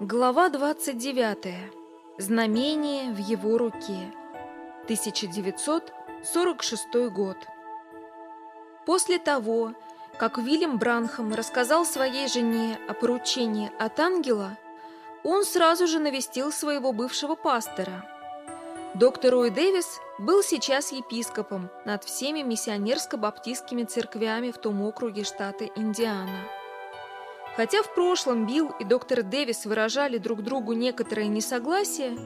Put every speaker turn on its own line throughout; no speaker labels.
Глава 29. Знамение в его руке. 1946 год. После того, как Уильям Бранхам рассказал своей жене о поручении от ангела, он сразу же навестил своего бывшего пастора. Доктор Рой Дэвис был сейчас епископом над всеми миссионерско-баптистскими церквями в том округе штата Индиана. Хотя в прошлом Билл и доктор Дэвис выражали друг другу некоторое несогласие,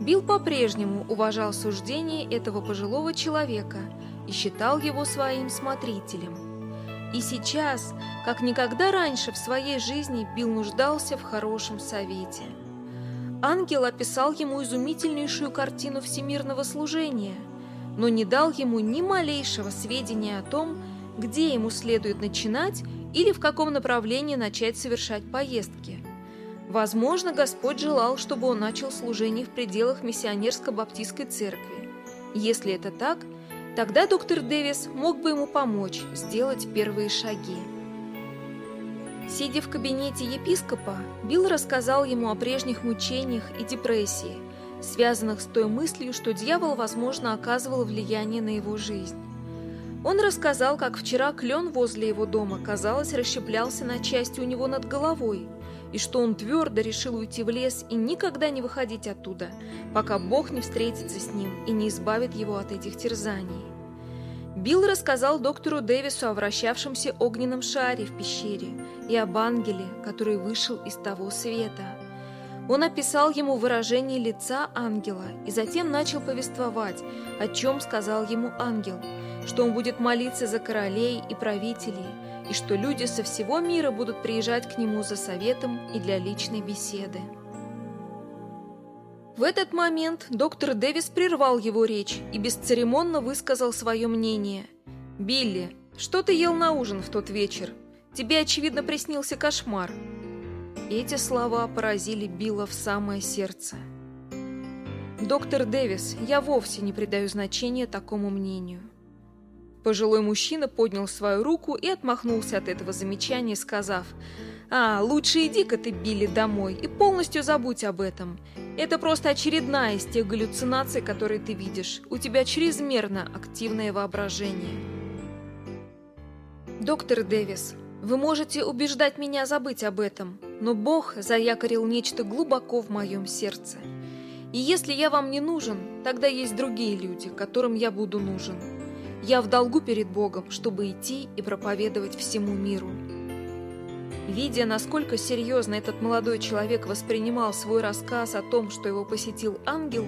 Билл по-прежнему уважал суждение этого пожилого человека и считал его своим смотрителем. И сейчас, как никогда раньше в своей жизни, Билл нуждался в хорошем совете. Ангел описал ему изумительнейшую картину всемирного служения, но не дал ему ни малейшего сведения о том, где ему следует начинать или в каком направлении начать совершать поездки. Возможно, Господь желал, чтобы он начал служение в пределах миссионерско-баптистской церкви. Если это так, тогда доктор Дэвис мог бы ему помочь сделать первые шаги. Сидя в кабинете епископа, Билл рассказал ему о прежних мучениях и депрессии, связанных с той мыслью, что дьявол, возможно, оказывал влияние на его жизнь. Он рассказал, как вчера клен возле его дома, казалось, расщеплялся на части у него над головой, и что он твердо решил уйти в лес и никогда не выходить оттуда, пока Бог не встретится с ним и не избавит его от этих терзаний. Билл рассказал доктору Дэвису о вращавшемся огненном шаре в пещере и об ангеле, который вышел из того света. Он описал ему выражение лица ангела и затем начал повествовать, о чем сказал ему ангел – что он будет молиться за королей и правителей, и что люди со всего мира будут приезжать к нему за советом и для личной беседы. В этот момент доктор Дэвис прервал его речь и бесцеремонно высказал свое мнение. «Билли, что ты ел на ужин в тот вечер? Тебе, очевидно, приснился кошмар». Эти слова поразили Билла в самое сердце. «Доктор Дэвис, я вовсе не придаю значения такому мнению. Пожилой мужчина поднял свою руку и отмахнулся от этого замечания, сказав, «А, лучше иди-ка ты, Билли, домой и полностью забудь об этом. Это просто очередная из тех галлюцинаций, которые ты видишь. У тебя чрезмерно активное воображение». «Доктор Дэвис, вы можете убеждать меня забыть об этом, но Бог заякорил нечто глубоко в моем сердце. И если я вам не нужен, тогда есть другие люди, которым я буду нужен». Я в долгу перед Богом, чтобы идти и проповедовать всему миру. Видя, насколько серьезно этот молодой человек воспринимал свой рассказ о том, что его посетил ангел,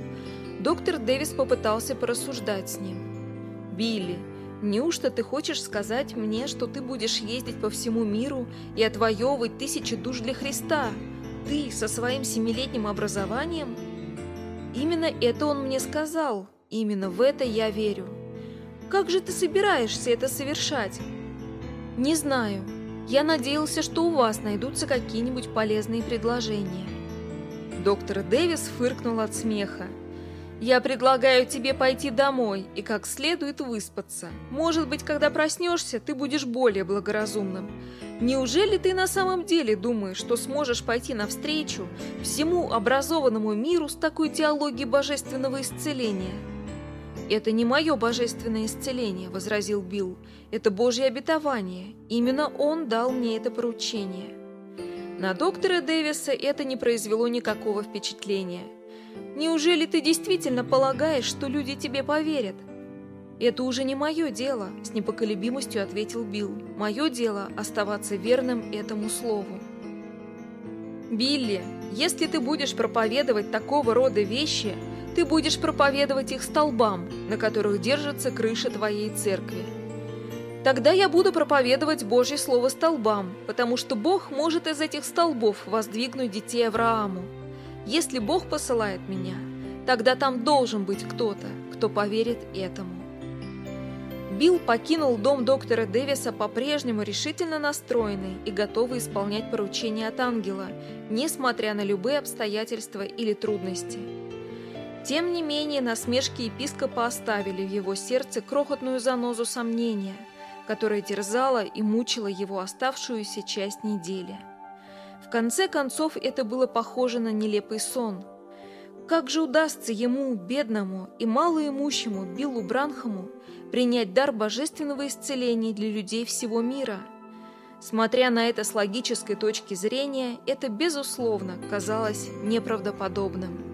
доктор Дэвис попытался порассуждать с ним. «Билли, неужто ты хочешь сказать мне, что ты будешь ездить по всему миру и отвоевывать тысячи душ для Христа? Ты со своим семилетним образованием?» «Именно это он мне сказал, именно в это я верю». Как же ты собираешься это совершать? Не знаю. Я надеялся, что у вас найдутся какие-нибудь полезные предложения. Доктор Дэвис фыркнул от смеха. Я предлагаю тебе пойти домой и как следует выспаться. Может быть, когда проснешься, ты будешь более благоразумным. Неужели ты на самом деле думаешь, что сможешь пойти навстречу всему образованному миру с такой теологией божественного исцеления? «Это не мое божественное исцеление», — возразил Билл. «Это Божье обетование. Именно он дал мне это поручение». На доктора Дэвиса это не произвело никакого впечатления. «Неужели ты действительно полагаешь, что люди тебе поверят?» «Это уже не мое дело», — с непоколебимостью ответил Билл. «Мое дело — оставаться верным этому слову». «Билли, если ты будешь проповедовать такого рода вещи, ты будешь проповедовать их столбам, на которых держится крыша твоей церкви. Тогда я буду проповедовать Божье Слово столбам, потому что Бог может из этих столбов воздвигнуть детей Аврааму. Если Бог посылает меня, тогда там должен быть кто-то, кто поверит этому. Билл покинул дом доктора Дэвиса по-прежнему решительно настроенный и готовый исполнять поручения от ангела, несмотря на любые обстоятельства или трудности. Тем не менее, насмешки епископа оставили в его сердце крохотную занозу сомнения, которая терзала и мучила его оставшуюся часть недели. В конце концов, это было похоже на нелепый сон. Как же удастся ему, бедному и малоимущему Биллу Бранхаму, принять дар божественного исцеления для людей всего мира? Смотря на это с логической точки зрения, это, безусловно, казалось неправдоподобным.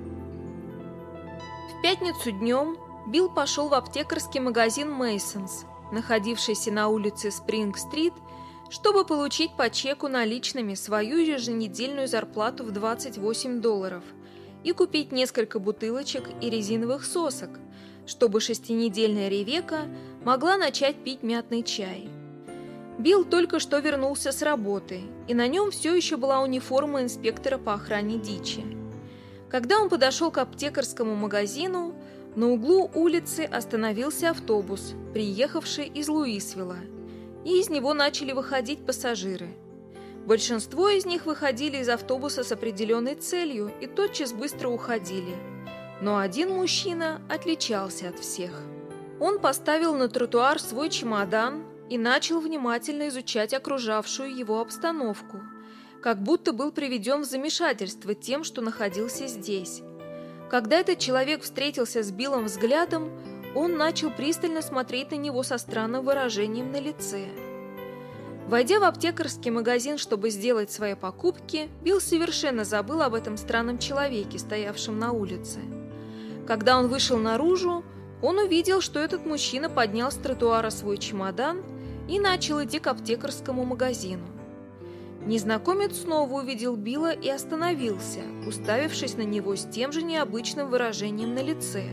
Пятницу днем Билл пошел в аптекарский магазин Мейсонс, находившийся на улице Спринг-стрит, чтобы получить по чеку наличными свою еженедельную зарплату в 28 долларов и купить несколько бутылочек и резиновых сосок, чтобы шестинедельная Ревека могла начать пить мятный чай. Билл только что вернулся с работы, и на нем все еще была униформа инспектора по охране дичи. Когда он подошел к аптекарскому магазину, на углу улицы остановился автобус, приехавший из Луисвилла, и из него начали выходить пассажиры. Большинство из них выходили из автобуса с определенной целью и тотчас быстро уходили. Но один мужчина отличался от всех. Он поставил на тротуар свой чемодан, и начал внимательно изучать окружавшую его обстановку, как будто был приведен в замешательство тем, что находился здесь. Когда этот человек встретился с Биллом взглядом, он начал пристально смотреть на него со странным выражением на лице. Войдя в аптекарский магазин, чтобы сделать свои покупки, Билл совершенно забыл об этом странном человеке, стоявшем на улице. Когда он вышел наружу, он увидел, что этот мужчина поднял с тротуара свой чемодан и начал идти к аптекарскому магазину. Незнакомец снова увидел Билла и остановился, уставившись на него с тем же необычным выражением на лице.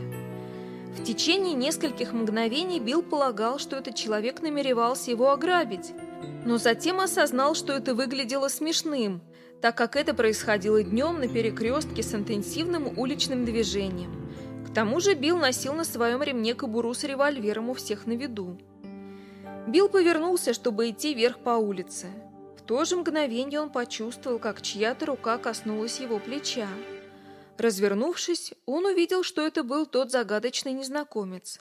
В течение нескольких мгновений Билл полагал, что этот человек намеревался его ограбить, но затем осознал, что это выглядело смешным, так как это происходило днем на перекрестке с интенсивным уличным движением. К тому же Билл носил на своем ремне кобуру с револьвером у всех на виду. Билл повернулся, чтобы идти вверх по улице. То же мгновение он почувствовал, как чья-то рука коснулась его плеча. Развернувшись, он увидел, что это был тот загадочный незнакомец.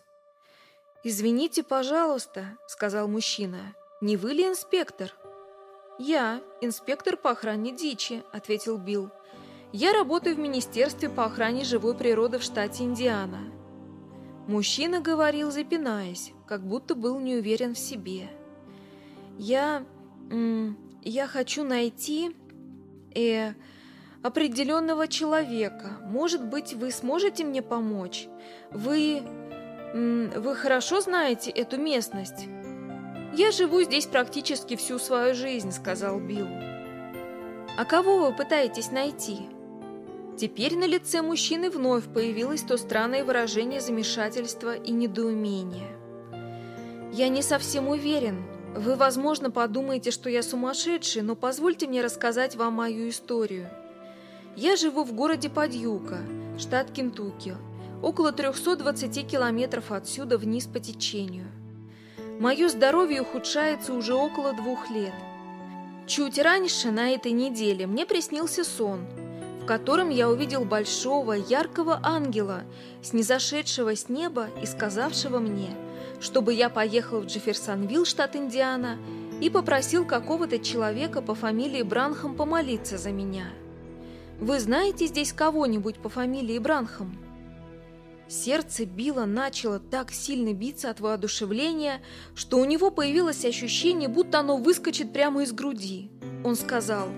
«Извините, пожалуйста», — сказал мужчина, — «не вы ли инспектор?» «Я, инспектор по охране дичи», — ответил Билл. «Я работаю в Министерстве по охране живой природы в штате Индиана. Мужчина говорил, запинаясь, как будто был не уверен в себе. «Я... я хочу найти... э... определенного человека. Может быть, вы сможете мне помочь? Вы... вы хорошо знаете эту местность?» «Я живу здесь практически всю свою жизнь», — сказал Билл. «А кого вы пытаетесь найти?» Теперь на лице мужчины вновь появилось то странное выражение замешательства и недоумения. «Я не совсем уверен. Вы, возможно, подумаете, что я сумасшедший, но позвольте мне рассказать вам мою историю. Я живу в городе Подьюка, штат Кентукки, около 320 километров отсюда вниз по течению. Мое здоровье ухудшается уже около двух лет. Чуть раньше, на этой неделе, мне приснился сон – в котором я увидел большого, яркого ангела, снизошедшего с неба и сказавшего мне, чтобы я поехал в Джефферсонвилл, штат Индиана, и попросил какого-то человека по фамилии Бранхам помолиться за меня. Вы знаете здесь кого-нибудь по фамилии Бранхам? Сердце Билла начало так сильно биться от воодушевления, что у него появилось ощущение, будто оно выскочит прямо из груди. Он сказал –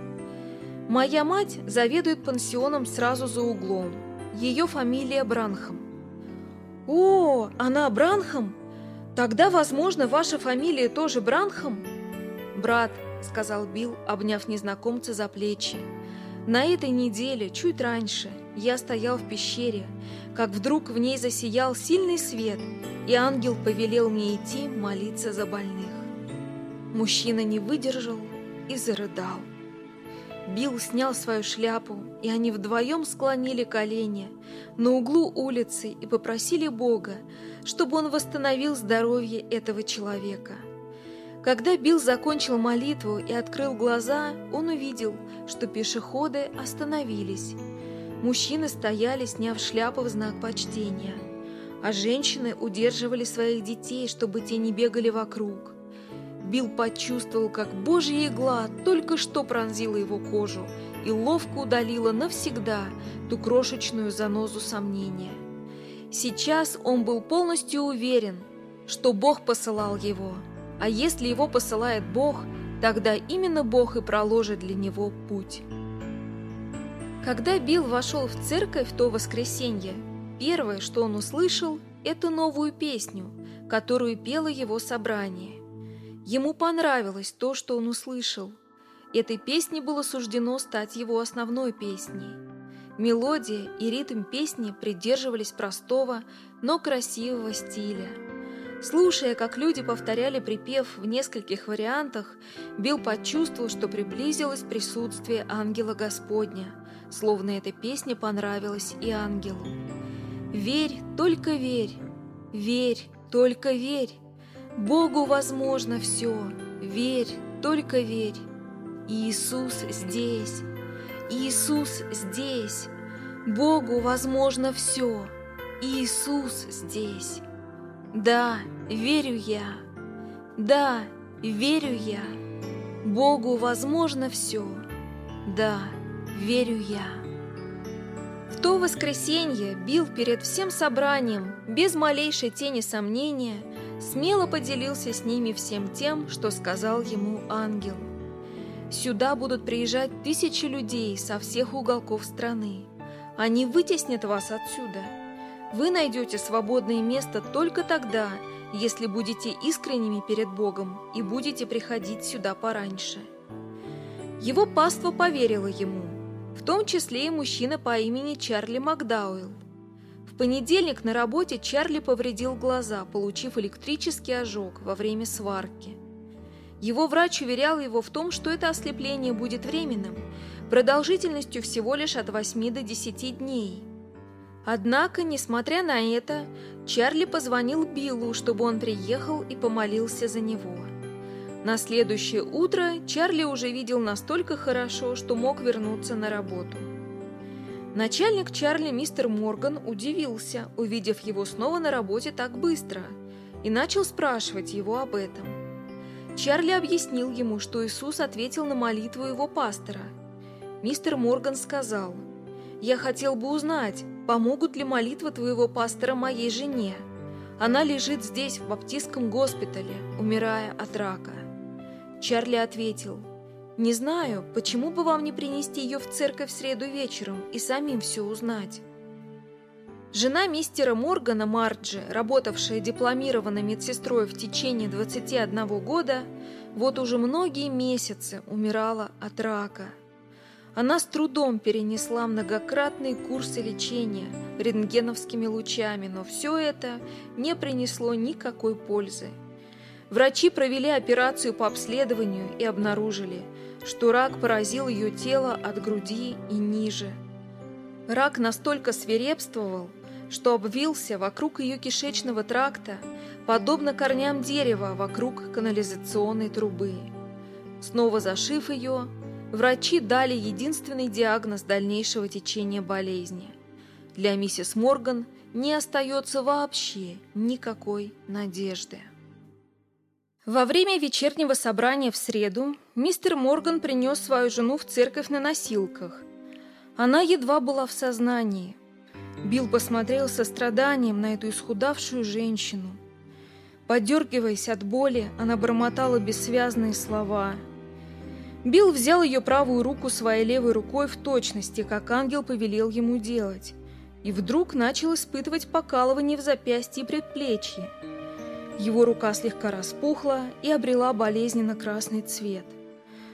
Моя мать заведует пансионом сразу за углом. Ее фамилия Бранхам. О, она Бранхам? Тогда, возможно, ваша фамилия тоже Бранхам? Брат, сказал Билл, обняв незнакомца за плечи. На этой неделе, чуть раньше, я стоял в пещере, как вдруг в ней засиял сильный свет, и ангел повелел мне идти молиться за больных. Мужчина не выдержал и зарыдал. Билл снял свою шляпу, и они вдвоем склонили колени на углу улицы и попросили Бога, чтобы он восстановил здоровье этого человека. Когда Билл закончил молитву и открыл глаза, он увидел, что пешеходы остановились. Мужчины стояли, сняв шляпы в знак почтения, а женщины удерживали своих детей, чтобы те не бегали вокруг. Билл почувствовал, как божья игла только что пронзила его кожу и ловко удалила навсегда ту крошечную занозу сомнения. Сейчас он был полностью уверен, что Бог посылал его, а если его посылает Бог, тогда именно Бог и проложит для него путь. Когда Билл вошел в церковь то воскресенье, первое, что он услышал, это новую песню, которую пело его собрание. Ему понравилось то, что он услышал. Этой песне было суждено стать его основной песней. Мелодия и ритм песни придерживались простого, но красивого стиля. Слушая, как люди повторяли припев в нескольких вариантах, Билл почувствовал, что приблизилось присутствие ангела Господня, словно эта песня понравилась и ангелу. «Верь, только верь, верь, только верь, Богу возможно все, верь, только верь, Иисус здесь, Иисус здесь, Богу возможно все, Иисус здесь». Да, верю я. Да, верю я. Богу возможно все. Да, верю я. В то воскресенье Билл перед всем собранием, без малейшей тени сомнения, смело поделился с ними всем тем, что сказал ему ангел. Сюда будут приезжать тысячи людей со всех уголков страны. Они вытеснят вас отсюда – вы найдете свободное место только тогда, если будете искренними перед Богом и будете приходить сюда пораньше. Его паство поверило ему, в том числе и мужчина по имени Чарли Макдауэлл. Понедельник на работе Чарли повредил глаза, получив электрический ожог во время сварки. Его врач уверял его в том, что это ослепление будет временным, продолжительностью всего лишь от 8 до 10 дней – Однако, несмотря на это, Чарли позвонил Биллу, чтобы он приехал и помолился за него. На следующее утро Чарли уже видел настолько хорошо, что мог вернуться на работу. Начальник Чарли, мистер Морган, удивился, увидев его снова на работе так быстро, и начал спрашивать его об этом. Чарли объяснил ему, что Иисус ответил на молитву его пастора. Мистер Морган сказал, «Я хотел бы узнать, Помогут ли молитвы твоего пастора моей жене? Она лежит здесь, в баптистском госпитале, умирая от рака. Чарли ответил, «Не знаю, почему бы вам не принести ее в церковь в среду вечером и самим все узнать?» Жена мистера Моргана Марджи, работавшая дипломированной медсестрой в течение 21 года, вот уже многие месяцы умирала от рака. Она с трудом перенесла многократные курсы лечения рентгеновскими лучами, но все это не принесло никакой пользы. Врачи провели операцию по обследованию и обнаружили, что рак поразил ее тело от груди и ниже. Рак настолько свирепствовал, что обвился вокруг ее кишечного тракта, подобно корням дерева вокруг канализационной трубы. Снова зашив ее, Врачи дали единственный диагноз дальнейшего течения болезни. Для миссис Морган не остается вообще никакой надежды. Во время вечернего собрания в среду мистер Морган принес свою жену в церковь на носилках. Она едва была в сознании. Билл посмотрел со страданием на эту исхудавшую женщину. Подергиваясь от боли, она бормотала бессвязные слова – Билл взял ее правую руку своей левой рукой в точности, как ангел повелел ему делать, и вдруг начал испытывать покалывание в запястье и предплечье. Его рука слегка распухла и обрела болезненно-красный цвет.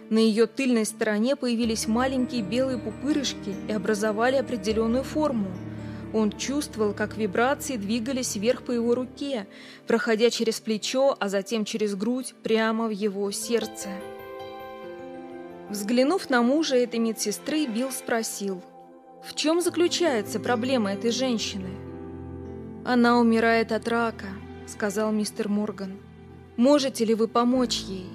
На ее тыльной стороне появились маленькие белые пупырышки и образовали определенную форму. Он чувствовал, как вибрации двигались вверх по его руке, проходя через плечо, а затем через грудь прямо в его сердце. Взглянув на мужа этой медсестры, Билл спросил, в чем заключается проблема этой женщины? «Она умирает от рака», — сказал мистер Морган. «Можете ли вы помочь ей?»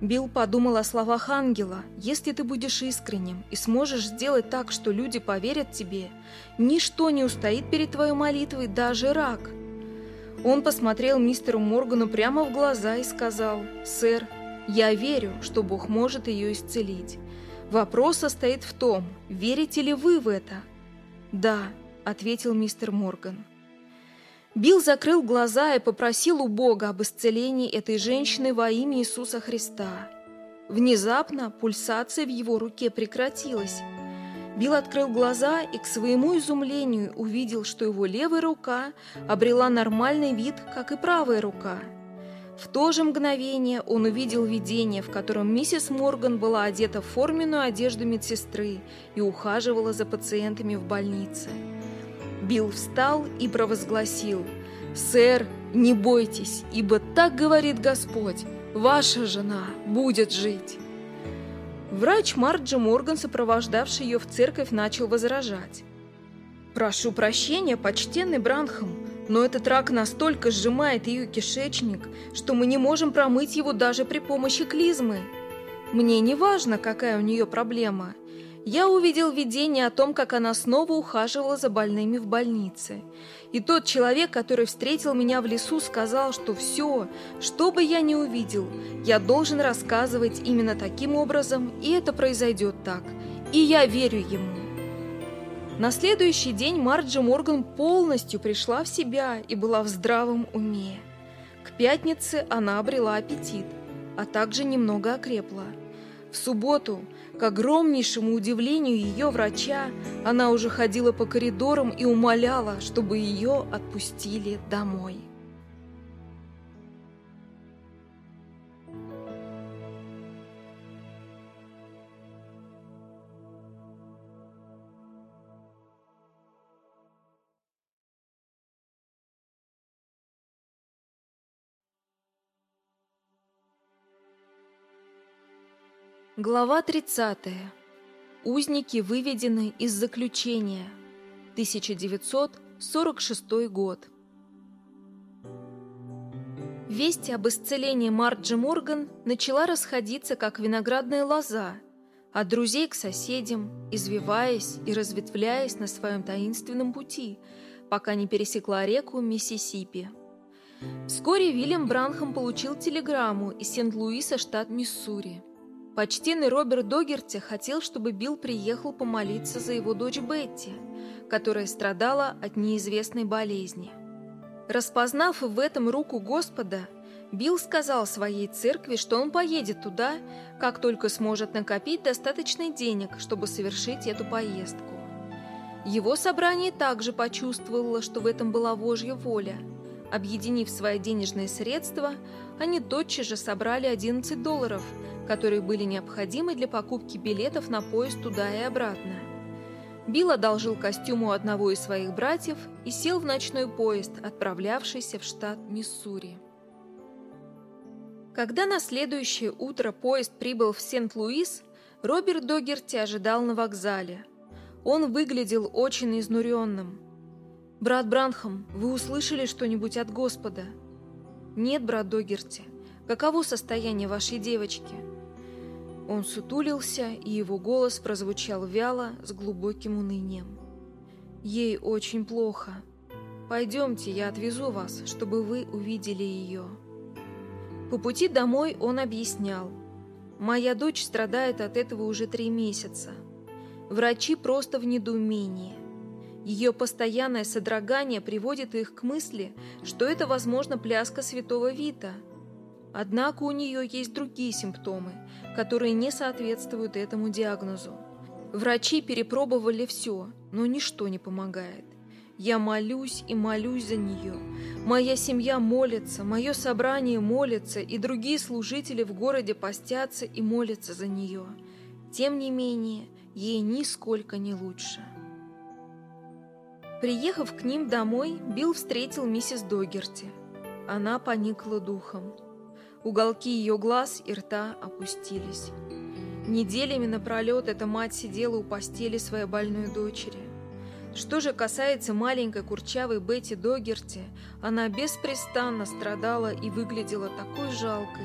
Билл подумал о словах ангела. «Если ты будешь искренним и сможешь сделать так, что люди поверят тебе, ничто не устоит перед твоей молитвой, даже рак». Он посмотрел мистеру Моргану прямо в глаза и сказал, «Сэр, я верю, что Бог может ее исцелить. Вопрос состоит в том, верите ли вы в это?» «Да», — ответил мистер Морган. Билл закрыл глаза и попросил у Бога об исцелении этой женщины во имя Иисуса Христа. Внезапно пульсация в его руке прекратилась. Билл открыл глаза и к своему изумлению увидел, что его левая рука обрела нормальный вид, как и правая рука. В то же мгновение он увидел видение, в котором миссис Морган была одета в форменную одежду медсестры и ухаживала за пациентами в больнице. Билл встал и провозгласил «Сэр, не бойтесь, ибо так говорит Господь, ваша жена будет жить». Врач Марджи Морган, сопровождавший ее в церковь, начал возражать. «Прошу прощения, почтенный Бранхам, но этот рак настолько сжимает ее кишечник, что мы не можем промыть его даже при помощи клизмы. Мне не важно, какая у нее проблема. Я увидел видение о том, как она снова ухаживала за больными в больнице. И тот человек, который встретил меня в лесу, сказал, что все, что бы я ни увидел, я должен рассказывать именно таким образом, и это произойдет так. И я верю ему. На следующий день Марджи Морган полностью пришла в себя и была в здравом уме. К пятнице она обрела аппетит, а также немного окрепла. В субботу к огромнейшему удивлению ее врача, она уже ходила по коридорам и умоляла, чтобы ее отпустили домой. Глава 30. Узники выведены из заключения. 1946 год. Весть об исцелении Марджи Морган начала расходиться, как виноградная лоза, от друзей к соседям, извиваясь и разветвляясь на своем таинственном пути, пока не пересекла реку Миссисипи. Вскоре Вильям Бранхам получил телеграмму из Сент-Луиса, штат Миссури. Почтенный Роберт Догерти хотел, чтобы Билл приехал помолиться за его дочь Бетти, которая страдала от неизвестной болезни. Распознав в этом руку Господа, Билл сказал своей церкви, что он поедет туда, как только сможет накопить достаточно денег, чтобы совершить эту поездку. Его собрание также почувствовало, что в этом была Божья воля. Объединив свои денежные средства, они тотчас же собрали 11 долларов – которые были необходимы для покупки билетов на поезд туда и обратно. Билл одолжил костюм у одного из своих братьев и сел в ночной поезд, отправлявшийся в штат Миссури. Когда на следующее утро поезд прибыл в Сент-Луис, Роберт Догерти ожидал на вокзале. Он выглядел очень изнуренным. «Брат Бранхам, вы услышали что-нибудь от Господа?» «Нет, брат Догерти. Каково состояние вашей девочки?» Он сутулился, и его голос прозвучал вяло, с глубоким унынием. «Ей очень плохо. Пойдемте, я отвезу вас, чтобы вы увидели ее». По пути домой он объяснял. «Моя дочь страдает от этого уже три месяца. Врачи просто в недоумении. Ее постоянное содрогание приводит их к мысли, что это, возможно, пляска святого Вита – Однако у нее есть другие симптомы, которые не соответствуют этому диагнозу. Врачи перепробовали все, но ничто не помогает. Я молюсь и молюсь за нее. Моя семья молится, мое собрание молится, и другие служители в городе постятся и молятся за нее. Тем не менее, ей нисколько не лучше. Приехав к ним домой, Билл встретил миссис Догерти. Она поникла духом. Уголки ее глаз и рта опустились. Неделями напролет эта мать сидела у постели своей больной дочери. Что же касается маленькой курчавой Бетти Догерти, она беспрестанно страдала и выглядела такой жалкой.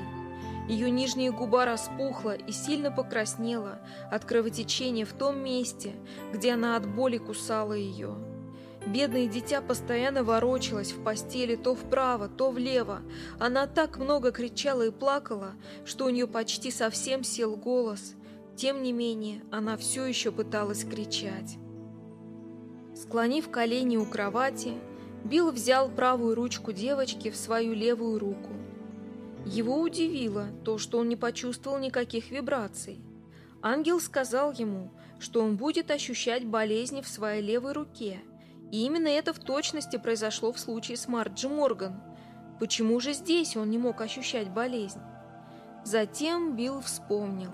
Ее нижняя губа распухла и сильно покраснела от кровотечения в том месте, где она от боли кусала ее. Бедное дитя постоянно ворочалось в постели то вправо, то влево. Она так много кричала и плакала, что у нее почти совсем сел голос. Тем не менее, она все еще пыталась кричать. Склонив колени у кровати, Билл взял правую ручку девочки в свою левую руку. Его удивило то, что он не почувствовал никаких вибраций. Ангел сказал ему, что он будет ощущать болезни в своей левой руке. И именно это в точности произошло в случае с Марджи Морган. Почему же здесь он не мог ощущать болезнь? Затем Билл вспомнил.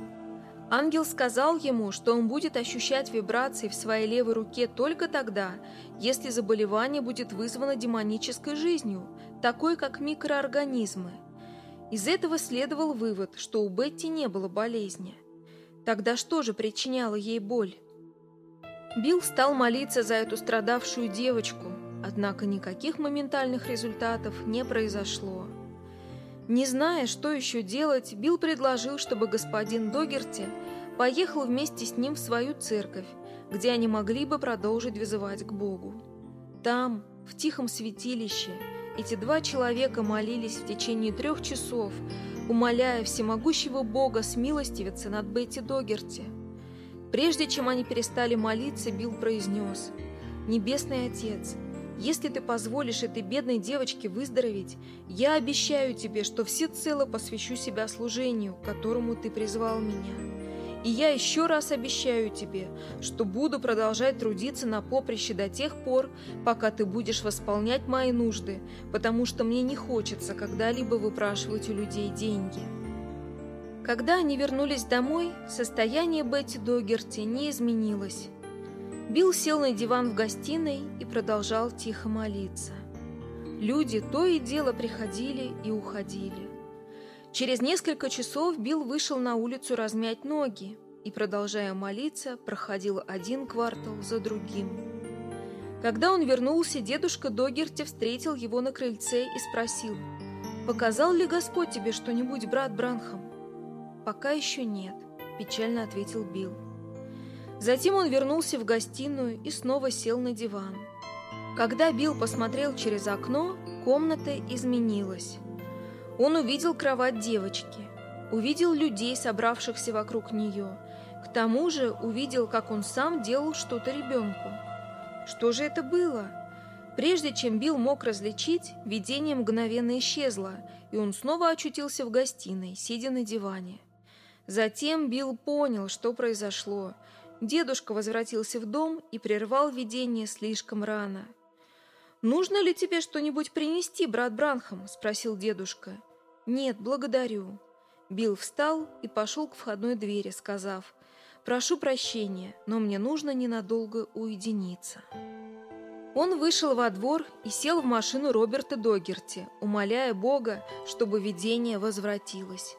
Ангел сказал ему, что он будет ощущать вибрации в своей левой руке только тогда, если заболевание будет вызвано демонической жизнью, такой как микроорганизмы. Из этого следовал вывод, что у Бетти не было болезни. Тогда что же причиняло ей боль? Билл стал молиться за эту страдавшую девочку, однако никаких моментальных результатов не произошло. Не зная, что еще делать, Билл предложил, чтобы господин Догерти поехал вместе с ним в свою церковь, где они могли бы продолжить вызывать к Богу. Там, в тихом святилище, эти два человека молились в течение трех часов, умоляя всемогущего Бога смилостивиться над Бетти Догерти. Прежде чем они перестали молиться, Билл произнес «Небесный Отец, если ты позволишь этой бедной девочке выздороветь, я обещаю тебе, что всецело посвящу себя служению, которому ты призвал меня. И я еще раз обещаю тебе, что буду продолжать трудиться на поприще до тех пор, пока ты будешь восполнять мои нужды, потому что мне не хочется когда-либо выпрашивать у людей деньги». Когда они вернулись домой, состояние Бетти Догерти не изменилось. Билл сел на диван в гостиной и продолжал тихо молиться. Люди то и дело приходили и уходили. Через несколько часов Билл вышел на улицу размять ноги и, продолжая молиться, проходил один квартал за другим. Когда он вернулся, дедушка Догерти встретил его на крыльце и спросил, «Показал ли Господь тебе что-нибудь, брат Бранхам?» «Пока еще нет», – печально ответил Билл. Затем он вернулся в гостиную и снова сел на диван. Когда Билл посмотрел через окно, комната изменилась. Он увидел кровать девочки, увидел людей, собравшихся вокруг нее. К тому же увидел, как он сам делал что-то ребенку. Что же это было? Прежде чем Билл мог различить, видение мгновенно исчезло, и он снова очутился в гостиной, сидя на диване. Затем Билл понял, что произошло, Дедушка возвратился в дом и прервал видение слишком рано. «Нужно ли тебе что-нибудь принести, брат Бранхам?» – спросил дедушка. «Нет, благодарю». Билл встал и пошел к входной двери, сказав, «Прошу прощения, но мне нужно ненадолго уединиться». Он вышел во двор и сел в машину Роберта Догерти, умоляя Бога, чтобы видение возвратилось.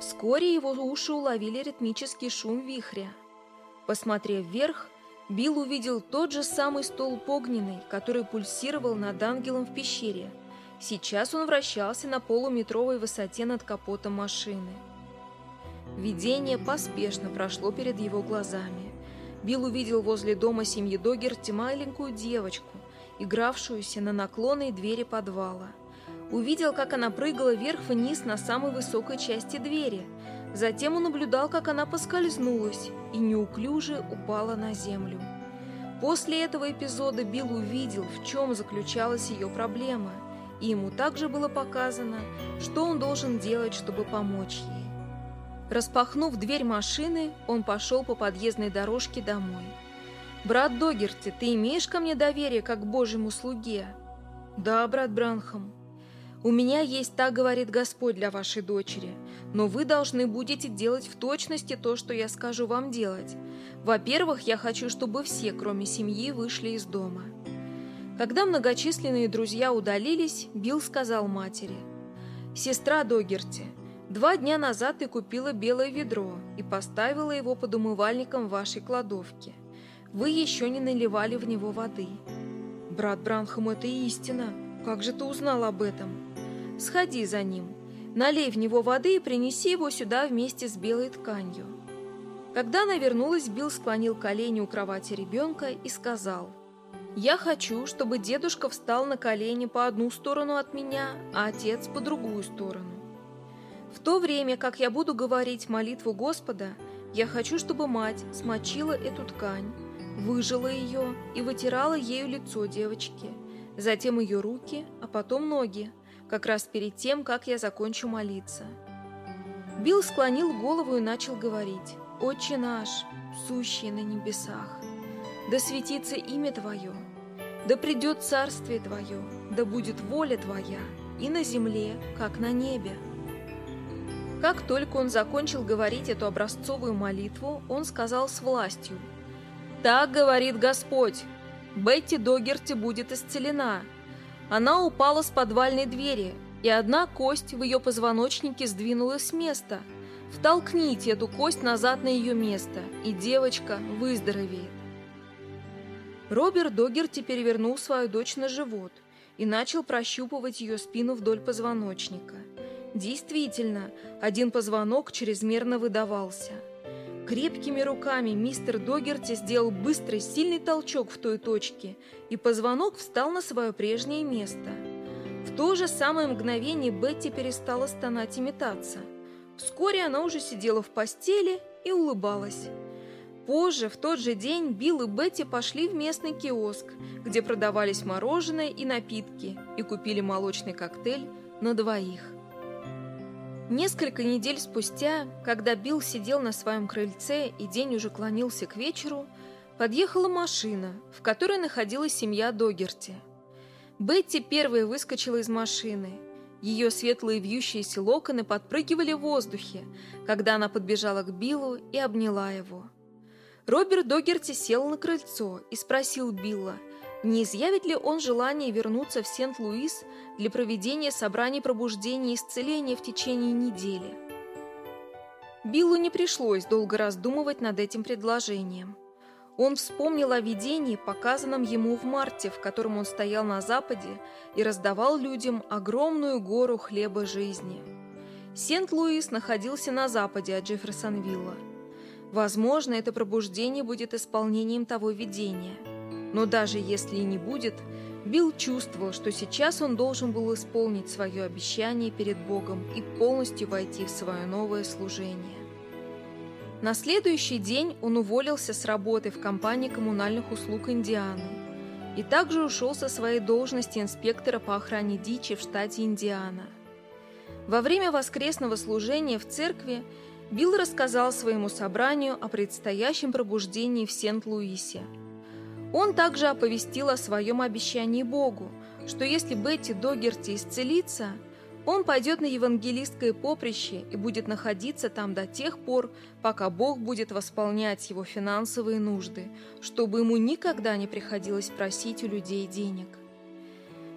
Вскоре его уши уловили ритмический шум вихря. Посмотрев вверх, Билл увидел тот же самый столб огненный, который пульсировал над ангелом в пещере. Сейчас он вращался на полуметровой высоте над капотом машины. Видение поспешно прошло перед его глазами. Билл увидел возле дома семьи Догерти маленькую девочку, игравшуюся на наклонной двери подвала. Увидел, как она прыгала вверх-вниз на самой высокой части двери – Затем он наблюдал, как она поскользнулась и неуклюже упала на землю. После этого эпизода Билл увидел, в чем заключалась ее проблема, и ему также было показано, что он должен делать, чтобы помочь ей. Распахнув дверь машины, он пошел по подъездной дорожке домой. «Брат Догерти, ты имеешь ко мне доверие, как к Божьему слуге?» «Да, брат Бранхам», «У меня есть, так говорит Господь для вашей дочери, но вы должны будете делать в точности то, что я скажу вам делать. Во-первых, я хочу, чтобы все, кроме семьи, вышли из дома». Когда многочисленные друзья удалились, Билл сказал матери, «Сестра Догерти, два дня назад ты купила белое ведро и поставила его под умывальником вашей кладовке. Вы еще не наливали в него воды». «Брат Бранхам, это истина. Как же ты узнал об этом?» Сходи за ним, налей в него воды и принеси его сюда вместе с белой тканью». Когда она вернулась, Билл склонил колени у кровати ребенка и сказал, Я хочу, чтобы дедушка встал на колени по одну сторону от меня, а отец по другую сторону. В то время, как я буду говорить молитву Господа, я хочу, чтобы мать смочила эту ткань, выжила ее и вытирала ею лицо девочки, затем ее руки, а потом ноги, как раз перед тем, как я закончу молиться. Билл склонил голову и начал говорить «Отче наш, сущий на небесах, да светится имя Твое, да придет царствие Твое, да будет воля Твоя и на земле, как на небе». Как только он закончил говорить эту образцовую молитву, он сказал с властью «Так говорит Господь, Бетти Догерти будет исцелена». Она упала с подвальной двери, и одна кость в ее позвоночнике сдвинулась с места. Втолкните эту кость назад на ее место, и девочка выздоровеет. Роберт Догерти перевернул свою дочь на живот и начал прощупывать ее спину вдоль позвоночника. Действительно, один позвонок чрезмерно выдавался. Крепкими руками мистер Догерти сделал быстрый, сильный толчок в той точке, и позвонок встал на свое прежнее место. В то же самое мгновение Бетти перестала стонать и метаться. Вскоре она уже сидела в постели и улыбалась. Позже, в тот же день, Билл и Бетти пошли в местный киоск, где продавались мороженое и напитки, и купили молочный коктейль на двоих. Несколько недель спустя, когда Билл сидел на своем крыльце и день уже клонился к вечеру, подъехала машина, в которой находилась семья Догерти. Бетти первая выскочила из машины. Ее светлые вьющиеся локоны подпрыгивали в воздухе, когда она подбежала к Биллу и обняла его. Роберт Догерти сел на крыльцо и спросил Билла, не изъявит ли он желание вернуться в Сент-Луис для проведения собраний пробуждения и исцеления в течение недели. Биллу не пришлось долго раздумывать над этим предложением. Он вспомнил о видении, показанном ему в марте, в котором он стоял на западе и раздавал людям огромную гору хлеба жизни. Сент-Луис находился на западе от Джефферсонвилла. Возможно, это пробуждение будет исполнением того видения. Но даже если и не будет, Билл чувствовал, что сейчас он должен был исполнить свое обещание перед Богом и полностью войти в свое новое служение. На следующий день он уволился с работы в компании коммунальных услуг Индианы и также ушел со своей должности инспектора по охране дичи в штате Индиана. Во время воскресного служения в церкви Билл рассказал своему собранию о предстоящем пробуждении в Сент-Луисе. Он также оповестил о своем обещании Богу, что если Бетти Догерти исцелится, он пойдет на евангелистское поприще и будет находиться там до тех пор, пока Бог будет восполнять его финансовые нужды, чтобы ему никогда не приходилось просить у людей денег.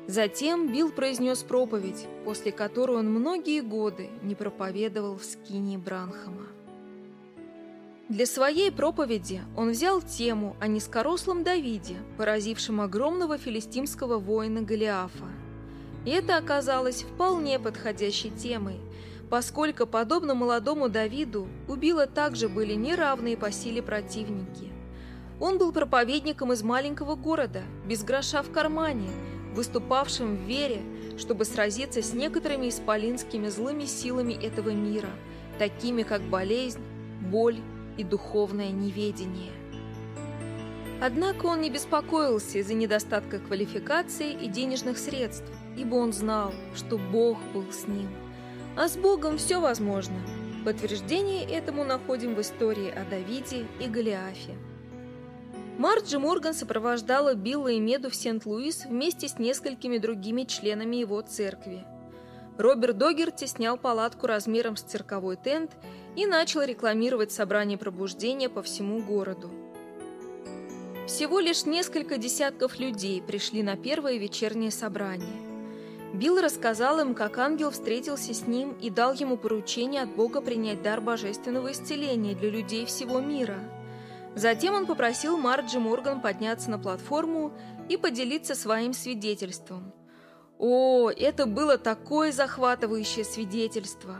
Затем Билл произнес проповедь, после которой он многие годы не проповедовал в скине Бранхама. Для своей проповеди он взял тему о низкорослом Давиде, поразившем огромного филистимского воина Голиафа. И это оказалось вполне подходящей темой, поскольку, подобно молодому Давиду, у Билла также были неравные по силе противники. Он был проповедником из маленького города, без гроша в кармане, выступавшим в вере, чтобы сразиться с некоторыми исполинскими злыми силами этого мира, такими как болезнь, боль и духовное неведение. Однако он не беспокоился из-за недостатка квалификации и денежных средств, ибо он знал, что Бог был с ним. А с Богом все возможно. Подтверждение этому находим в истории о Давиде и Голиафе. Марджи Морган сопровождала Билла и Меду в Сент-Луис вместе с несколькими другими членами его церкви. Роберт Догерти снял палатку размером с цирковой тент и начал рекламировать собрание пробуждения по всему городу. Всего лишь несколько десятков людей пришли на первое вечернее собрание. Билл рассказал им, как ангел встретился с ним и дал ему поручение от Бога принять дар божественного исцеления для людей всего мира – Затем он попросил Марджи Морган подняться на платформу и поделиться своим свидетельством. О, это было такое захватывающее свидетельство!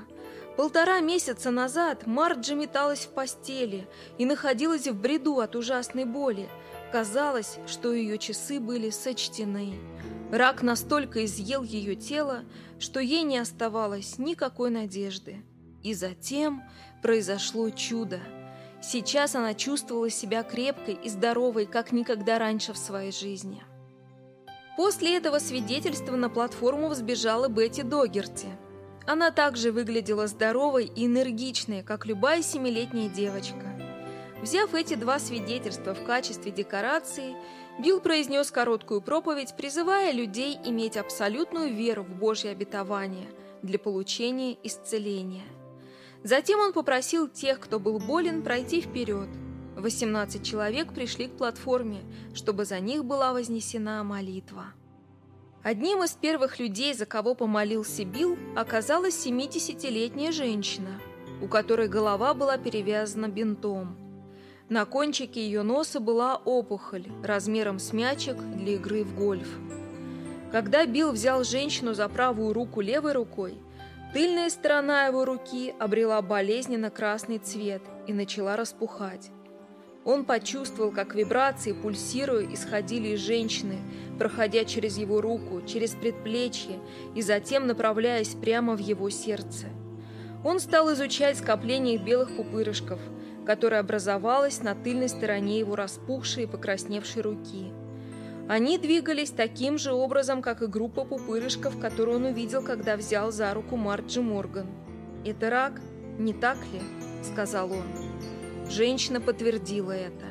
Полтора месяца назад Марджи металась в постели и находилась в бреду от ужасной боли. Казалось, что ее часы были сочтены. Рак настолько изъел ее тело, что ей не оставалось никакой надежды. И затем произошло чудо. Сейчас она чувствовала себя крепкой и здоровой, как никогда раньше в своей жизни. После этого свидетельства на платформу взбежала Бетти Догерти – она также выглядела здоровой и энергичной, как любая семилетняя девочка. Взяв эти два свидетельства в качестве декорации, Билл произнес короткую проповедь, призывая людей иметь абсолютную веру в Божье обетование для получения исцеления. Затем он попросил тех, кто был болен, пройти вперед. 18 человек пришли к платформе, чтобы за них была вознесена молитва. Одним из первых людей, за кого помолился Билл, оказалась 70-летняя женщина, у которой голова была перевязана бинтом. На кончике ее носа была опухоль размером с мячик для игры в гольф. Когда Билл взял женщину за правую руку левой рукой, тыльная сторона его руки обрела болезненно красный цвет и начала распухать. Он почувствовал, как вибрации, пульсируя, исходили из женщины, проходя через его руку, через предплечье и затем направляясь прямо в его сердце. Он стал изучать скопление белых пупырышков, которое образовалось на тыльной стороне его распухшей и покрасневшей руки. Они двигались таким же образом, как и группа пупырышков, которую он увидел, когда взял за руку Марджи Морган. «Это рак, не так ли?» – сказал он. Женщина подтвердила это.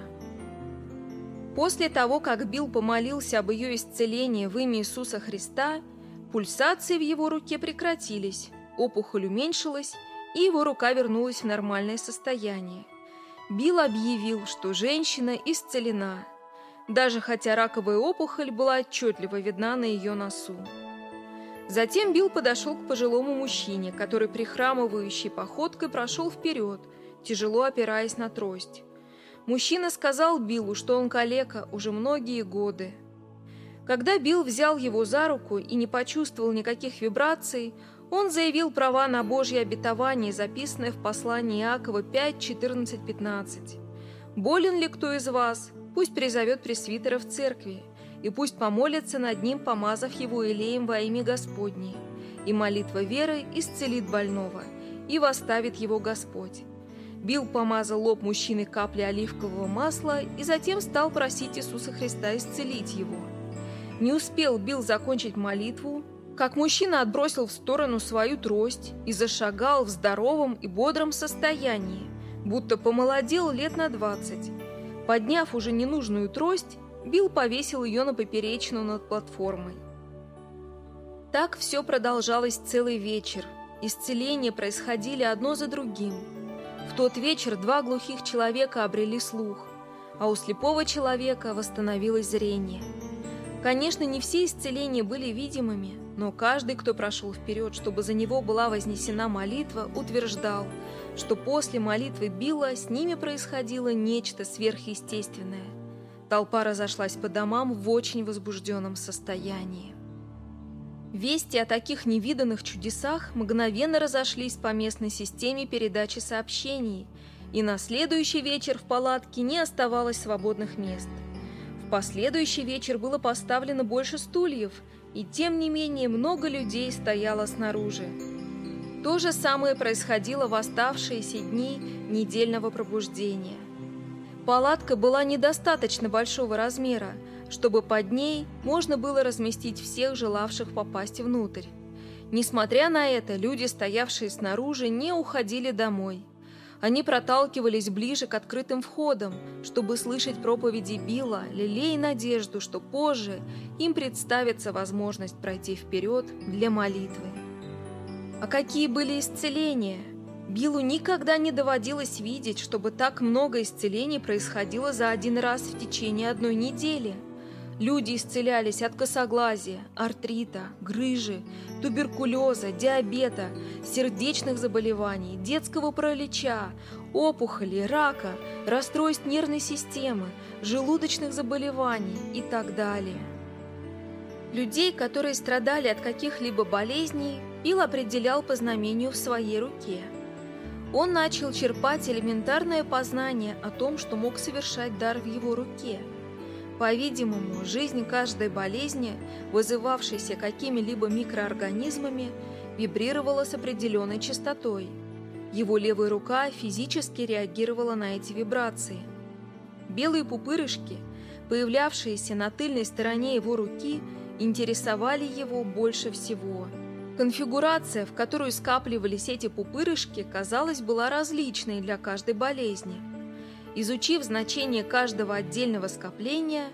После того, как Билл помолился об ее исцелении в имя Иисуса Христа, пульсации в его руке прекратились, опухоль уменьшилась, и его рука вернулась в нормальное состояние. Билл объявил, что женщина исцелена, даже хотя раковая опухоль была отчетливо видна на ее носу. Затем Билл подошел к пожилому мужчине, который прихрамывающей походкой прошел вперед – тяжело опираясь на трость. Мужчина сказал Биллу, что он калека уже многие годы. Когда Билл взял его за руку и не почувствовал никаких вибраций, он заявил права на Божье обетование, записанное в послании Иакова 5, 14, 15. «Болен ли кто из вас? Пусть призовет пресвитера в церкви, и пусть помолится над ним, помазав его илеем во имя Господне. И молитва веры исцелит больного, и восставит его Господь. Билл помазал лоб мужчины каплей оливкового масла и затем стал просить Иисуса Христа исцелить его. Не успел Билл закончить молитву, как мужчина отбросил в сторону свою трость и зашагал в здоровом и бодром состоянии, будто помолодел лет на двадцать. Подняв уже ненужную трость, Билл повесил ее на поперечную над платформой. Так все продолжалось целый вечер. Исцеления происходили одно за другим – в тот вечер два глухих человека обрели слух, а у слепого человека восстановилось зрение. Конечно, не все исцеления были видимыми, но каждый, кто прошел вперед, чтобы за него была вознесена молитва, утверждал, что после молитвы Билла с ними происходило нечто сверхъестественное. Толпа разошлась по домам в очень возбужденном состоянии. Вести о таких невиданных чудесах мгновенно разошлись по местной системе передачи сообщений, и на следующий вечер в палатке не оставалось свободных мест. В последующий вечер было поставлено больше стульев, и тем не менее много людей стояло снаружи. То же самое происходило в оставшиеся дни недельного пробуждения. Палатка была недостаточно большого размера, чтобы под ней можно было разместить всех желавших попасть внутрь. Несмотря на это, люди, стоявшие снаружи, не уходили домой. Они проталкивались ближе к открытым входам, чтобы слышать проповеди Билла, лелея надежду, что позже им представится возможность пройти вперед для молитвы. А какие были исцеления? Биллу никогда не доводилось видеть, чтобы так много исцелений происходило за один раз в течение одной недели – Люди исцелялись от косоглазия, артрита, грыжи, туберкулеза, диабета, сердечных заболеваний, детского паралича, опухоли, рака, расстройств нервной системы, желудочных заболеваний и так далее. Людей, которые страдали от каких-либо болезней, Билл определял по знамению в своей руке. Он начал черпать элементарное познание о том, что мог совершать дар в его руке. По-видимому, жизнь каждой болезни, вызывавшейся какими-либо микроорганизмами, вибрировала с определенной частотой. Его левая рука физически реагировала на эти вибрации. Белые пупырышки, появлявшиеся на тыльной стороне его руки, интересовали его больше всего. Конфигурация, в которую скапливались эти пупырышки, казалось, была различной для каждой болезни. Изучив значение каждого отдельного скопления,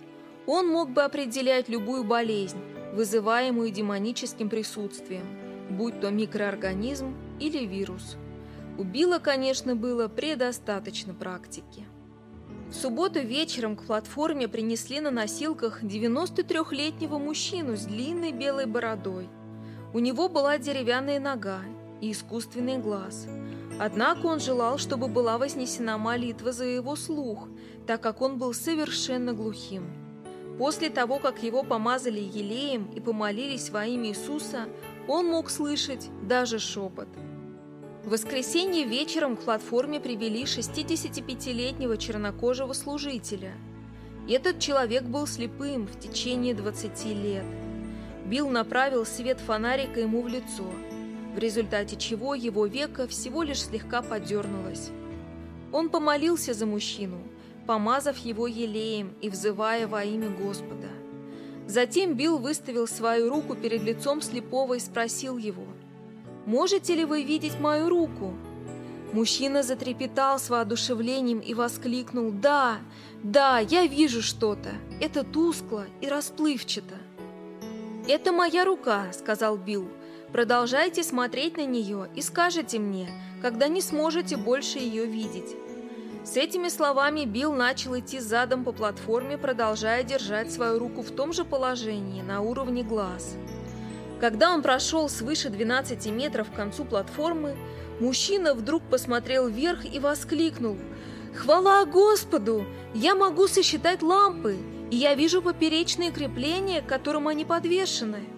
он мог бы определять любую болезнь, вызываемую демоническим присутствием, будь то микроорганизм или вирус. У Билла, конечно, было предостаточно практики. В субботу вечером к платформе принесли на носилках 93-летнего мужчину с длинной белой бородой. У него была деревянная нога и искусственный глаз. Однако он желал, чтобы была вознесена молитва за его слух, так как он был совершенно глухим. После того, как его помазали елеем и помолились во имя Иисуса, он мог слышать даже шепот – в воскресенье вечером к платформе привели 65-летнего чернокожего служителя. Этот человек был слепым в течение 20 лет. Билл направил свет фонарика ему в лицо, в результате чего его веко всего лишь слегка подернулось. Он помолился за мужчину, помазав его елеем и взывая во имя Господа. Затем Билл выставил свою руку перед лицом слепого и спросил его – Можете ли вы видеть мою руку?» Мужчина затрепетал с воодушевлением и воскликнул «Да, да, я вижу что-то. Это тускло и расплывчато». «Это моя рука», — сказал Билл. «Продолжайте смотреть на нее и скажете мне, когда не сможете больше ее видеть». С этими словами Билл начал идти задом по платформе, продолжая держать свою руку в том же положении, на уровне глаз. Когда он прошел свыше 12 метров к концу платформы, мужчина вдруг посмотрел вверх и воскликнул «Хвала Господу! Я могу сосчитать лампы, и я вижу поперечные крепления, к которым они подвешены».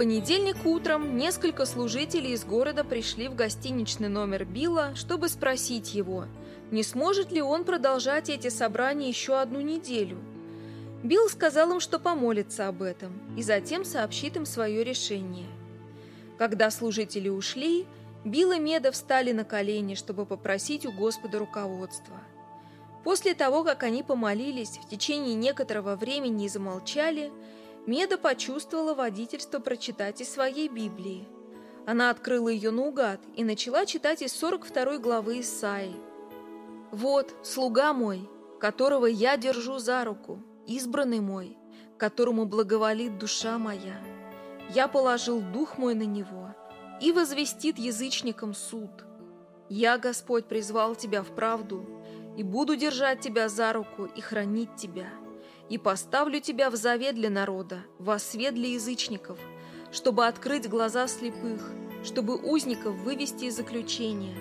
Понедельник утром несколько служителей из города пришли в гостиничный номер Билла, чтобы спросить его, не сможет ли он продолжать эти собрания еще одну неделю – Билл сказал им, что помолится об этом, и затем сообщит им свое решение. Когда служители ушли, Билл и Меда встали на колени, чтобы попросить у Господа руководства. После того, как они помолились, в течение некоторого времени замолчали, Меда почувствовала водительство прочитать из своей Библии. Она открыла ее наугад и начала читать из 42 главы Исаии. «Вот, слуга мой, которого я держу за руку, избранный мой, которому благоволит душа моя. Я положил дух мой на него и возвестит язычникам суд. Я, Господь, призвал тебя в правду и буду держать тебя за руку и хранить тебя, и поставлю тебя в завет для народа, во свет для язычников, чтобы открыть глаза слепых, чтобы узников вывести из заключения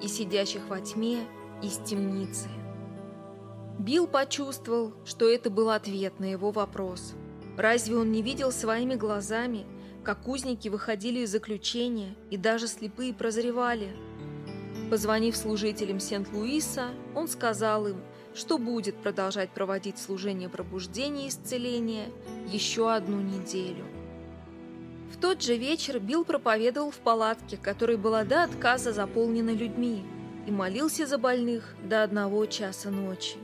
и сидящих во тьме из темницы. Билл почувствовал, что это был ответ на его вопрос. Разве он не видел своими глазами, как узники выходили из заключения и даже слепые прозревали? Позвонив служителям Сент-Луиса, он сказал им, что будет продолжать проводить служение пробуждения и исцеления еще одну неделю. В тот же вечер Билл проповедовал в палатке, которая была до отказа заполнена людьми, и молился за больных до одного часа ночи.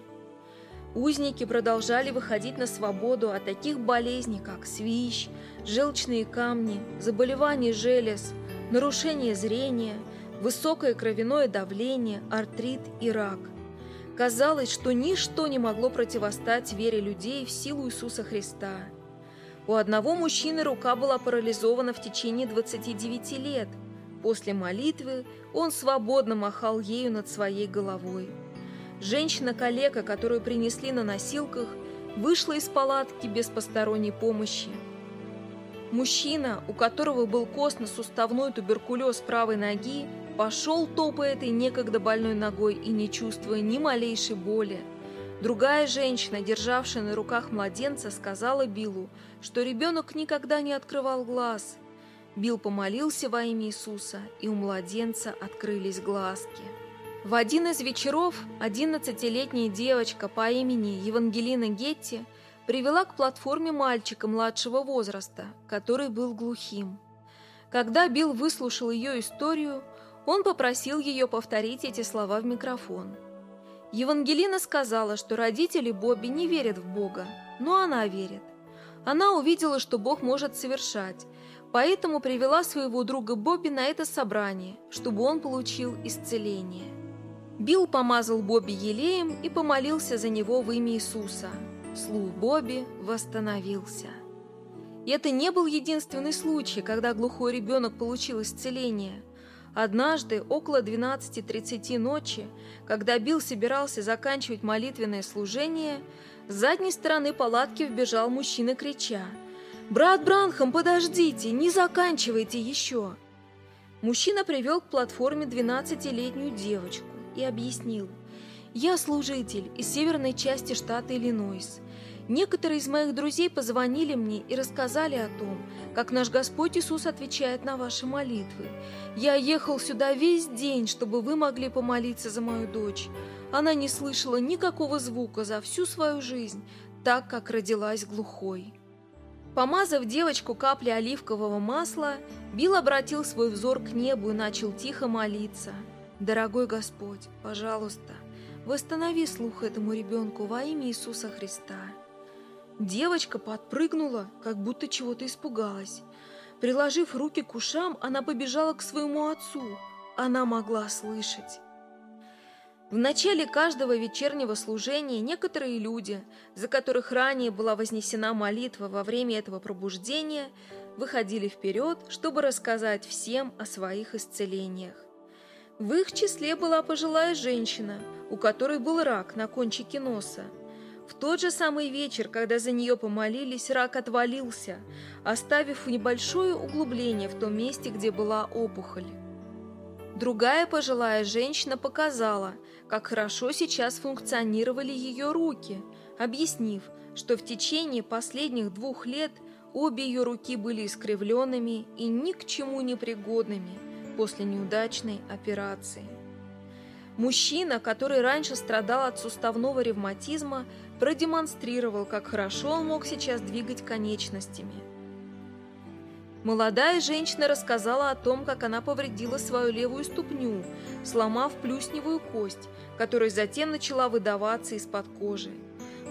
Узники продолжали выходить на свободу от таких болезней, как свищ, желчные камни, заболевания желез, нарушение зрения, высокое кровяное давление, артрит и рак. Казалось, что ничто не могло противостать вере людей в силу Иисуса Христа. У одного мужчины рука была парализована в течение 29 лет. После молитвы он свободно махал ею над своей головой. Женщина-калека, которую принесли на носилках, вышла из палатки без посторонней помощи. Мужчина, у которого был костно-суставной туберкулез правой ноги, пошел топая этой некогда больной ногой и не чувствуя ни малейшей боли. Другая женщина, державшая на руках младенца, сказала Биллу, что ребенок никогда не открывал глаз. Билл помолился во имя Иисуса, и у младенца открылись глазки. В один из вечеров 11-летняя девочка по имени Евангелина Гетти привела к платформе мальчика младшего возраста, который был глухим. Когда Билл выслушал ее историю, он попросил ее повторить эти слова в микрофон. Евангелина сказала, что родители Бобби не верят в Бога, но она верит. Она увидела, что Бог может совершать, поэтому привела своего друга Бобби на это собрание, чтобы он получил исцеление. Билл помазал Бобби елеем и помолился за него в имя Иисуса. Слух Бобби восстановился. И это не был единственный случай, когда глухой ребенок получил исцеление. Однажды, около 12.30 ночи, когда Билл собирался заканчивать молитвенное служение, с задней стороны палатки вбежал мужчина, крича «Брат Бранхам, подождите, не заканчивайте еще!» Мужчина привел к платформе 12-летнюю девочку и объяснил. «Я служитель из северной части штата Иллинойс. Некоторые из моих друзей позвонили мне и рассказали о том, как наш Господь Иисус отвечает на ваши молитвы. Я ехал сюда весь день, чтобы вы могли помолиться за мою дочь. Она не слышала никакого звука за всю свою жизнь, так как родилась глухой». Помазав девочку каплей оливкового масла, Билл обратил свой взор к небу и начал тихо молиться. «Дорогой Господь, пожалуйста, восстанови слух этому ребенку во имя Иисуса Христа». Девочка подпрыгнула, как будто чего-то испугалась. Приложив руки к ушам, она побежала к своему отцу. Она могла слышать. В начале каждого вечернего служения некоторые люди, за которых ранее была вознесена молитва во время этого пробуждения, выходили вперед, чтобы рассказать всем о своих исцелениях. В их числе была пожилая женщина, у которой был рак на кончике носа. В тот же самый вечер, когда за нее помолились, рак отвалился, оставив небольшое углубление в том месте, где была опухоль. Другая пожилая женщина показала, как хорошо сейчас функционировали ее руки, объяснив, что в течение последних двух лет обе ее руки были искривленными и ни к чему не пригодными после неудачной операции. Мужчина, который раньше страдал от суставного ревматизма, продемонстрировал, как хорошо он мог сейчас двигать конечностями – Молодая женщина рассказала о том, как она повредила свою левую ступню, сломав плюсневую кость, которая затем начала выдаваться из-под кожи.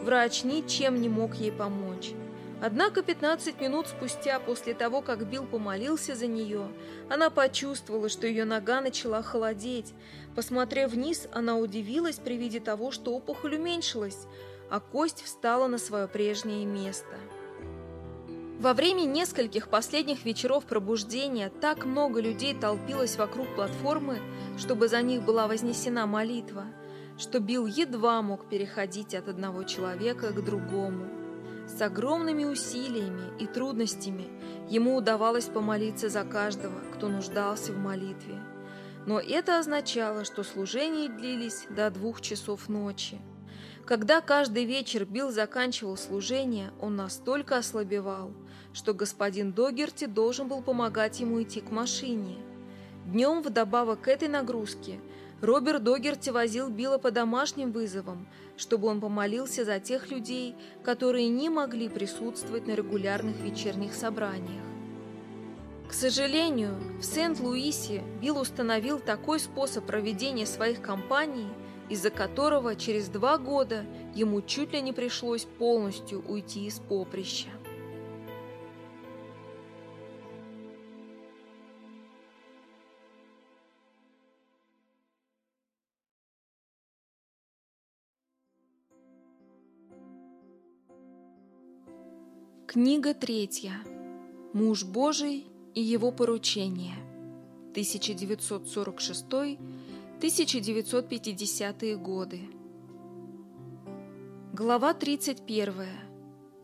Врач ничем не мог ей помочь. Однако 15 минут спустя, после того, как Билл помолился за нее, она почувствовала, что ее нога начала холодеть. Посмотрев вниз, она удивилась при виде того, что опухоль уменьшилась, а кость встала на свое прежнее место. Во время нескольких последних вечеров пробуждения так много людей толпилось вокруг платформы, чтобы за них была вознесена молитва, что Билл едва мог переходить от одного человека к другому. С огромными усилиями и трудностями ему удавалось помолиться за каждого, кто нуждался в молитве. Но это означало, что служения длились до двух часов ночи. Когда каждый вечер Билл заканчивал служение, он настолько ослабевал, что господин Догерти должен был помогать ему идти к машине. Днем, вдобавок к этой нагрузке, Роберт Догерти возил Билла по домашним вызовам, чтобы он помолился за тех людей, которые не могли присутствовать на регулярных вечерних собраниях. К сожалению, в Сент-Луисе Билл установил такой способ проведения своих кампаний, из-за которого через два года ему чуть ли не пришлось полностью уйти из поприща. Книга третья. Муж Божий и его поручение. 1946-1950 годы. Глава 31.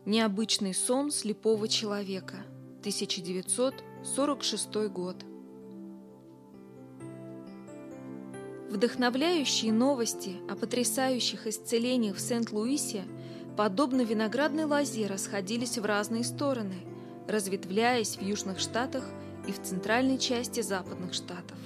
Необычный сон слепого человека. 1946 год. Вдохновляющие новости о потрясающих исцелениях в Сент-Луисе – подобно виноградной лозе, расходились в разные стороны, разветвляясь в Южных Штатах и в центральной части западных штатов.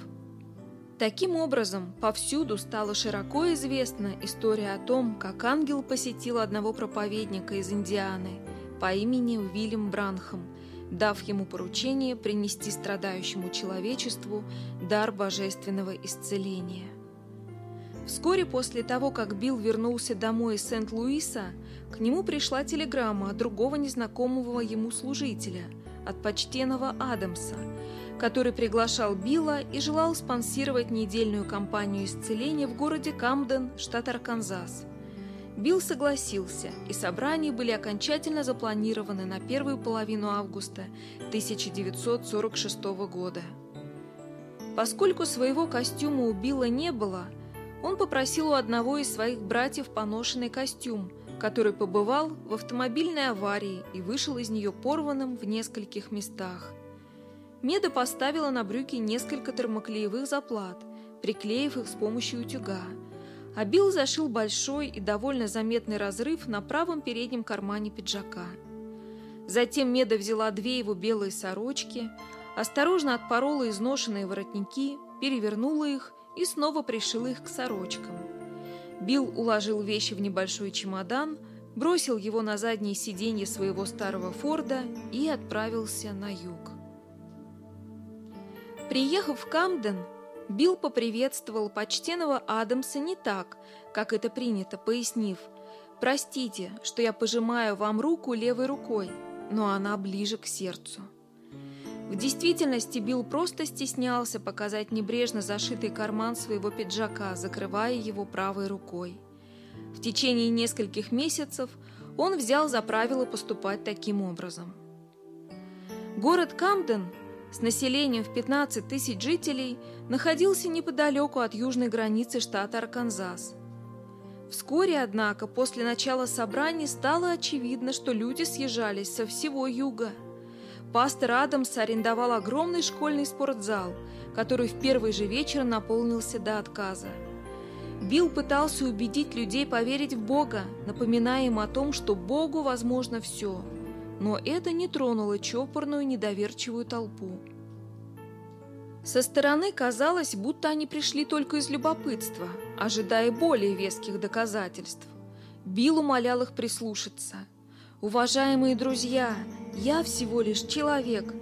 Таким образом, повсюду стала широко известна история о том, как ангел посетил одного проповедника из Индианы по имени Уильям Бранхам, дав ему поручение принести страдающему человечеству дар божественного исцеления. Вскоре после того, как Билл вернулся домой из Сент-Луиса, к нему пришла телеграмма от другого незнакомого ему служителя, от почтенного Адамса, который приглашал Билла и желал спонсировать недельную кампанию исцеления в городе Камден, штат Арканзас. Билл согласился, и собрания были окончательно запланированы на первую половину августа 1946 года. Поскольку своего костюма у Билла не было – он попросил у одного из своих братьев поношенный костюм, который побывал в автомобильной аварии и вышел из нее порванным в нескольких местах. Меда поставила на брюки несколько термоклеевых заплат, приклеив их с помощью утюга. А Билл зашил большой и довольно заметный разрыв на правом переднем кармане пиджака. Затем Меда взяла две его белые сорочки, осторожно отпорола изношенные воротники, перевернула их и снова пришил их к сорочкам. Билл уложил вещи в небольшой чемодан, бросил его на заднее сиденье своего старого Форда и отправился на юг. Приехав в Камден, Билл поприветствовал почтенного Адамса не так, как это принято, пояснив «Простите, что я пожимаю вам руку левой рукой, но она ближе к сердцу». В действительности Билл просто стеснялся показать небрежно зашитый карман своего пиджака, закрывая его правой рукой. В течение нескольких месяцев он взял за правило поступать таким образом. Город Камден с населением в 15 тысяч жителей находился неподалеку от южной границы штата Арканзас. Вскоре, однако, после начала собраний стало очевидно, что люди съезжались со всего юга – Пастор Адамс арендовал огромный школьный спортзал, который в первый же вечер наполнился до отказа. Билл пытался убедить людей поверить в Бога, напоминая им о том, что Богу возможно все. Но это не тронуло чопорную недоверчивую толпу. Со стороны казалось, будто они пришли только из любопытства, ожидая более веских доказательств. Билл умолял их прислушаться – Уважаемые друзья, я всего лишь человек,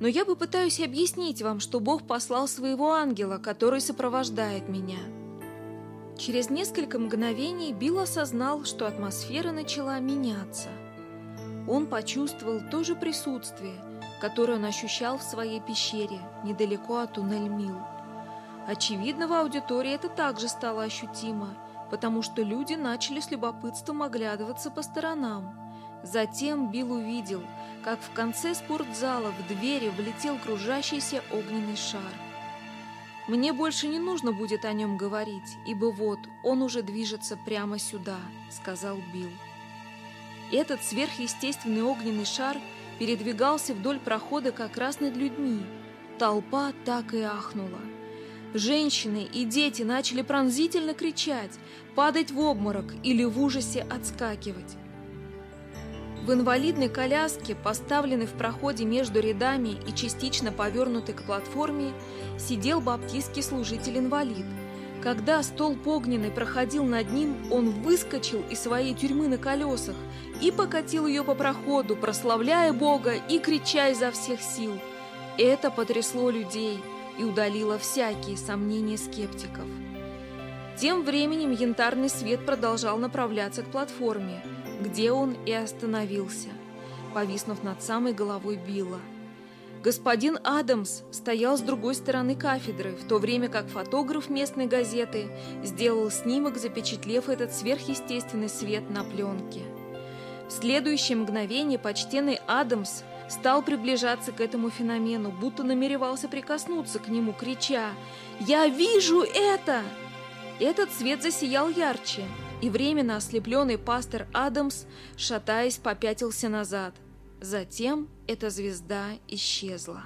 но я попытаюсь объяснить вам, что Бог послал своего ангела, который сопровождает меня. Через несколько мгновений Билл осознал, что атмосфера начала меняться. Он почувствовал то же присутствие, которое он ощущал в своей пещере, недалеко от Туннель-Милл. Очевидно, в аудитории это также стало ощутимо, потому что люди начали с любопытством оглядываться по сторонам. Затем Билл увидел, как в конце спортзала в двери влетел кружащийся огненный шар. «Мне больше не нужно будет о нем говорить, ибо вот он уже движется прямо сюда», — сказал Билл. Этот сверхъестественный огненный шар передвигался вдоль прохода как раз над людьми. Толпа так и ахнула. Женщины и дети начали пронзительно кричать, падать в обморок или в ужасе отскакивать. В инвалидной коляске, поставленной в проходе между рядами и частично повернутой к платформе, сидел баптистский служитель-инвалид. Когда столб огненный проходил над ним, он выскочил из своей тюрьмы на колесах и покатил ее по проходу, прославляя Бога и крича изо всех сил. Это потрясло людей и удалило всякие сомнения скептиков. Тем временем янтарный свет продолжал направляться к платформе – где он и остановился, повиснув над самой головой Билла. Господин Адамс стоял с другой стороны кафедры, в то время как фотограф местной газеты сделал снимок, запечатлев этот сверхъестественный свет на пленке. В следующее мгновение почтенный Адамс стал приближаться к этому феномену, будто намеревался прикоснуться к нему, крича «Я вижу это!». Этот свет засиял ярче – и временно ослепленный пастор Адамс, шатаясь, попятился назад. Затем эта звезда исчезла.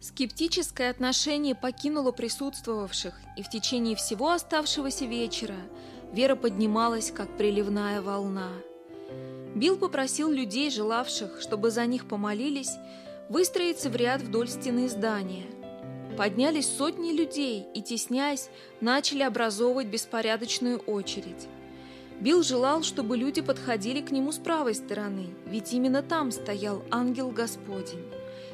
Скептическое отношение покинуло присутствовавших, и в течение всего оставшегося вечера вера поднималась, как приливная волна. Билл попросил людей, желавших, чтобы за них помолились, выстроиться в ряд вдоль стены здания. Поднялись сотни людей и, тесняясь, начали образовывать беспорядочную очередь. Билл желал, чтобы люди подходили к нему с правой стороны, ведь именно там стоял ангел Господень,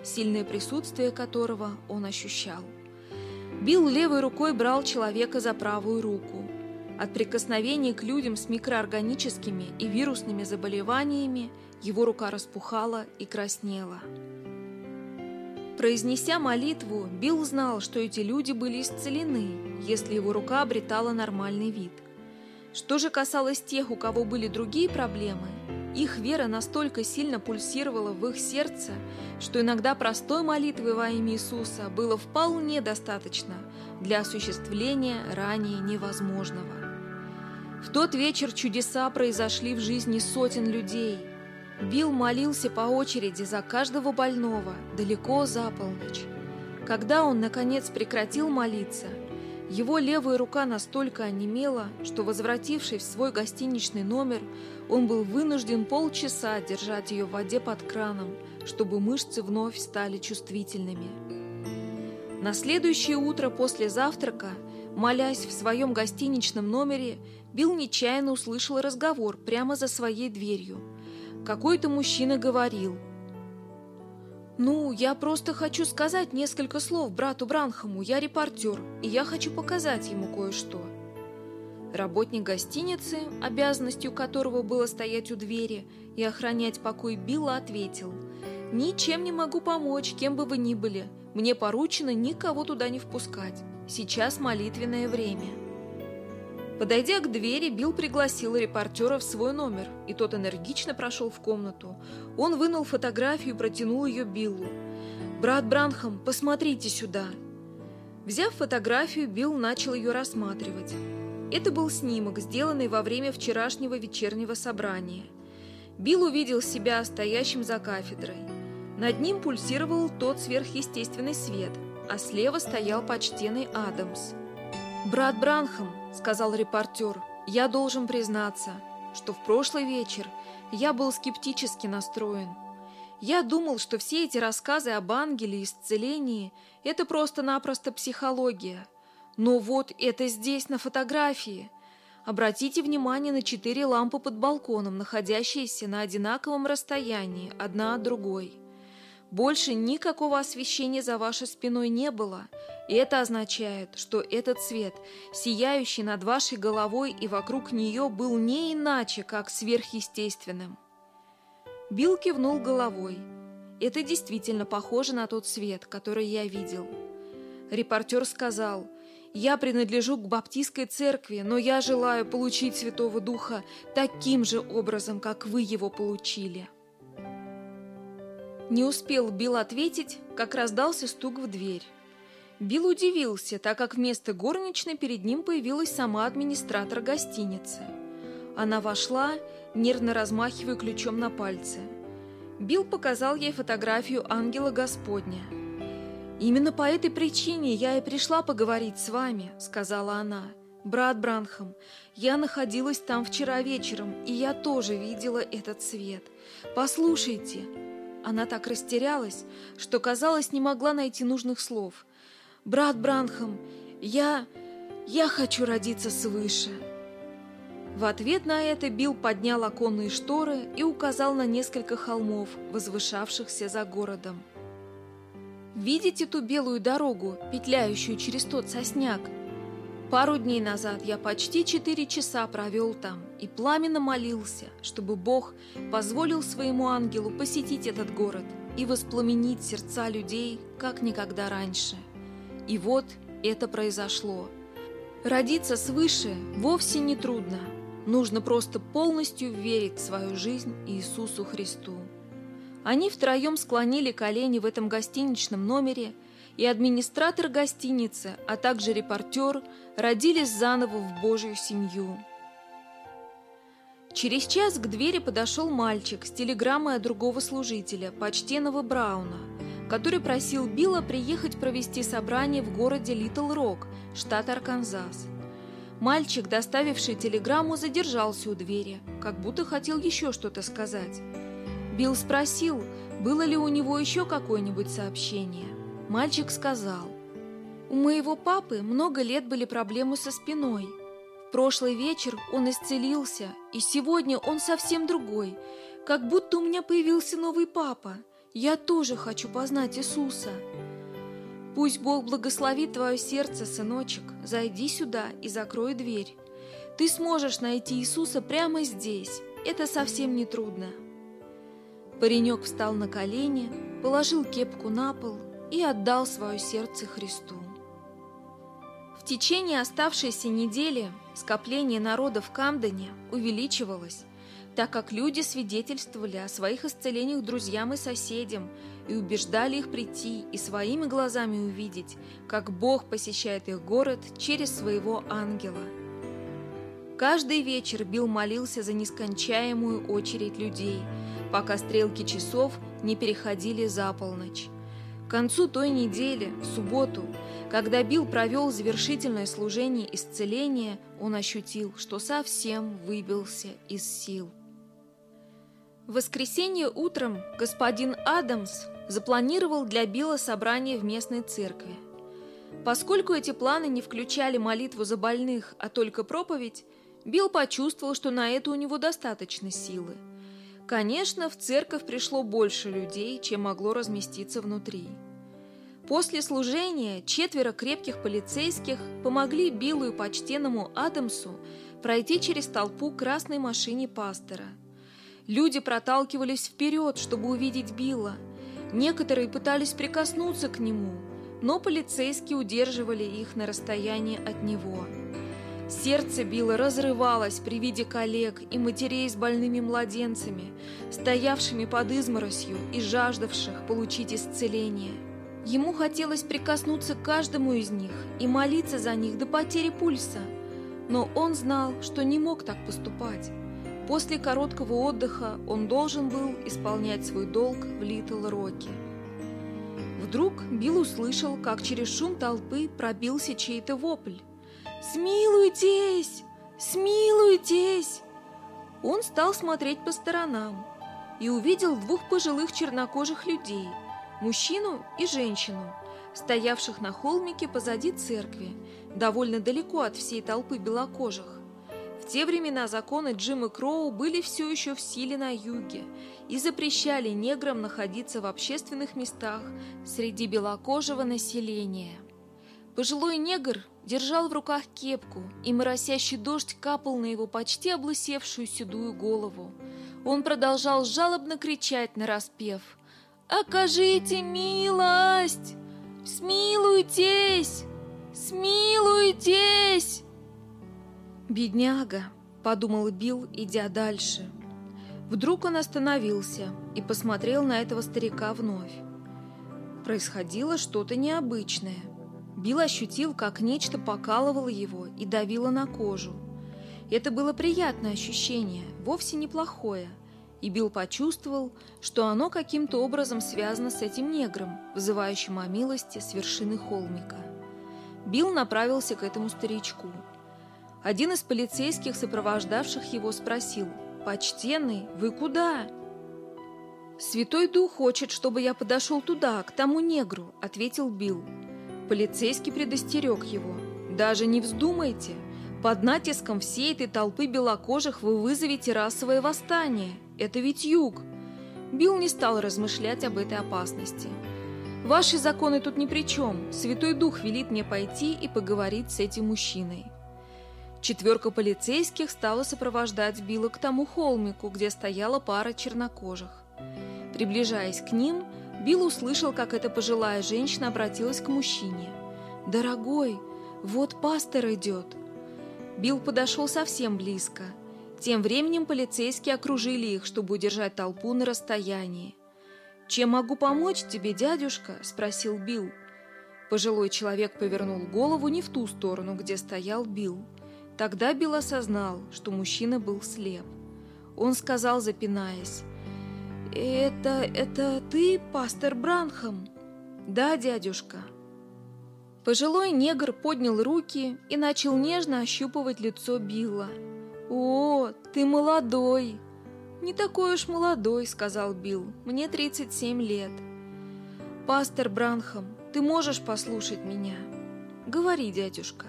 сильное присутствие которого он ощущал. Билл левой рукой брал человека за правую руку. От прикосновения к людям с микроорганическими и вирусными заболеваниями его рука распухала и краснела. Произнеся молитву, Билл знал, что эти люди были исцелены, если его рука обретала нормальный вид. Что же касалось тех, у кого были другие проблемы, их вера настолько сильно пульсировала в их сердце, что иногда простой молитвы во имя Иисуса было вполне достаточно для осуществления ранее невозможного. В тот вечер чудеса произошли в жизни сотен людей. Билл молился по очереди за каждого больного далеко за полночь. Когда он, наконец, прекратил молиться – его левая рука настолько онемела, что, возвратившись в свой гостиничный номер, он был вынужден полчаса держать ее в воде под краном, чтобы мышцы вновь стали чувствительными. На следующее утро после завтрака, молясь в своем гостиничном номере, Билл нечаянно услышал разговор прямо за своей дверью. Какой-то мужчина говорил – «Ну, я просто хочу сказать несколько слов брату Бранхаму. Я репортер, и я хочу показать ему кое-что». Работник гостиницы, обязанностью которого было стоять у двери и охранять покой Билла, ответил. «Ничем не могу помочь, кем бы вы ни были. Мне поручено никого туда не впускать. Сейчас молитвенное время». Подойдя к двери, Билл пригласил репортера в свой номер, и тот энергично прошел в комнату. Он вынул фотографию и протянул ее Биллу. «Брат Бранхам, посмотрите сюда!» Взяв фотографию, Билл начал ее рассматривать. Это был снимок, сделанный во время вчерашнего вечернего собрания. Билл увидел себя стоящим за кафедрой. Над ним пульсировал тот сверхъестественный свет, а слева стоял почтенный Адамс. «Брат Бранхам», — сказал репортер, — «я должен признаться, что в прошлый вечер я был скептически настроен. Я думал, что все эти рассказы об ангеле и исцелении — это просто-напросто психология. Но вот это здесь, на фотографии. Обратите внимание на четыре лампы под балконом, находящиеся на одинаковом расстоянии, одна от другой. Больше никакого освещения за вашей спиной не было, и это означает, что этот свет, сияющий над вашей головой и вокруг нее, был не иначе, как сверхъестественным. Билл кивнул головой. Это действительно похоже на тот свет, который я видел. Репортер сказал, «Я принадлежу к баптистской церкви, но я желаю получить Святого Духа таким же образом, как вы его получили». Не успел Билл ответить, как раздался стук в дверь. Билл удивился, так как вместо горничной перед ним появилась сама администратор гостиницы. Она вошла, нервно размахивая ключом на пальце. Билл показал ей фотографию ангела Господня. «Именно по этой причине я и пришла поговорить с вами», — сказала она. «Брат Бранхам, я находилась там вчера вечером, и я тоже видела этот свет. Послушайте, она так растерялась, что, казалось, не могла найти нужных слов. «Брат Бранхам, я... я хочу родиться свыше». В ответ на это Билл поднял оконные шторы и указал на несколько холмов, возвышавшихся за городом. «Видите ту белую дорогу, петляющую через тот сосняк?» Пару дней назад я почти четыре часа провел там и пламенно молился, чтобы Бог позволил своему ангелу посетить этот город и воспламенить сердца людей, как никогда раньше. И вот это произошло. Родиться свыше вовсе не трудно. Нужно просто полностью верить в свою жизнь Иисусу Христу. Они втроем склонили колени в этом гостиничном номере – и администратор гостиницы, а также репортер родились заново в Божью семью. Через час к двери подошел мальчик с телеграммой от другого служителя, почтенного Брауна, который просил Билла приехать провести собрание в городе Литл Рок, штат Арканзас. Мальчик, доставивший телеграмму, задержался у двери, как будто хотел еще что-то сказать. Билл спросил, было ли у него еще какое-нибудь сообщение. Мальчик сказал, «У моего папы много лет были проблемы со спиной. В прошлый вечер он исцелился, и сегодня он совсем другой, как будто у меня появился новый папа. Я тоже хочу познать Иисуса». Пусть Бог благословит твое сердце, сыночек. Зайди сюда и закрой дверь. Ты сможешь найти Иисуса прямо здесь. Это совсем не трудно. Паренек встал на колени, положил кепку на пол и отдал свое сердце Христу. В течение оставшейся недели скопление народа в Камдене увеличивалось, так как люди свидетельствовали о своих исцелениях друзьям и соседям и убеждали их прийти и своими глазами увидеть, как Бог посещает их город через своего ангела. Каждый вечер Билл молился за нескончаемую очередь людей, пока стрелки часов не переходили за полночь. К концу той недели, в субботу, когда Билл провел завершительное служение исцеления, он ощутил, что совсем выбился из сил. В воскресенье утром господин Адамс запланировал для Билла собрание в местной церкви. Поскольку эти планы не включали молитву за больных, а только проповедь, Билл почувствовал, что на это у него достаточно силы. Конечно, в церковь пришло больше людей, чем могло разместиться внутри. После служения четверо крепких полицейских помогли Биллу и почтенному Адамсу пройти через толпу красной машине пастора – Люди проталкивались вперед, чтобы увидеть Билла. Некоторые пытались прикоснуться к нему, но полицейские удерживали их на расстоянии от него. Сердце Билла разрывалось при виде коллег и матерей с больными младенцами, стоявшими под изморосью и жаждавших получить исцеление. Ему хотелось прикоснуться к каждому из них и молиться за них до потери пульса, но он знал, что не мог так поступать. После короткого отдыха он должен был исполнять свой долг в Литл-Роке. Вдруг Билл услышал, как через шум толпы пробился чей-то вопль. «Смилуйтесь! Смилуйтесь!» Он стал смотреть по сторонам и увидел двух пожилых чернокожих людей, мужчину и женщину, стоявших на холмике позади церкви, довольно далеко от всей толпы белокожих. В те времена законы Джима Кроу были все еще в силе на юге и запрещали неграм находиться в общественных местах среди белокожего населения. Пожилой негр держал в руках кепку, и моросящий дождь капал на его почти облысевшую седую голову. Он продолжал жалобно кричать на распев «Окажите милость! Смилуйтесь! Смилуйтесь!» «Бедняга!» – подумал Билл, идя дальше. Вдруг он остановился и посмотрел на этого старика вновь. Происходило что-то необычное. Билл ощутил, как нечто покалывало его и давило на кожу. Это было приятное ощущение, вовсе неплохое, и Билл почувствовал, что оно каким-то образом связано с этим негром, вызывающим о милости с вершины холмика. Билл направился к этому старичку – один из полицейских, сопровождавших его, спросил, «Почтенный, вы куда?» «Святой Дух хочет, чтобы я подошел туда, к тому негру», — ответил Билл. Полицейский предостерег его. «Даже не вздумайте. Под натиском всей этой толпы белокожих вы вызовете расовое восстание. Это ведь юг». Билл не стал размышлять об этой опасности. «Ваши законы тут ни при чем. Святой Дух велит мне пойти и поговорить с этим мужчиной». Четверка полицейских стала сопровождать Билла к тому холмику, где стояла пара чернокожих. Приближаясь к ним, Билл услышал, как эта пожилая женщина обратилась к мужчине. «Дорогой, вот пастор идет!» Билл подошел совсем близко. Тем временем полицейские окружили их, чтобы удержать толпу на расстоянии. «Чем могу помочь тебе, дядюшка?» – спросил Билл. Пожилой человек повернул голову не в ту сторону, где стоял Билл. Тогда Билл осознал, что мужчина был слеп. Он сказал, запинаясь, «Это... это ты, пастор Бранхам?» «Да, дядюшка». Пожилой негр поднял руки и начал нежно ощупывать лицо Билла. «О, ты молодой! не такой уж молодой», — сказал Билл. «Мне 37 лет». «Пастор Бранхам, ты можешь послушать меня?» «Говори, дядюшка».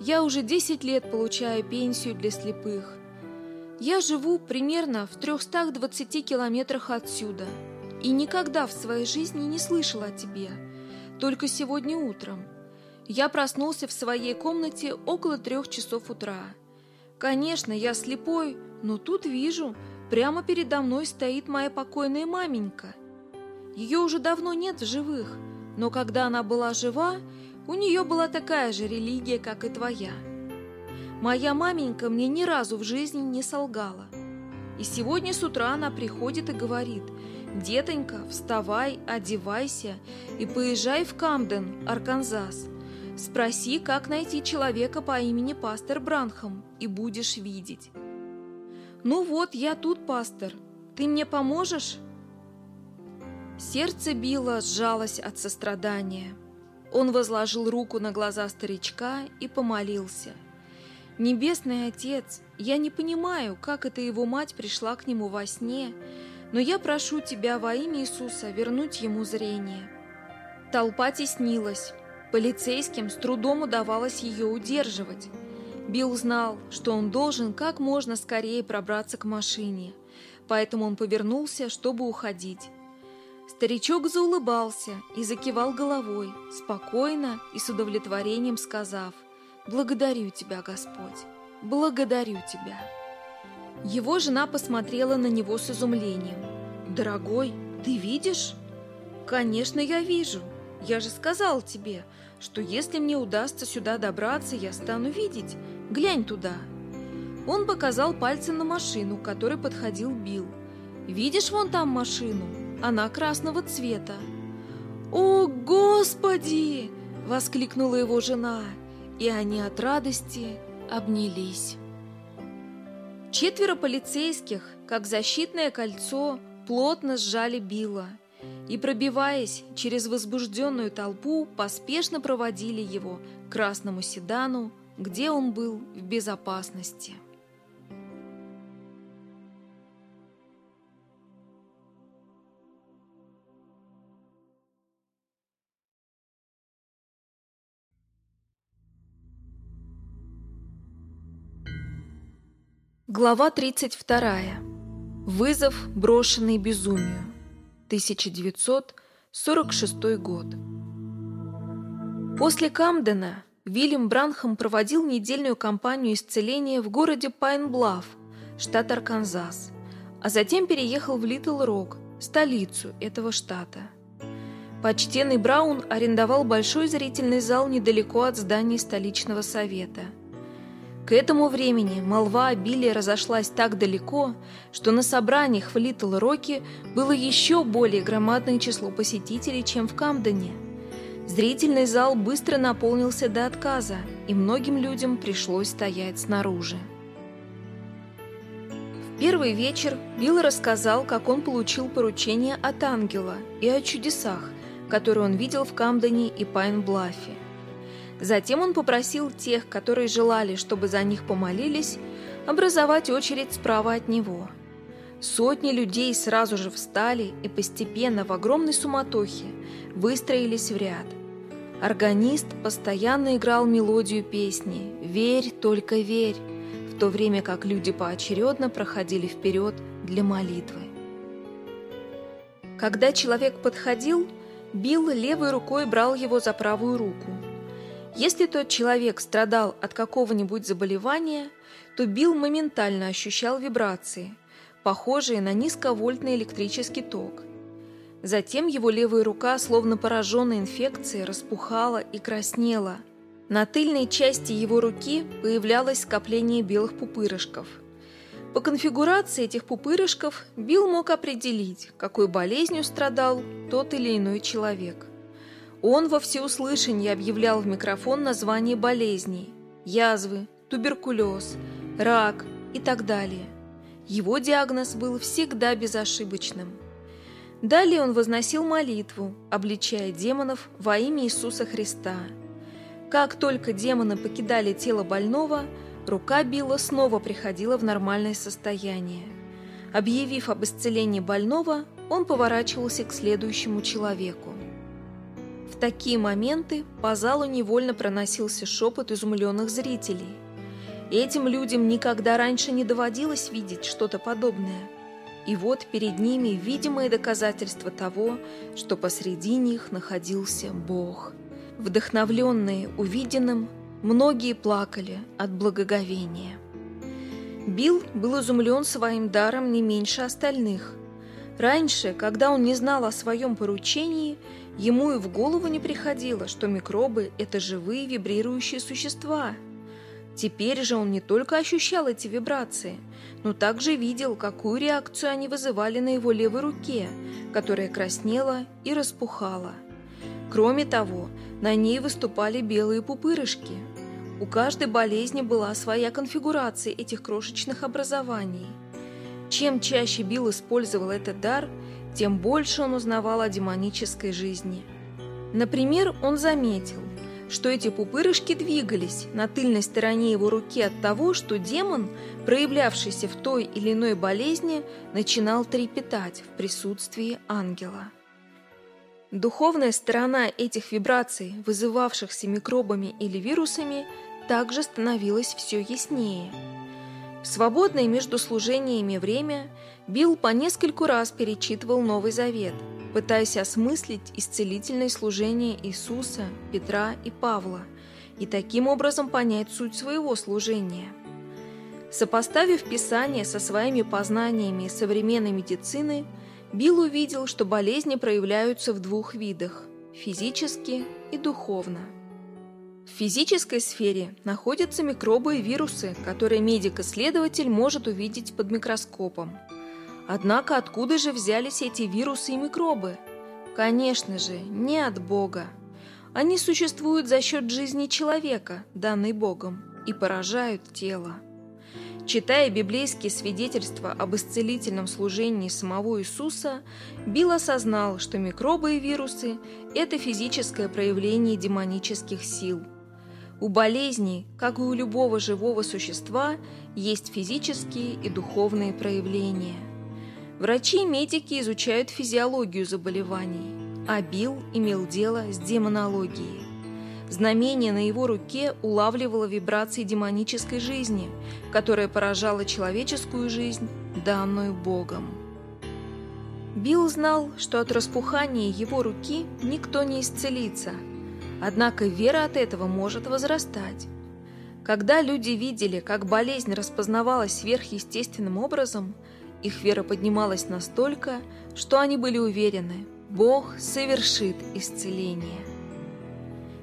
«Я уже 10 лет получаю пенсию для слепых. Я живу примерно в 320 километрах отсюда и никогда в своей жизни не слышал о тебе, только сегодня утром. Я проснулся в своей комнате около трех часов утра. Конечно, я слепой, но тут вижу, прямо передо мной стоит моя покойная маменька. Ее уже давно нет в живых, но когда она была жива, у нее была такая же религия, как и твоя. Моя маменька мне ни разу в жизни не солгала. И сегодня с утра она приходит и говорит, «Детонька, вставай, одевайся и поезжай в Камден, Арканзас. Спроси, как найти человека по имени пастор Бранхам, и будешь видеть». «Ну вот, я тут, пастор. Ты мне поможешь?» Сердце било, сжалось от сострадания. Он возложил руку на глаза старичка и помолился. «Небесный Отец, я не понимаю, как это его мать пришла к нему во сне, но я прошу тебя во имя Иисуса вернуть ему зрение». Толпа теснилась. Полицейским с трудом удавалось ее удерживать. Билл знал, что он должен как можно скорее пробраться к машине, поэтому он повернулся, чтобы уходить. Старичок заулыбался и закивал головой, спокойно и с удовлетворением сказав «Благодарю тебя, Господь, благодарю тебя». Его жена посмотрела на него с изумлением. «Дорогой, ты видишь?» «Конечно, я вижу. Я же сказал тебе, что если мне удастся сюда добраться, я стану видеть. Глянь туда». Он показал пальцем на машину, к которой подходил Билл. «Видишь вон там машину? Она красного цвета». «О, Господи!» — воскликнула его жена, и они от радости обнялись. Четверо полицейских, как защитное кольцо, плотно сжали Билла и, пробиваясь через возбужденную толпу, поспешно проводили его к красному седану, где он был в безопасности. Глава 32. Вызов, брошенный безумию. 1946 год. После Камдена Вильям Бранхам проводил недельную кампанию исцеления в городе Пайн-Блафф, штат Арканзас, а затем переехал в Литл-Рок, столицу этого штата. Почтенный Браун арендовал большой зрительный зал недалеко от здания столичного совета – к этому времени молва о Билли разошлась так далеко, что на собраниях в Литл-Роке было еще более громадное число посетителей, чем в Камдене. Зрительный зал быстро наполнился до отказа, и многим людям пришлось стоять снаружи. В первый вечер Билл рассказал, как он получил поручение от ангела и о чудесах, которые он видел в Камдене и Пайн-Блаффе. Затем он попросил тех, которые желали, чтобы за них помолились, образовать очередь справа от него. Сотни людей сразу же встали и постепенно в огромной суматохе выстроились в ряд. Органист постоянно играл мелодию песни «Верь, только верь», в то время как люди поочередно проходили вперед для молитвы. Когда человек подходил, Билл левой рукой брал его за правую руку – если тот человек страдал от какого-нибудь заболевания, то Билл моментально ощущал вибрации, похожие на низковольтный электрический ток. Затем его левая рука, словно пораженная инфекцией, распухала и краснела. На тыльной части его руки появлялось скопление белых пупырышков. По конфигурации этих пупырышков Билл мог определить, какой болезнью страдал тот или иной человек – он во всеуслышание объявлял в микрофон название болезней – язвы, туберкулез, рак и так далее. Его диагноз был всегда безошибочным. Далее он возносил молитву, обличая демонов во имя Иисуса Христа. Как только демоны покидали тело больного, рука Билла снова приходила в нормальное состояние. Объявив об исцелении больного, он поворачивался к следующему человеку. В такие моменты по залу невольно проносился шепот изумленных зрителей. Этим людям никогда раньше не доводилось видеть что-то подобное. И вот перед ними видимое доказательство того, что посреди них находился Бог. Вдохновленные увиденным, многие плакали от благоговения. Билл был изумлен своим даром не меньше остальных. Раньше, когда он не знал о своем поручении, ему и в голову не приходило, что микробы – это живые вибрирующие существа. Теперь же он не только ощущал эти вибрации, но также видел, какую реакцию они вызывали на его левой руке, которая краснела и распухала. Кроме того, на ней выступали белые пупырышки – у каждой болезни была своя конфигурация этих крошечных образований. Чем чаще Билл использовал этот дар, тем больше он узнавал о демонической жизни. Например, он заметил, что эти пупырышки двигались на тыльной стороне его руки от того, что демон, проявлявшийся в той или иной болезни, начинал трепетать в присутствии ангела. Духовная сторона этих вибраций, вызывавшихся микробами или вирусами – также становилось все яснее. В свободное между служениями время Билл по нескольку раз перечитывал Новый Завет, пытаясь осмыслить исцелительное служение Иисуса, Петра и Павла и таким образом понять суть своего служения. Сопоставив Писание со своими познаниями современной медицины, Билл увидел, что болезни проявляются в двух видах – физически и духовно – в физической сфере находятся микробы и вирусы, которые медик-исследователь может увидеть под микроскопом. Однако откуда же взялись эти вирусы и микробы? Конечно же, не от Бога. Они существуют за счет жизни человека, данной Богом, и поражают тело. Читая библейские свидетельства об исцелительном служении самого Иисуса, Билл осознал, что микробы и вирусы – это физическое проявление демонических сил – у болезней, как и у любого живого существа, есть физические и духовные проявления. Врачи и медики изучают физиологию заболеваний, а Билл имел дело с демонологией. Знамение на его руке улавливало вибрации демонической жизни, которая поражала человеческую жизнь, данную Богом. Билл знал, что от распухания его руки никто не исцелится – Однако вера от этого может возрастать. Когда люди видели, как болезнь распознавалась сверхъестественным образом, их вера поднималась настолько, что они были уверены, Бог совершит исцеление.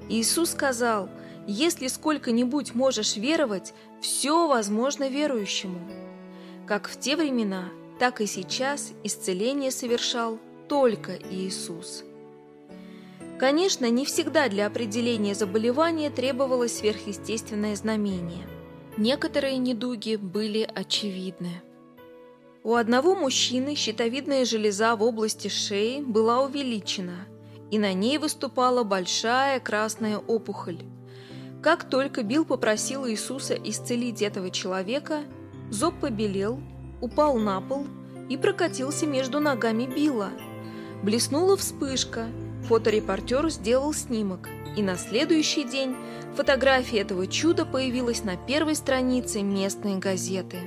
Иисус сказал, если сколько-нибудь можешь веровать, все возможно верующему. Как в те времена, так и сейчас исцеление совершал только Иисус. Конечно, не всегда для определения заболевания требовалось сверхъестественное знамение. Некоторые недуги были очевидны. У одного мужчины щитовидная железа в области шеи была увеличена, и на ней выступала большая красная опухоль. Как только Билл попросил Иисуса исцелить этого человека, зоб побелел, упал на пол и прокатился между ногами Билла. Блеснула вспышка – Фоторепортер сделал снимок, и на следующий день фотография этого чуда появилась на первой странице местной газеты.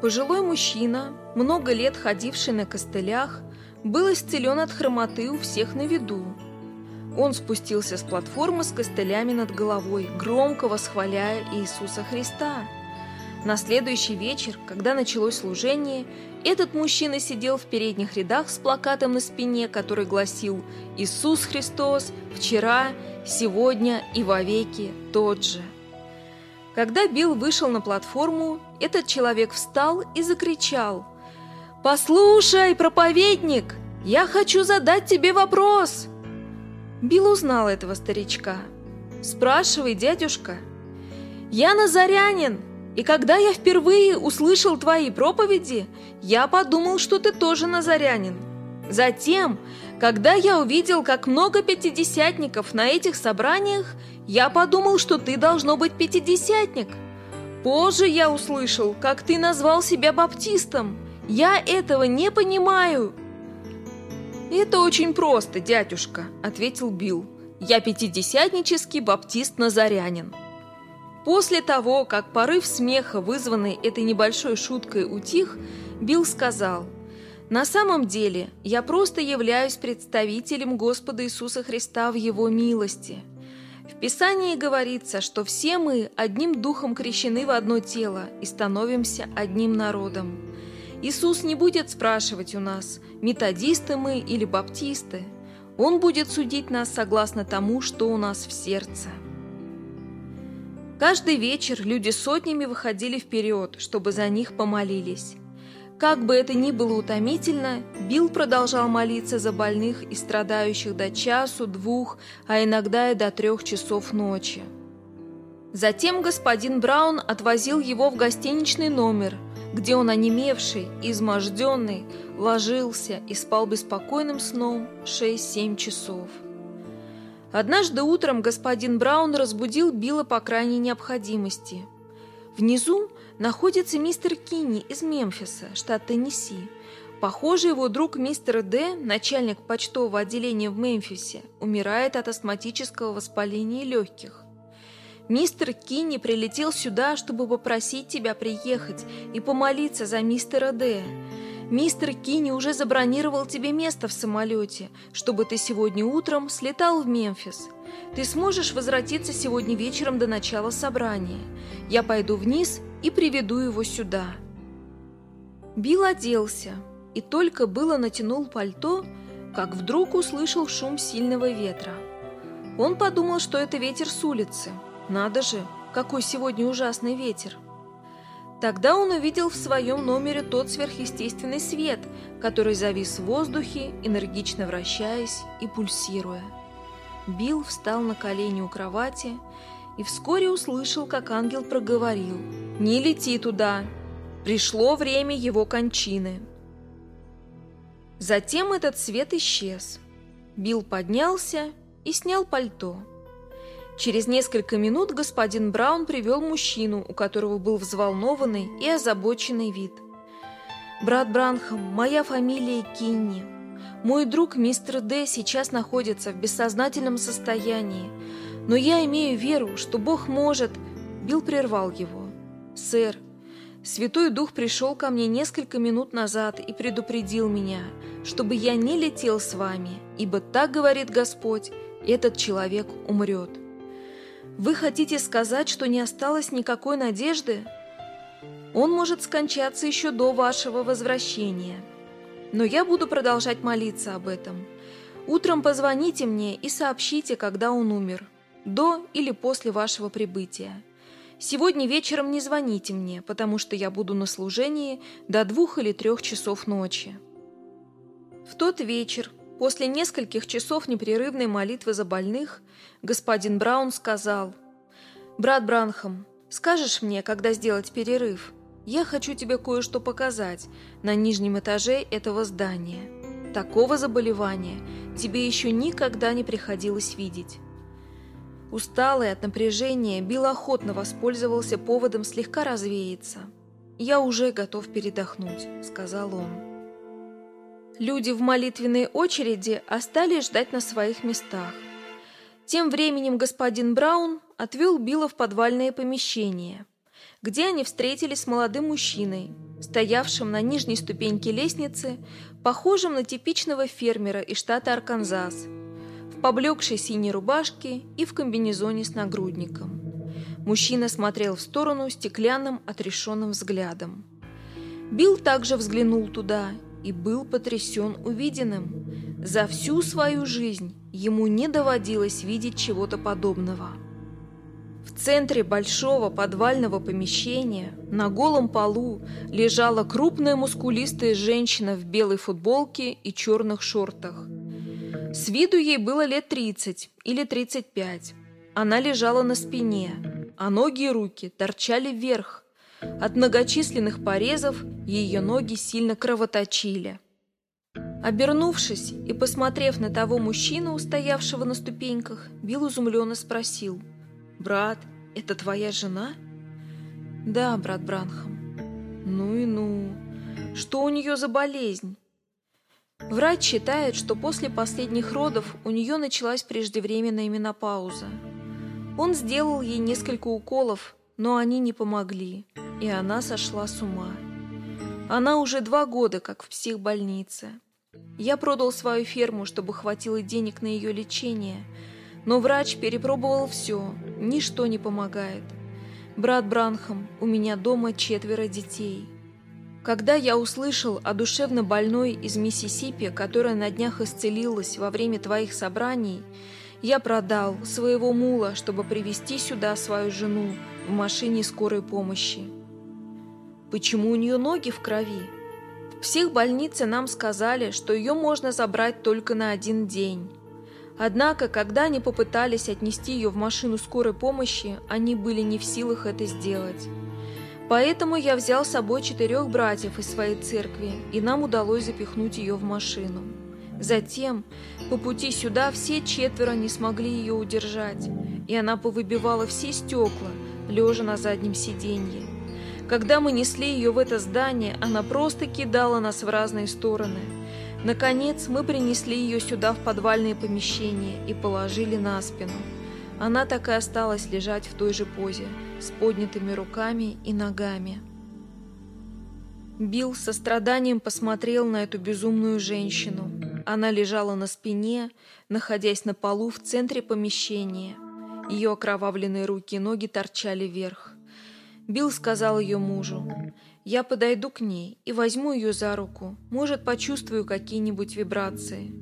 Пожилой мужчина, много лет ходивший на костылях, был исцелен от хромоты у всех на виду. Он спустился с платформы с костылями над головой, громко восхваляя Иисуса Христа – на следующий вечер, когда началось служение, этот мужчина сидел в передних рядах с плакатом на спине, который гласил «Иисус Христос вчера, сегодня и вовеки тот же». Когда Билл вышел на платформу, этот человек встал и закричал «Послушай, проповедник, я хочу задать тебе вопрос!» Билл узнал этого старичка. «Спрашивай, дядюшка». «Я назарянин, и когда я впервые услышал твои проповеди, я подумал, что ты тоже назарянин. Затем, когда я увидел, как много пятидесятников на этих собраниях, я подумал, что ты должно быть пятидесятник. Позже я услышал, как ты назвал себя баптистом. Я этого не понимаю. Это очень просто, дядюшка, ответил Билл. Я пятидесятнический баптист-назарянин. После того, как порыв смеха, вызванный этой небольшой шуткой, утих, Билл сказал, «На самом деле я просто являюсь представителем Господа Иисуса Христа в Его милости. В Писании говорится, что все мы одним духом крещены в одно тело и становимся одним народом. Иисус не будет спрашивать у нас, методисты мы или баптисты. Он будет судить нас согласно тому, что у нас в сердце». Каждый вечер люди сотнями выходили вперед, чтобы за них помолились. Как бы это ни было утомительно, Билл продолжал молиться за больных и страдающих до часу, двух, а иногда и до трех часов ночи. Затем господин Браун отвозил его в гостиничный номер, где он, онемевший изможденный, ложился и спал беспокойным сном 6-7 часов. Однажды утром господин Браун разбудил Билла по крайней необходимости. Внизу находится мистер Кинни из Мемфиса, штат Теннесси. Похоже, его друг мистер Д, начальник почтового отделения в Мемфисе, умирает от астматического воспаления легких. Мистер Кинни прилетел сюда, чтобы попросить тебя приехать и помолиться за мистера Д. Мистер Кини уже забронировал тебе место в самолете, чтобы ты сегодня утром слетал в Мемфис. Ты сможешь возвратиться сегодня вечером до начала собрания. Я пойду вниз и приведу его сюда». Билл оделся и только было натянул пальто, как вдруг услышал шум сильного ветра. Он подумал, что это ветер с улицы. Надо же, какой сегодня ужасный ветер! Тогда он увидел в своем номере тот сверхъестественный свет, который завис в воздухе, энергично вращаясь и пульсируя. Билл встал на колени у кровати и вскоре услышал, как ангел проговорил «Не лети туда! Пришло время его кончины!» Затем этот свет исчез. Билл поднялся и снял пальто. Через несколько минут господин Браун привел мужчину, у которого был взволнованный и озабоченный вид. «Брат Бранхам, моя фамилия Кинни. Мой друг мистер Д сейчас находится в бессознательном состоянии, но я имею веру, что Бог может...» Билл прервал его. «Сэр, Святой Дух пришел ко мне несколько минут назад и предупредил меня, чтобы я не летел с вами, ибо так говорит Господь, этот человек умрет». Вы хотите сказать, что не осталось никакой надежды? Он может скончаться еще до вашего возвращения. Но я буду продолжать молиться об этом. Утром позвоните мне и сообщите, когда он умер, до или после вашего прибытия. Сегодня вечером не звоните мне, потому что я буду на служении до двух или трех часов ночи. В тот вечер После нескольких часов непрерывной молитвы за больных господин Браун сказал, «Брат Бранхам, скажешь мне, когда сделать перерыв? Я хочу тебе кое-что показать на нижнем этаже этого здания. Такого заболевания тебе еще никогда не приходилось видеть». Усталый от напряжения, Билл охотно воспользовался поводом слегка развеяться. «Я уже готов передохнуть», — сказал он. Люди в молитвенной очереди остались ждать на своих местах. Тем временем господин Браун отвел Билла в подвальное помещение, где они встретились с молодым мужчиной, стоявшим на нижней ступеньке лестницы, похожим на типичного фермера из штата Арканзас, в поблекшей синей рубашке и в комбинезоне с нагрудником. Мужчина смотрел в сторону стеклянным отрешенным взглядом. Билл также взглянул туда и был потрясен увиденным. За всю свою жизнь ему не доводилось видеть чего-то подобного. В центре большого подвального помещения на голом полу лежала крупная мускулистая женщина в белой футболке и черных шортах. С виду ей было лет 30 или 35. Она лежала на спине, а ноги и руки торчали вверх, от многочисленных порезов ее ноги сильно кровоточили. Обернувшись и посмотрев на того мужчину, стоявшего на ступеньках, Билл изумленно спросил, «Брат, это твоя жена?» Да, брат Бранхам. Ну и ну. Что у нее за болезнь? Врач считает, что после последних родов у нее началась преждевременная менопауза. Он сделал ей несколько уколов, но они не помогли, и она сошла с ума. Она уже два года как в психбольнице. Я продал свою ферму, чтобы хватило денег на ее лечение, но врач перепробовал все, ничто не помогает. Брат Бранхам, у меня дома четверо детей. Когда я услышал о душевно больной из Миссисипи, которая на днях исцелилась во время твоих собраний, я продал своего мула, чтобы привести сюда свою жену в машине скорой помощи. Почему у нее ноги в крови? В психбольнице нам сказали, что ее можно забрать только на один день. Однако, когда они попытались отнести ее в машину скорой помощи, они были не в силах это сделать. Поэтому я взял с собой четырех братьев из своей церкви, и нам удалось запихнуть ее в машину. Затем, по пути сюда, все четверо не смогли ее удержать, и она повыбивала все стекла, лежа на заднем сиденье. Когда мы несли ее в это здание, она просто кидала нас в разные стороны. Наконец, мы принесли ее сюда в подвальное помещение и положили на спину. Она так и осталась лежать в той же позе, с поднятыми руками и ногами. Билл со страданием посмотрел на эту безумную женщину. Она лежала на спине, находясь на полу в центре помещения. Ее окровавленные руки и ноги торчали вверх. Билл сказал ее мужу, «Я подойду к ней и возьму ее за руку. Может, почувствую какие-нибудь вибрации».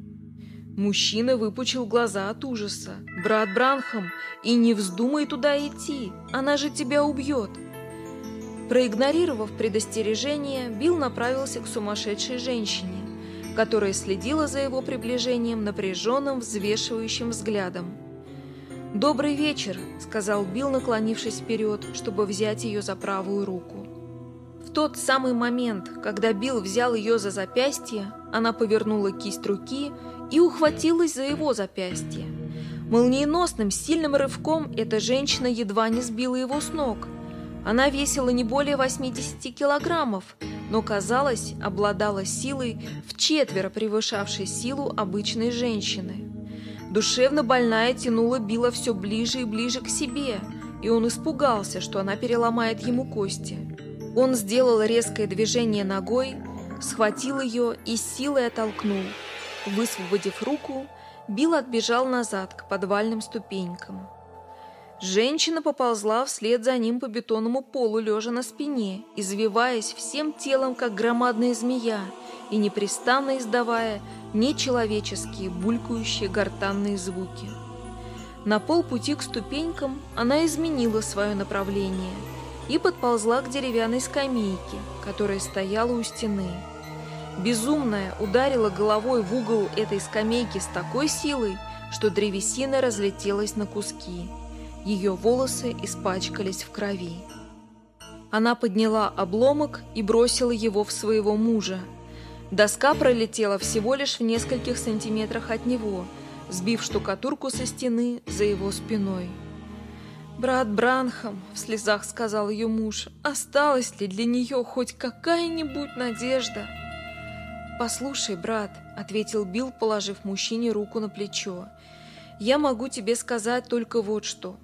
Мужчина выпучил глаза от ужаса. «Брат Бранхам, и не вздумай туда идти, она же тебя убьет!» Проигнорировав предостережение, Билл направился к сумасшедшей женщине, которая следила за его приближением напряженным, взвешивающим взглядом. «Добрый вечер», — сказал Билл, наклонившись вперед, чтобы взять ее за правую руку. В тот самый момент, когда Билл взял ее за запястье, она повернула кисть руки и ухватилась за его запястье. Молниеносным, сильным рывком эта женщина едва не сбила его с ног. Она весила не более 80 килограммов, но, казалось, обладала силой, в четверо превышавшей силу обычной женщины. Душевно больная тянула Билла все ближе и ближе к себе, и он испугался, что она переломает ему кости. Он сделал резкое движение ногой, схватил ее и силой оттолкнул – Высвободив руку, Билл отбежал назад к подвальным ступенькам. Женщина поползла вслед за ним по бетонному полу, лежа на спине, извиваясь всем телом, как громадная змея, и непрестанно издавая нечеловеческие булькающие гортанные звуки. На полпути к ступенькам она изменила свое направление и подползла к деревянной скамейке, которая стояла у стены. Безумная ударила головой в угол этой скамейки с такой силой, что древесина разлетелась на куски. Ее волосы испачкались в крови. Она подняла обломок и бросила его в своего мужа. Доска пролетела всего лишь в нескольких сантиметрах от него, сбив штукатурку со стены за его спиной. «Брат Бранхам», — в слезах сказал ее муж, — «осталась ли для нее хоть какая-нибудь надежда?» «Послушай, брат», — ответил Билл, положив мужчине руку на плечо, — «я могу тебе сказать только вот что.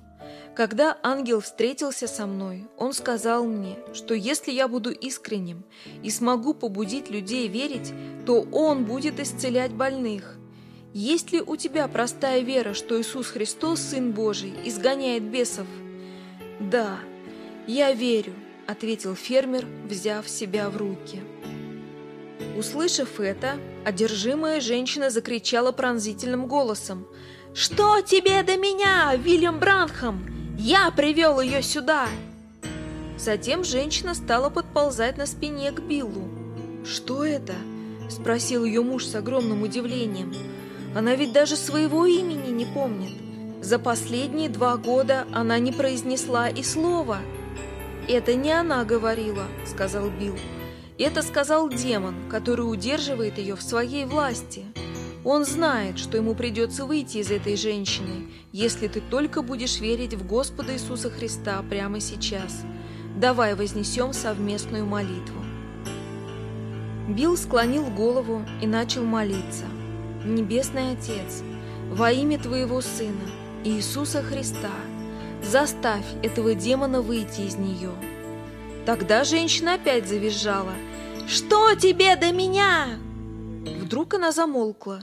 Когда ангел встретился со мной, он сказал мне, что если я буду искренним и смогу побудить людей верить, то он будет исцелять больных. Есть ли у тебя простая вера, что Иисус Христос, Сын Божий, изгоняет бесов?» «Да, я верю», — ответил фермер, взяв себя в руки. Услышав это, одержимая женщина закричала пронзительным голосом. «Что тебе до меня, Вильям Бранхам? Я привел ее сюда!» Затем женщина стала подползать на спине к Биллу. «Что это?» – спросил ее муж с огромным удивлением. «Она ведь даже своего имени не помнит. За последние два года она не произнесла и слова». «Это не она говорила», – сказал Билл. Это сказал демон, который удерживает ее в своей власти. Он знает, что ему придется выйти из этой женщины, если ты только будешь верить в Господа Иисуса Христа прямо сейчас. Давай вознесем совместную молитву. Билл склонил голову и начал молиться. «Небесный Отец, во имя Твоего Сына, Иисуса Христа, заставь этого демона выйти из нее». Тогда женщина опять завизжала. «Что тебе до меня?» Вдруг она замолкла,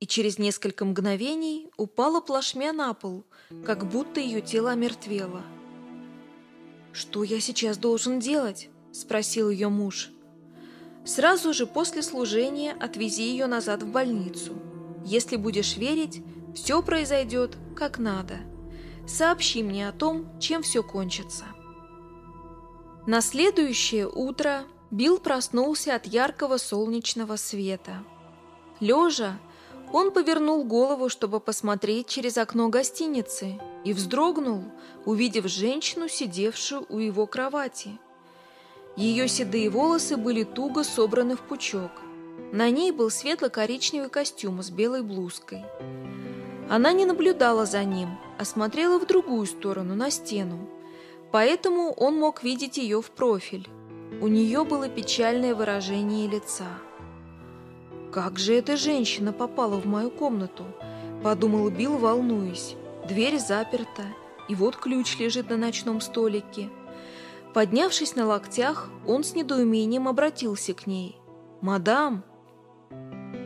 и через несколько мгновений упала плашмя на пол, как будто ее тело омертвело. «Что я сейчас должен делать?» – спросил ее муж. «Сразу же после служения отвези ее назад в больницу. Если будешь верить, все произойдет как надо. Сообщи мне о том, чем все кончится». На следующее утро Билл проснулся от яркого солнечного света. Лежа, он повернул голову, чтобы посмотреть через окно гостиницы, и вздрогнул, увидев женщину, сидевшую у его кровати. Ее седые волосы были туго собраны в пучок. На ней был светло-коричневый костюм с белой блузкой. Она не наблюдала за ним, а смотрела в другую сторону, на стену. Поэтому он мог видеть ее в профиль. У нее было печальное выражение лица. «Как же эта женщина попала в мою комнату?» – подумал Билл, волнуясь. Дверь заперта, и вот ключ лежит на ночном столике. Поднявшись на локтях, он с недоумением обратился к ней. «Мадам!»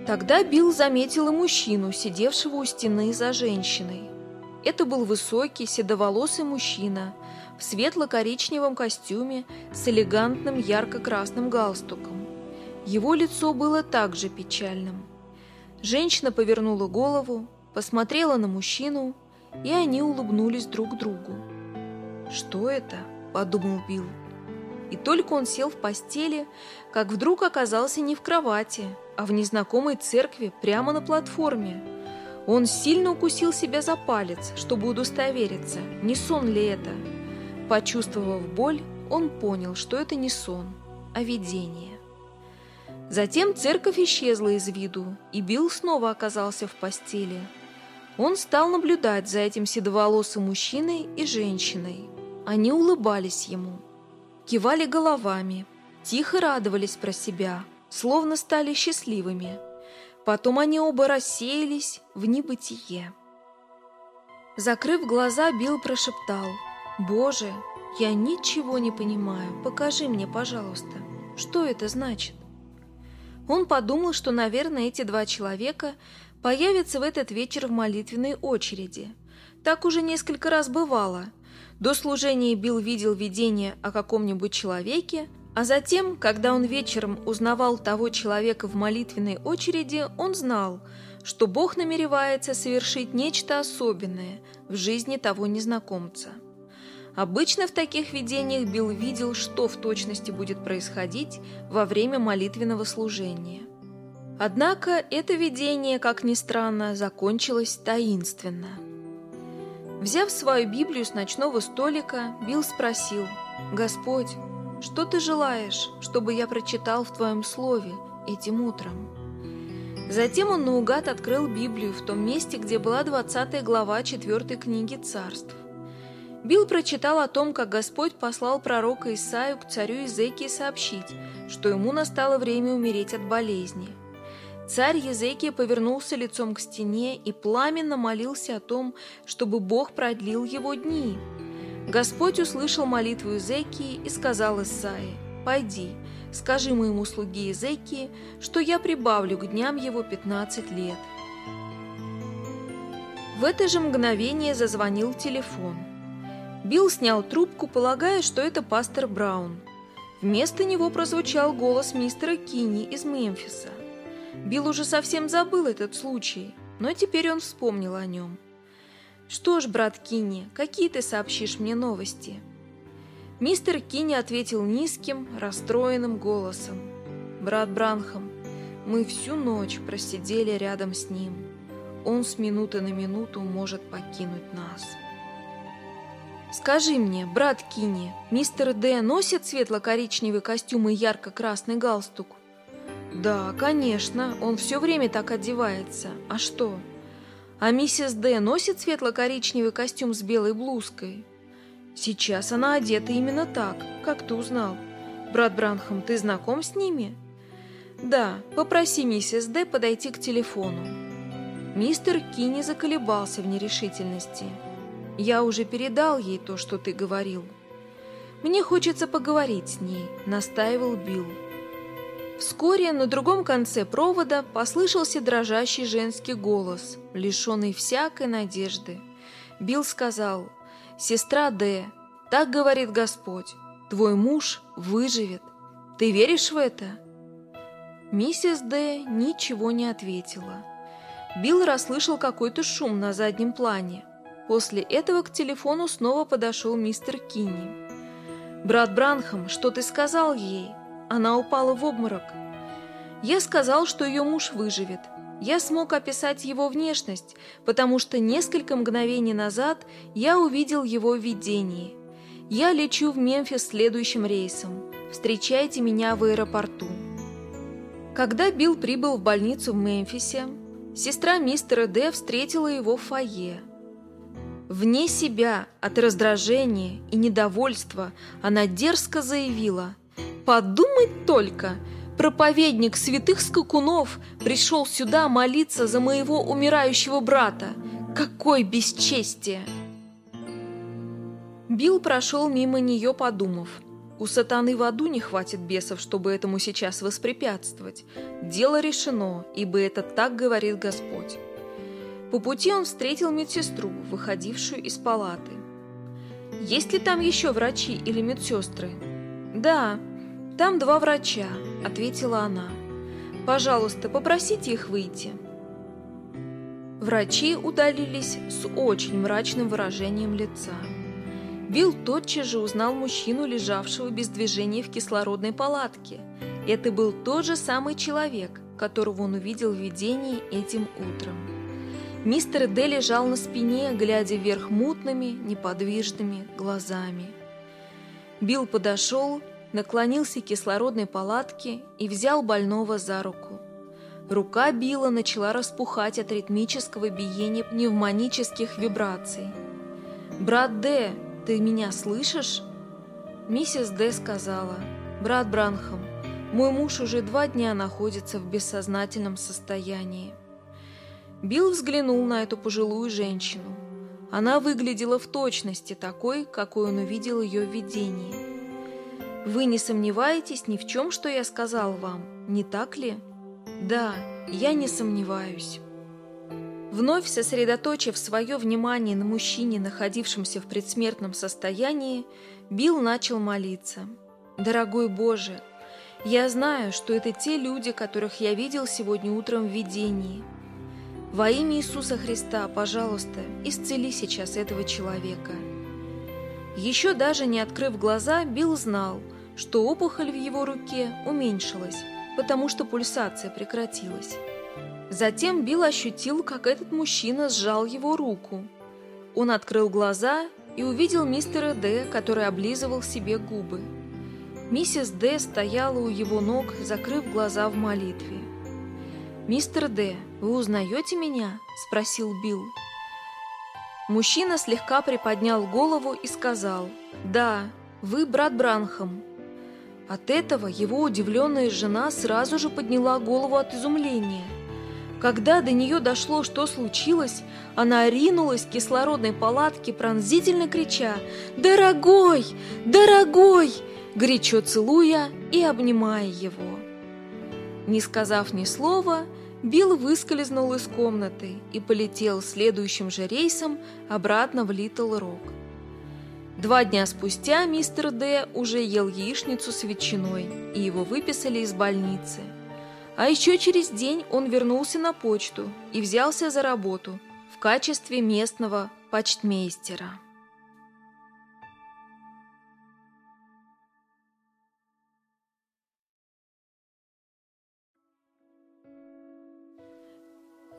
Тогда Билл заметил и мужчину, сидевшего у стены за женщиной. Это был высокий, седоволосый мужчина в светло-коричневом костюме с элегантным ярко-красным галстуком. Его лицо было также печальным. Женщина повернула голову, посмотрела на мужчину, и они улыбнулись друг другу. «Что это?» – подумал Билл. И только он сел в постели, как вдруг оказался не в кровати, а в незнакомой церкви прямо на платформе. Он сильно укусил себя за палец, чтобы удостовериться, не сон ли это. Почувствовав боль, он понял, что это не сон, а видение. Затем церковь исчезла из виду, и Билл снова оказался в постели. Он стал наблюдать за этим седоволосым мужчиной и женщиной. Они улыбались ему, кивали головами, тихо радовались про себя, словно стали счастливыми. Потом они оба рассеялись в небытие. Закрыв глаза, Билл прошептал, «Боже, я ничего не понимаю, покажи мне, пожалуйста, что это значит?» Он подумал, что, наверное, эти два человека появятся в этот вечер в молитвенной очереди. Так уже несколько раз бывало. До служения Билл видел видение о каком-нибудь человеке, а затем, когда он вечером узнавал того человека в молитвенной очереди, он знал, что Бог намеревается совершить нечто особенное в жизни того незнакомца. Обычно в таких видениях Билл видел, что в точности будет происходить во время молитвенного служения. Однако это видение, как ни странно, закончилось таинственно. Взяв свою Библию с ночного столика, Билл спросил, «Господь, что ты желаешь, чтобы я прочитал в твоем слове этим утром?» Затем он наугад открыл Библию в том месте, где была 20 глава 4 книги царств. Билл прочитал о том, как Господь послал пророка Исаию к царю Изекии сообщить, что ему настало время умереть от болезни. Царь Езекия повернулся лицом к стене и пламенно молился о том, чтобы Бог продлил его дни. Господь услышал молитву Езекии и сказал Исаии, «Пойди, скажи моему слуге Езекии, что я прибавлю к дням его пятнадцать лет». В это же мгновение зазвонил телефон – Билл снял трубку, полагая, что это пастор Браун. Вместо него прозвучал голос мистера Кинни из Мемфиса. Билл уже совсем забыл этот случай, но теперь он вспомнил о нем. «Что ж, брат Кинни, какие ты сообщишь мне новости?» Мистер Кинни ответил низким, расстроенным голосом. «Брат Бранхам, мы всю ночь просидели рядом с ним. Он с минуты на минуту может покинуть нас». «Скажи мне, брат Кини, мистер Д. носит светло-коричневый костюм и ярко-красный галстук?» «Да, конечно, он все время так одевается. А что?» «А миссис Д. носит светло-коричневый костюм с белой блузкой?» Сейчас она одета именно так, как ты узнал. Брат Бранхам, ты знаком с ними? Да, попроси миссис Д подойти к телефону. Мистер Кини заколебался в нерешительности. Я уже передал ей то, что ты говорил. Мне хочется поговорить с ней, настаивал Билл. Вскоре на другом конце провода послышался дрожащий женский голос, лишенный всякой надежды. Билл сказал, «Сестра Д, так говорит Господь, твой муж выживет. Ты веришь в это?» Миссис Д ничего не ответила. Билл расслышал какой-то шум на заднем плане. После этого к телефону снова подошел мистер Кинни. «Брат Бранхам, что ты сказал ей?» Она упала в обморок. Я сказал, что ее муж выживет. Я смог описать его внешность, потому что несколько мгновений назад я увидел его в видении. Я лечу в Мемфис следующим рейсом. Встречайте меня в аэропорту. Когда Билл прибыл в больницу в Мемфисе, сестра мистера Д встретила его в фойе. Вне себя от раздражения и недовольства она дерзко заявила – Подумать только! Проповедник святых скакунов пришел сюда молиться за моего умирающего брата. Какое бесчестие! Билл прошел мимо нее, подумав. У сатаны в аду не хватит бесов, чтобы этому сейчас воспрепятствовать. Дело решено, ибо это так говорит Господь. По пути он встретил медсестру, выходившую из палаты. «Есть ли там еще врачи или медсестры?» «Да», «Там два врача», — ответила она. «Пожалуйста, попросите их выйти». Врачи удалились с очень мрачным выражением лица. Билл тотчас же узнал мужчину, лежавшего без движения в кислородной палатке. Это был тот же самый человек, которого он увидел в видении этим утром. Мистер Д лежал на спине, глядя вверх мутными, неподвижными глазами. Билл подошел наклонился к кислородной палатке и взял больного за руку. Рука Билла начала распухать от ритмического биения пневмонических вибраций. «Брат Д, ты меня слышишь?» Миссис Д сказала, «Брат Бранхам, мой муж уже два дня находится в бессознательном состоянии». Билл взглянул на эту пожилую женщину. Она выглядела в точности такой, какой он увидел ее в видении. Вы не сомневаетесь ни в чем, что я сказал вам, не так ли? Да, я не сомневаюсь. Вновь сосредоточив свое внимание на мужчине, находившемся в предсмертном состоянии, Билл начал молиться. «Дорогой Боже, я знаю, что это те люди, которых я видел сегодня утром в видении. Во имя Иисуса Христа, пожалуйста, исцели сейчас этого человека». Еще даже не открыв глаза, Билл знал, что опухоль в его руке уменьшилась, потому что пульсация прекратилась. Затем Билл ощутил, как этот мужчина сжал его руку. Он открыл глаза и увидел мистера Д, который облизывал себе губы. Миссис Д стояла у его ног, закрыв глаза в молитве. «Мистер Д, вы узнаете меня?» – спросил Билл. Мужчина слегка приподнял голову и сказал, «Да, вы брат Бранхам». От этого его удивленная жена сразу же подняла голову от изумления. Когда до нее дошло, что случилось, она ринулась к кислородной палатке, пронзительно крича «Дорогой! Дорогой!», горячо целуя и обнимая его. Не сказав ни слова, Билл выскользнул из комнаты и полетел следующим же рейсом обратно в Литл Рок. Два дня спустя мистер Д уже ел яичницу с ветчиной, и его выписали из больницы. А еще через день он вернулся на почту и взялся за работу в качестве местного почтмейстера.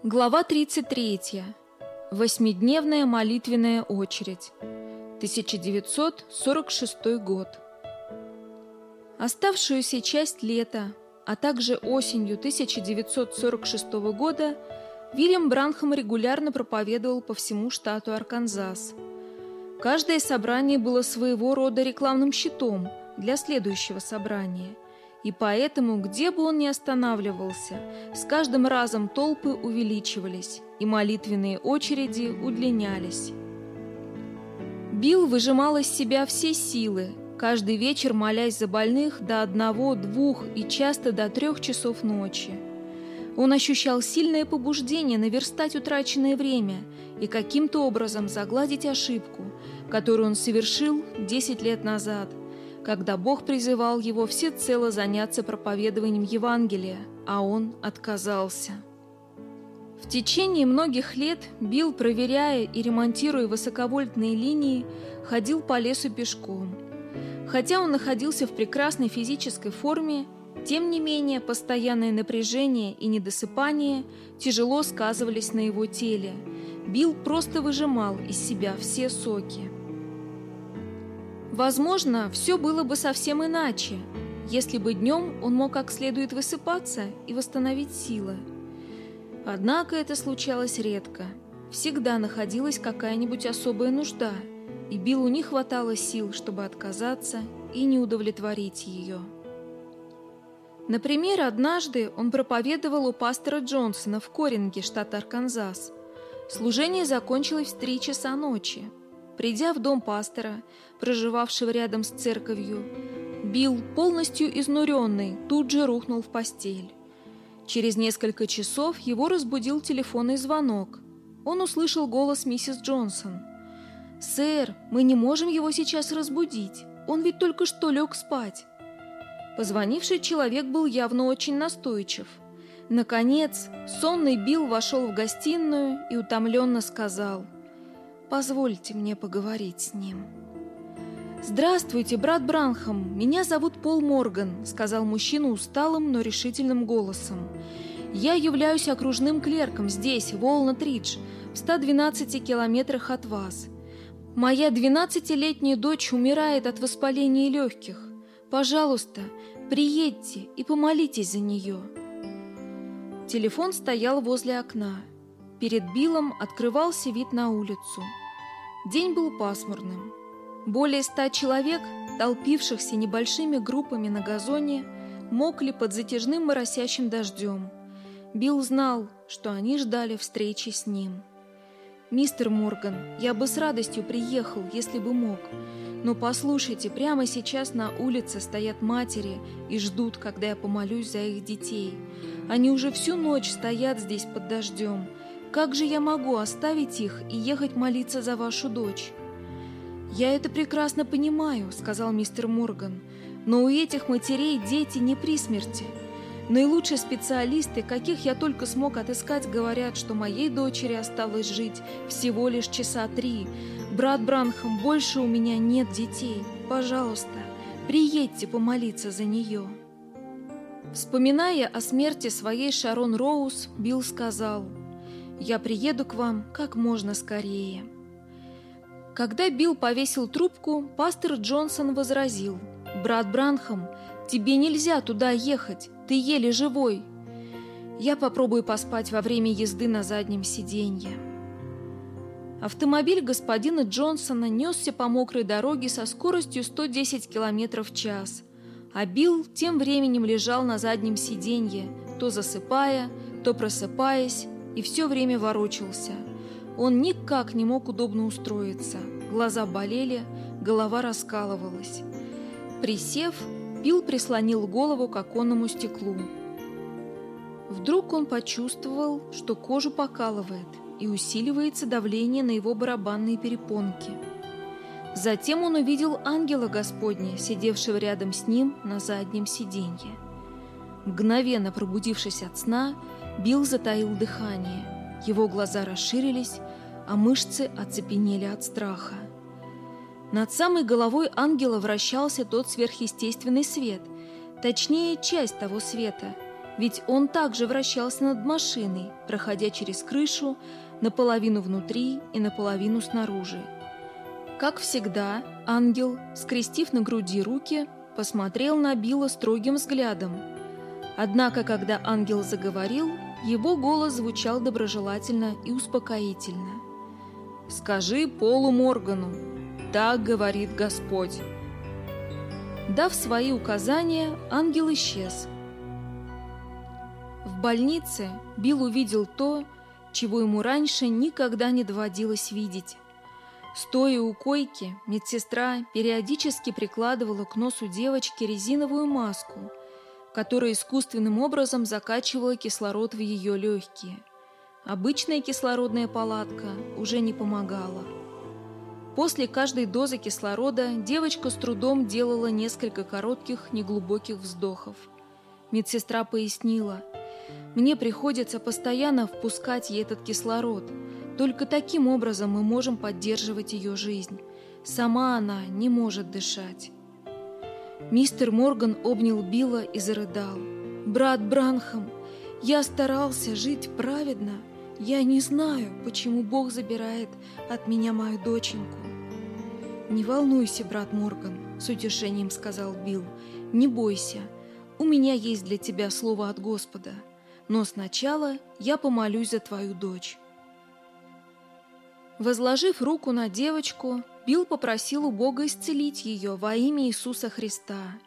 Глава 33. Восьмидневная молитвенная очередь. 1946 год. Оставшуюся часть лета, а также осенью 1946 года Вильям Бранхам регулярно проповедовал по всему штату Арканзас. Каждое собрание было своего рода рекламным щитом для следующего собрания. И поэтому, где бы он ни останавливался, с каждым разом толпы увеличивались, и молитвенные очереди удлинялись. Билл выжимал из себя все силы, каждый вечер молясь за больных до одного, двух и часто до трех часов ночи. Он ощущал сильное побуждение наверстать утраченное время и каким-то образом загладить ошибку, которую он совершил 10 лет назад, когда Бог призывал его всецело заняться проповедованием Евангелия, а он отказался. В течение многих лет Билл, проверяя и ремонтируя высоковольтные линии, ходил по лесу пешком. Хотя он находился в прекрасной физической форме, тем не менее постоянное напряжение и недосыпание тяжело сказывались на его теле. Билл просто выжимал из себя все соки. Возможно, все было бы совсем иначе, если бы днем он мог как следует высыпаться и восстановить силы. Однако это случалось редко. Всегда находилась какая-нибудь особая нужда, и Биллу не хватало сил, чтобы отказаться и не удовлетворить ее. Например, однажды он проповедовал у пастора Джонсона в Коринге, штат Арканзас. Служение закончилось в три часа ночи. Придя в дом пастора, проживавшего рядом с церковью, Билл, полностью изнуренный, тут же рухнул в постель. Через несколько часов его разбудил телефонный звонок. Он услышал голос миссис Джонсон. «Сэр, мы не можем его сейчас разбудить. Он ведь только что лег спать». Позвонивший человек был явно очень настойчив. Наконец, сонный Билл вошел в гостиную и утомленно сказал «Позвольте мне поговорить с ним». «Здравствуйте, брат Бранхам, меня зовут Пол Морган», — сказал мужчина усталым, но решительным голосом. «Я являюсь окружным клерком здесь, в Уолнат-Ридж, в 112 километрах от вас. Моя 12-летняя дочь умирает от воспаления легких. Пожалуйста, приедьте и помолитесь за нее». Телефон стоял возле окна. Перед Биллом открывался вид на улицу. День был пасмурным. Более ста человек, толпившихся небольшими группами на газоне, мокли под затяжным моросящим дождем. Билл знал, что они ждали встречи с ним. «Мистер Морган, я бы с радостью приехал, если бы мог. Но послушайте, прямо сейчас на улице стоят матери и ждут, когда я помолюсь за их детей. Они уже всю ночь стоят здесь под дождем. Как же я могу оставить их и ехать молиться за вашу дочь?» «Я это прекрасно понимаю», — сказал мистер Морган. «Но у этих матерей дети не при смерти. Наилучшие специалисты, каких я только смог отыскать, говорят, что моей дочери осталось жить всего лишь часа три. Брат Бранхам, больше у меня нет детей. Пожалуйста, приедьте помолиться за нее». Вспоминая о смерти своей Шарон Роуз, Билл сказал, «Я приеду к вам как можно скорее». Когда Билл повесил трубку, пастор Джонсон возразил. «Брат Бранхам, тебе нельзя туда ехать, ты еле живой. Я попробую поспать во время езды на заднем сиденье». Автомобиль господина Джонсона несся по мокрой дороге со скоростью 110 км в час, а Билл тем временем лежал на заднем сиденье, то засыпая, то просыпаясь, и все время ворочался – он никак не мог удобно устроиться. Глаза болели, голова раскалывалась. Присев, Билл прислонил голову к оконному стеклу. Вдруг он почувствовал, что кожу покалывает и усиливается давление на его барабанные перепонки. Затем он увидел ангела Господня, сидевшего рядом с ним на заднем сиденье. Мгновенно пробудившись от сна, Билл затаил дыхание – его глаза расширились, а мышцы оцепенели от страха. Над самой головой ангела вращался тот сверхъестественный свет, точнее, часть того света, ведь он также вращался над машиной, проходя через крышу, наполовину внутри и наполовину снаружи. Как всегда, ангел, скрестив на груди руки, посмотрел на Билла строгим взглядом. Однако, когда ангел заговорил, его голос звучал доброжелательно и успокоительно. «Скажи Полу Моргану, так говорит Господь». Дав свои указания, ангел исчез. В больнице Билл увидел то, чего ему раньше никогда не доводилось видеть. Стоя у койки, медсестра периодически прикладывала к носу девочки резиновую маску, которая искусственным образом закачивала кислород в ее легкие. Обычная кислородная палатка уже не помогала. После каждой дозы кислорода девочка с трудом делала несколько коротких, неглубоких вздохов. Медсестра пояснила, «Мне приходится постоянно впускать ей этот кислород. Только таким образом мы можем поддерживать ее жизнь. Сама она не может дышать». Мистер Морган обнял Билла и зарыдал. «Брат Бранхам, я старался жить праведно. Я не знаю, почему Бог забирает от меня мою доченьку. «Не волнуйся, брат Морган», — с утешением сказал Билл. «Не бойся. У меня есть для тебя слово от Господа. Но сначала я помолюсь за твою дочь». Возложив руку на девочку, Билл попросил у Бога исцелить ее во имя Иисуса Христа.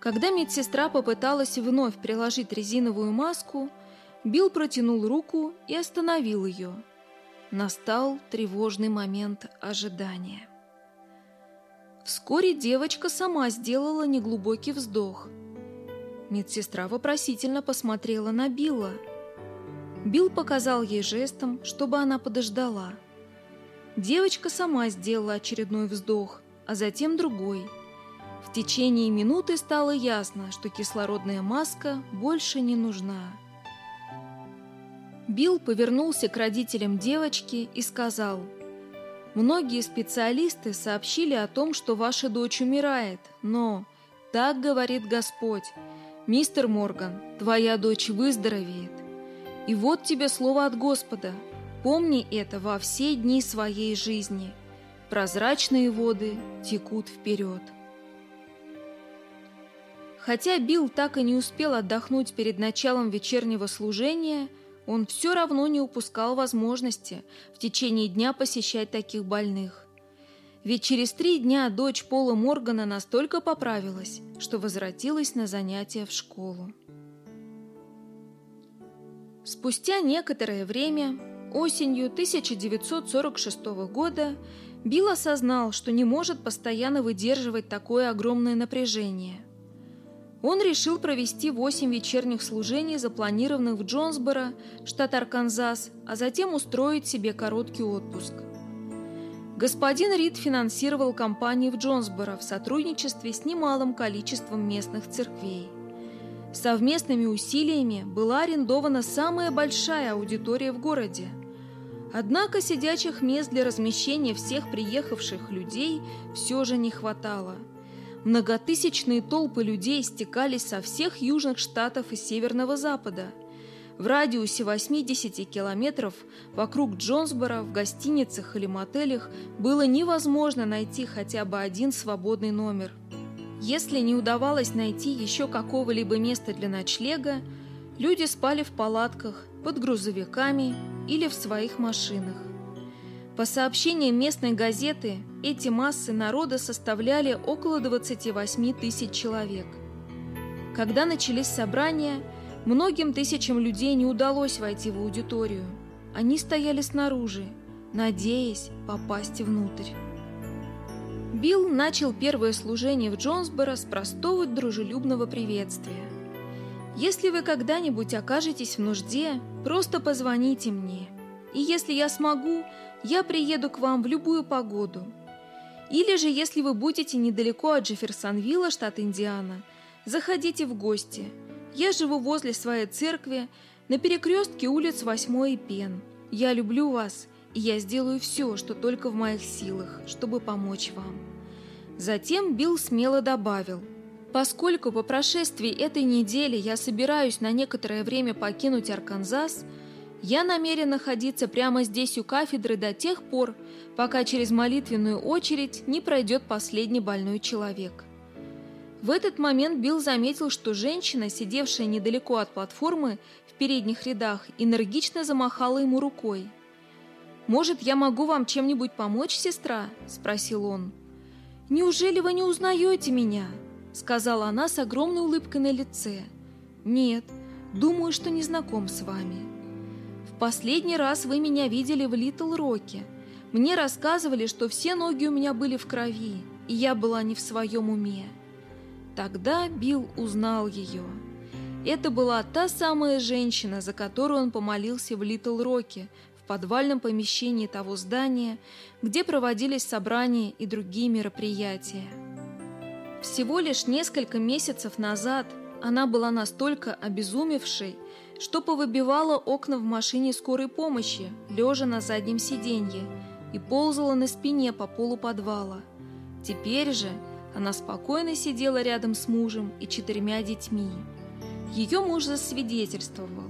Когда медсестра попыталась вновь приложить резиновую маску, Билл протянул руку и остановил ее. Настал тревожный момент ожидания. Вскоре девочка сама сделала неглубокий вздох. Медсестра вопросительно посмотрела на Билла. Билл показал ей жестом, чтобы она подождала. Девочка сама сделала очередной вздох, а затем другой. В течение минуты стало ясно, что кислородная маска больше не нужна. Билл повернулся к родителям девочки и сказал – Многие специалисты сообщили о том, что ваша дочь умирает, но так говорит Господь. Мистер Морган, твоя дочь выздоровеет. И вот тебе слово от Господа. Помни это во все дни своей жизни. Прозрачные воды текут вперед. Хотя Билл так и не успел отдохнуть перед началом вечернего служения – он все равно не упускал возможности в течение дня посещать таких больных. Ведь через три дня дочь Пола Моргана настолько поправилась, что возвратилась на занятия в школу. Спустя некоторое время, осенью 1946 года, Билл осознал, что не может постоянно выдерживать такое огромное напряжение – он решил провести восемь вечерних служений, запланированных в Джонсборо, штат Арканзас, а затем устроить себе короткий отпуск. Господин Рид финансировал кампании в Джонсборо в сотрудничестве с немалым количеством местных церквей. Совместными усилиями была арендована самая большая аудитория в городе. Однако сидячих мест для размещения всех приехавших людей все же не хватало – Многотысячные толпы людей стекались со всех южных штатов и северного запада. В радиусе 80 километров вокруг Джонсбора в гостиницах или мотелях было невозможно найти хотя бы один свободный номер. Если не удавалось найти еще какого-либо места для ночлега, люди спали в палатках, под грузовиками или в своих машинах. По сообщениям местной газеты, эти массы народа составляли около 28 тысяч человек. Когда начались собрания, многим тысячам людей не удалось войти в аудиторию. Они стояли снаружи, надеясь попасть внутрь. Билл начал первое служение в Джонсборо с простого дружелюбного приветствия. «Если вы когда-нибудь окажетесь в нужде, просто позвоните мне, и если я смогу, я приеду к вам в любую погоду. Или же, если вы будете недалеко от Джефферсонвилла, штат Индиана, заходите в гости. Я живу возле своей церкви на перекрестке улиц 8 и Пен. Я люблю вас, и я сделаю все, что только в моих силах, чтобы помочь вам». Затем Билл смело добавил – Поскольку по прошествии этой недели я собираюсь на некоторое время покинуть Арканзас, я намерен находиться прямо здесь у кафедры до тех пор, пока через молитвенную очередь не пройдет последний больной человек. В этот момент Билл заметил, что женщина, сидевшая недалеко от платформы в передних рядах, энергично замахала ему рукой. «Может, я могу вам чем-нибудь помочь, сестра?» – спросил он. «Неужели вы не узнаете меня?» – сказала она с огромной улыбкой на лице. «Нет, думаю, что не знаком с вами. В последний раз вы меня видели в Литл Роке. Мне рассказывали, что все ноги у меня были в крови, и я была не в своем уме. Тогда Билл узнал ее. Это была та самая женщина, за которую он помолился в Литл Роке, в подвальном помещении того здания, где проводились собрания и другие мероприятия. Всего лишь несколько месяцев назад она была настолько обезумевшей, что повыбивала окна в машине скорой помощи, лежа на заднем сиденье, и ползала на спине по полу подвала. Теперь же она спокойно сидела рядом с мужем и четырьмя детьми. Ее муж засвидетельствовал.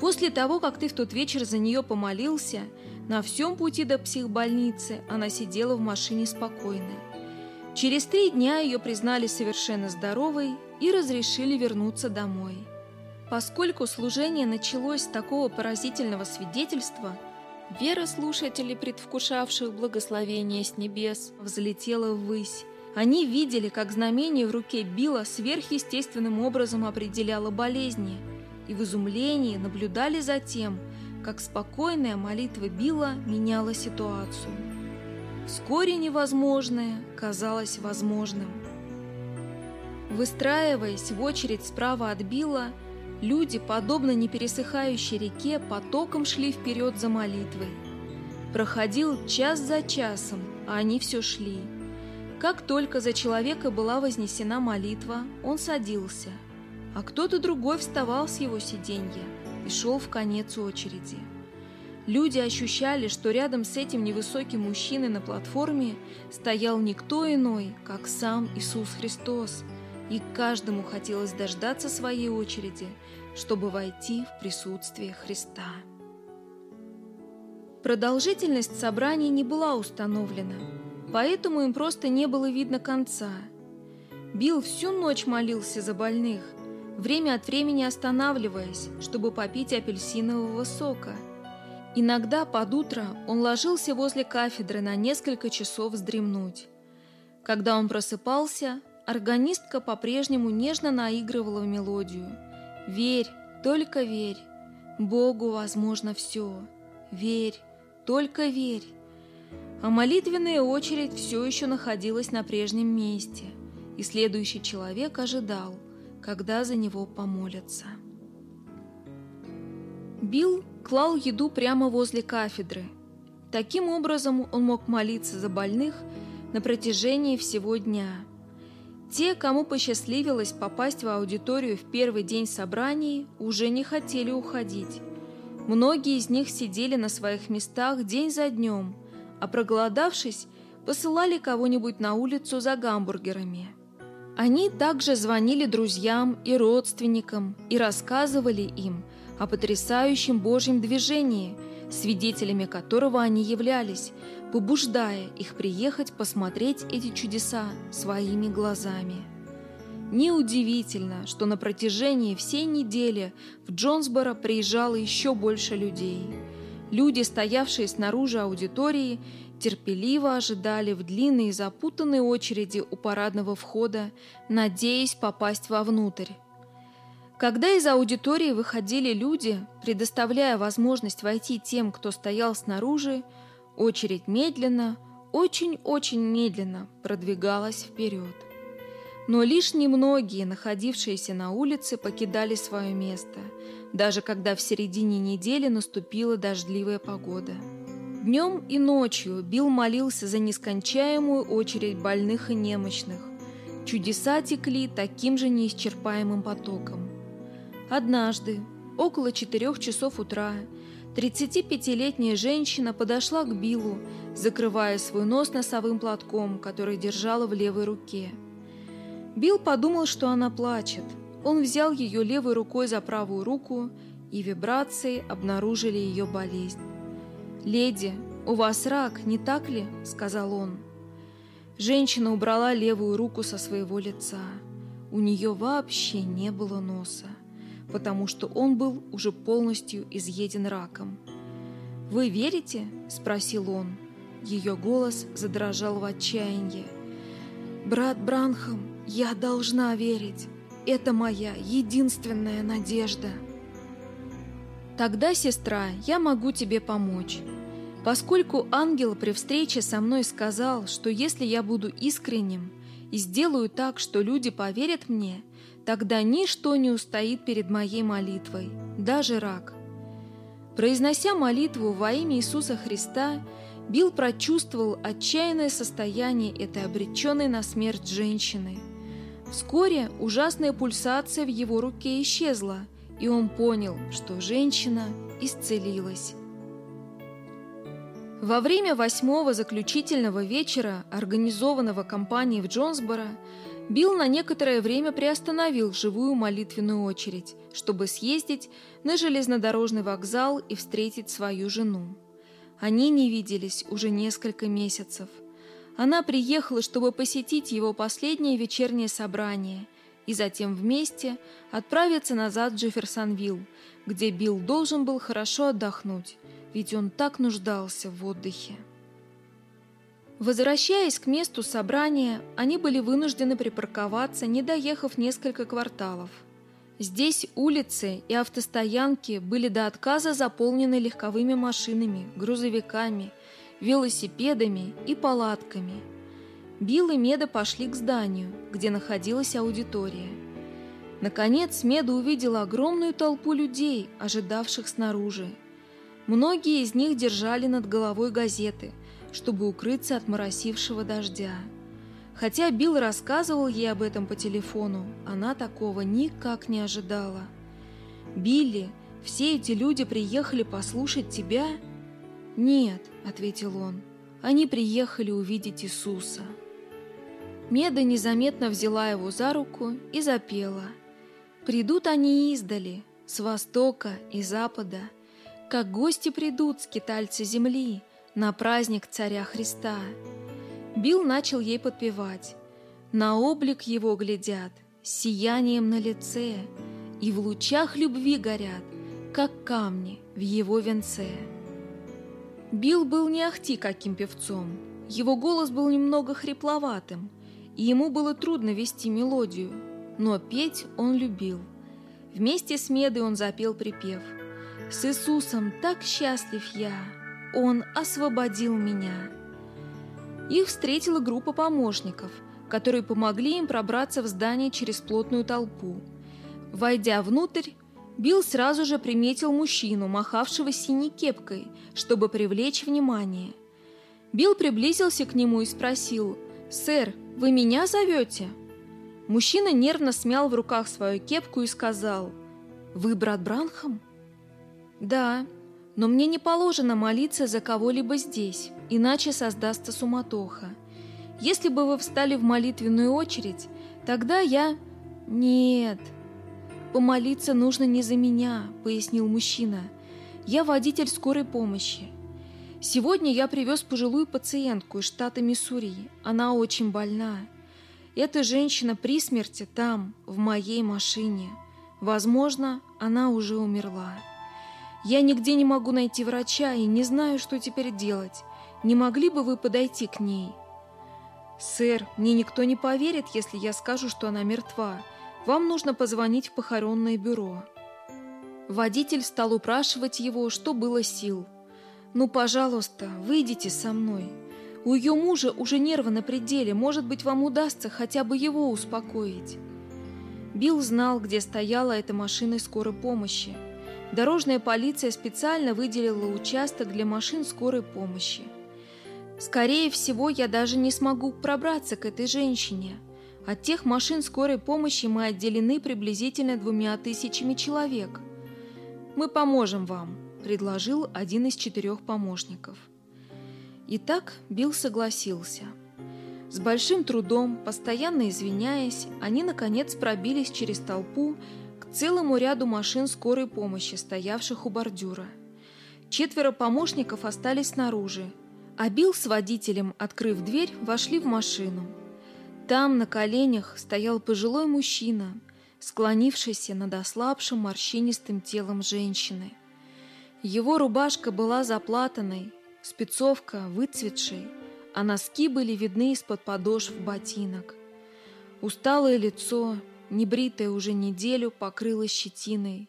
После того, как ты в тот вечер за нее помолился, на всем пути до психбольницы она сидела в машине спокойно. Через три дня ее признали совершенно здоровой и разрешили вернуться домой. Поскольку служение началось с такого поразительного свидетельства, вера слушателей, предвкушавших благословение с небес, взлетела ввысь, они видели, как знамение в руке Билла сверхъестественным образом определяло болезни, и в изумлении наблюдали за тем, как спокойная молитва Билла меняла ситуацию. Вскоре невозможное казалось возможным. Выстраиваясь в очередь справа от Билла, люди, подобно непересыхающей реке, потоком шли вперед за молитвой. Проходил час за часом, а они все шли – как только за человека была вознесена молитва, он садился, а кто-то другой вставал с его сиденья и шел в конец очереди. Люди ощущали, что рядом с этим невысоким мужчиной на платформе стоял никто иной, как сам Иисус Христос, и каждому хотелось дождаться своей очереди, чтобы войти в присутствие Христа. Продолжительность собраний не была установлена, поэтому им просто не было видно конца. Билл всю ночь молился за больных, время от времени останавливаясь, чтобы попить апельсинового сока. Иногда под утро он ложился возле кафедры на несколько часов вздремнуть. Когда он просыпался, органистка по-прежнему нежно наигрывала мелодию. «Верь, только верь, Богу возможно все. Верь, только верь» а молитвенная очередь все еще находилась на прежнем месте, и следующий человек ожидал, когда за него помолятся. Билл клал еду прямо возле кафедры. Таким образом он мог молиться за больных на протяжении всего дня. Те, кому посчастливилось попасть в аудиторию в первый день собраний, уже не хотели уходить. Многие из них сидели на своих местах день за днем – а проголодавшись, посылали кого-нибудь на улицу за гамбургерами. Они также звонили друзьям и родственникам и рассказывали им о потрясающем Божьем движении, свидетелями которого они являлись, побуждая их приехать посмотреть эти чудеса своими глазами. Неудивительно, что на протяжении всей недели в Джонсборо приезжало еще больше людей – Люди, стоявшие снаружи аудитории, терпеливо ожидали в длинной и запутанной очереди у парадного входа, надеясь попасть вовнутрь. Когда из аудитории выходили люди, предоставляя возможность войти тем, кто стоял снаружи, очередь медленно, очень-очень медленно продвигалась вперед. Но лишь немногие, находившиеся на улице, покидали свое место – даже когда в середине недели наступила дождливая погода. Днем и ночью Билл молился за нескончаемую очередь больных и немощных. Чудеса текли таким же неисчерпаемым потоком. Однажды, около четырех часов утра, 35-летняя женщина подошла к Биллу, закрывая свой нос носовым платком, который держала в левой руке. Билл подумал, что она плачет – он взял ее левой рукой за правую руку, и вибрации обнаружили ее болезнь. «Леди, у вас рак, не так ли?» – сказал он. Женщина убрала левую руку со своего лица. У нее вообще не было носа, потому что он был уже полностью изъеден раком. «Вы верите?» – спросил он. Ее голос задрожал в отчаянии. «Брат Бранхам, я должна верить. Это моя единственная надежда». «Тогда, сестра, я могу тебе помочь. Поскольку ангел при встрече со мной сказал, что если я буду искренним и сделаю так, что люди поверят мне, тогда ничто не устоит перед моей молитвой, даже рак. Произнося молитву во имя Иисуса Христа, Билл прочувствовал отчаянное состояние этой обреченной на смерть женщины. Вскоре ужасная пульсация в его руке исчезла, и он понял, что женщина исцелилась. Во время восьмого заключительного вечера, организованного компанией в Джонсборо, Билл на некоторое время приостановил живую молитвенную очередь, чтобы съездить на железнодорожный вокзал и встретить свою жену. Они не виделись уже несколько месяцев. Она приехала, чтобы посетить его последнее вечернее собрание и затем вместе отправиться назад в Джефферсонвилл, где Билл должен был хорошо отдохнуть – ведь он так нуждался в отдыхе. Возвращаясь к месту собрания, они были вынуждены припарковаться, не доехав несколько кварталов. Здесь улицы и автостоянки были до отказа заполнены легковыми машинами, грузовиками, велосипедами и палатками. Билл и Меда пошли к зданию, где находилась аудитория. Наконец Меда увидела огромную толпу людей, ожидавших снаружи, Многие из них держали над головой газеты, чтобы укрыться от моросившего дождя. Хотя Билл рассказывал ей об этом по телефону, она такого никак не ожидала. «Билли, все эти люди приехали послушать тебя?» «Нет», — ответил он, — «они приехали увидеть Иисуса». Меда незаметно взяла его за руку и запела. «Придут они издали, с востока и запада, как гости придут, скитальцы земли, на праздник царя Христа. Билл начал ей подпевать. На облик его глядят, сиянием на лице, и в лучах любви горят, как камни в его венце. Билл был не ахти каким певцом. Его голос был немного хрипловатым, и ему было трудно вести мелодию, но петь он любил. Вместе с Медой он запел припев – с Иисусом так счастлив я, Он освободил меня. Их встретила группа помощников, которые помогли им пробраться в здание через плотную толпу. Войдя внутрь, Билл сразу же приметил мужчину, махавшего синей кепкой, чтобы привлечь внимание. Билл приблизился к нему и спросил, «Сэр, вы меня зовете?» Мужчина нервно смял в руках свою кепку и сказал, «Вы брат Бранхам?» «Да, но мне не положено молиться за кого-либо здесь, иначе создастся суматоха. Если бы вы встали в молитвенную очередь, тогда я...» «Нет, помолиться нужно не за меня», — пояснил мужчина. «Я водитель скорой помощи. Сегодня я привез пожилую пациентку из штата Миссури. Она очень больна. Эта женщина при смерти там, в моей машине. Возможно, она уже умерла». Я нигде не могу найти врача и не знаю, что теперь делать. Не могли бы вы подойти к ней? Сэр, мне никто не поверит, если я скажу, что она мертва. Вам нужно позвонить в похоронное бюро. Водитель стал упрашивать его, что было сил. «Ну, пожалуйста, выйдите со мной. У ее мужа уже нервы на пределе, может быть, вам удастся хотя бы его успокоить». Билл знал, где стояла эта машина скорой помощи. Дорожная полиция специально выделила участок для машин скорой помощи. Скорее всего, я даже не смогу пробраться к этой женщине. От тех машин скорой помощи мы отделены приблизительно двумя тысячами человек. Мы поможем вам, предложил один из четырех помощников. Итак, Билл согласился. С большим трудом, постоянно извиняясь, они наконец пробились через толпу целому ряду машин скорой помощи, стоявших у бордюра. Четверо помощников остались снаружи, а Билл с водителем, открыв дверь, вошли в машину. Там на коленях стоял пожилой мужчина, склонившийся над ослабшим морщинистым телом женщины. Его рубашка была заплатанной, спецовка выцветшей, а носки были видны из-под подошв ботинок. Усталое лицо, небритое уже неделю, покрылось щетиной.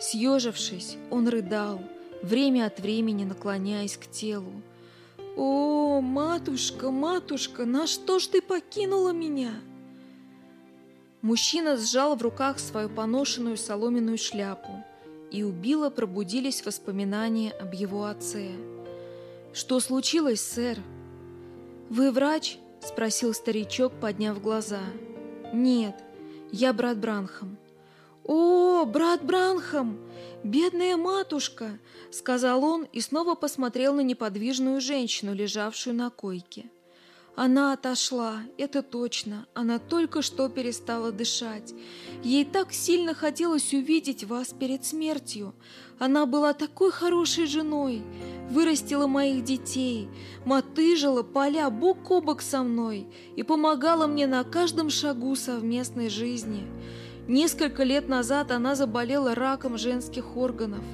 Съежившись, он рыдал, время от времени наклоняясь к телу. «О, матушка, матушка, на что ж ты покинула меня?» Мужчина сжал в руках свою поношенную соломенную шляпу, и у Билла пробудились воспоминания об его отце. «Что случилось, сэр?» «Вы врач?» — спросил старичок, подняв глаза. «Нет, я брат Бранхам». «О, брат Бранхам! Бедная матушка!» — сказал он и снова посмотрел на неподвижную женщину, лежавшую на койке. Она отошла, это точно. Она только что перестала дышать. Ей так сильно хотелось увидеть вас перед смертью. Она была такой хорошей женой, вырастила моих детей, мотыжила поля бок о бок со мной и помогала мне на каждом шагу совместной жизни. Несколько лет назад она заболела раком женских органов.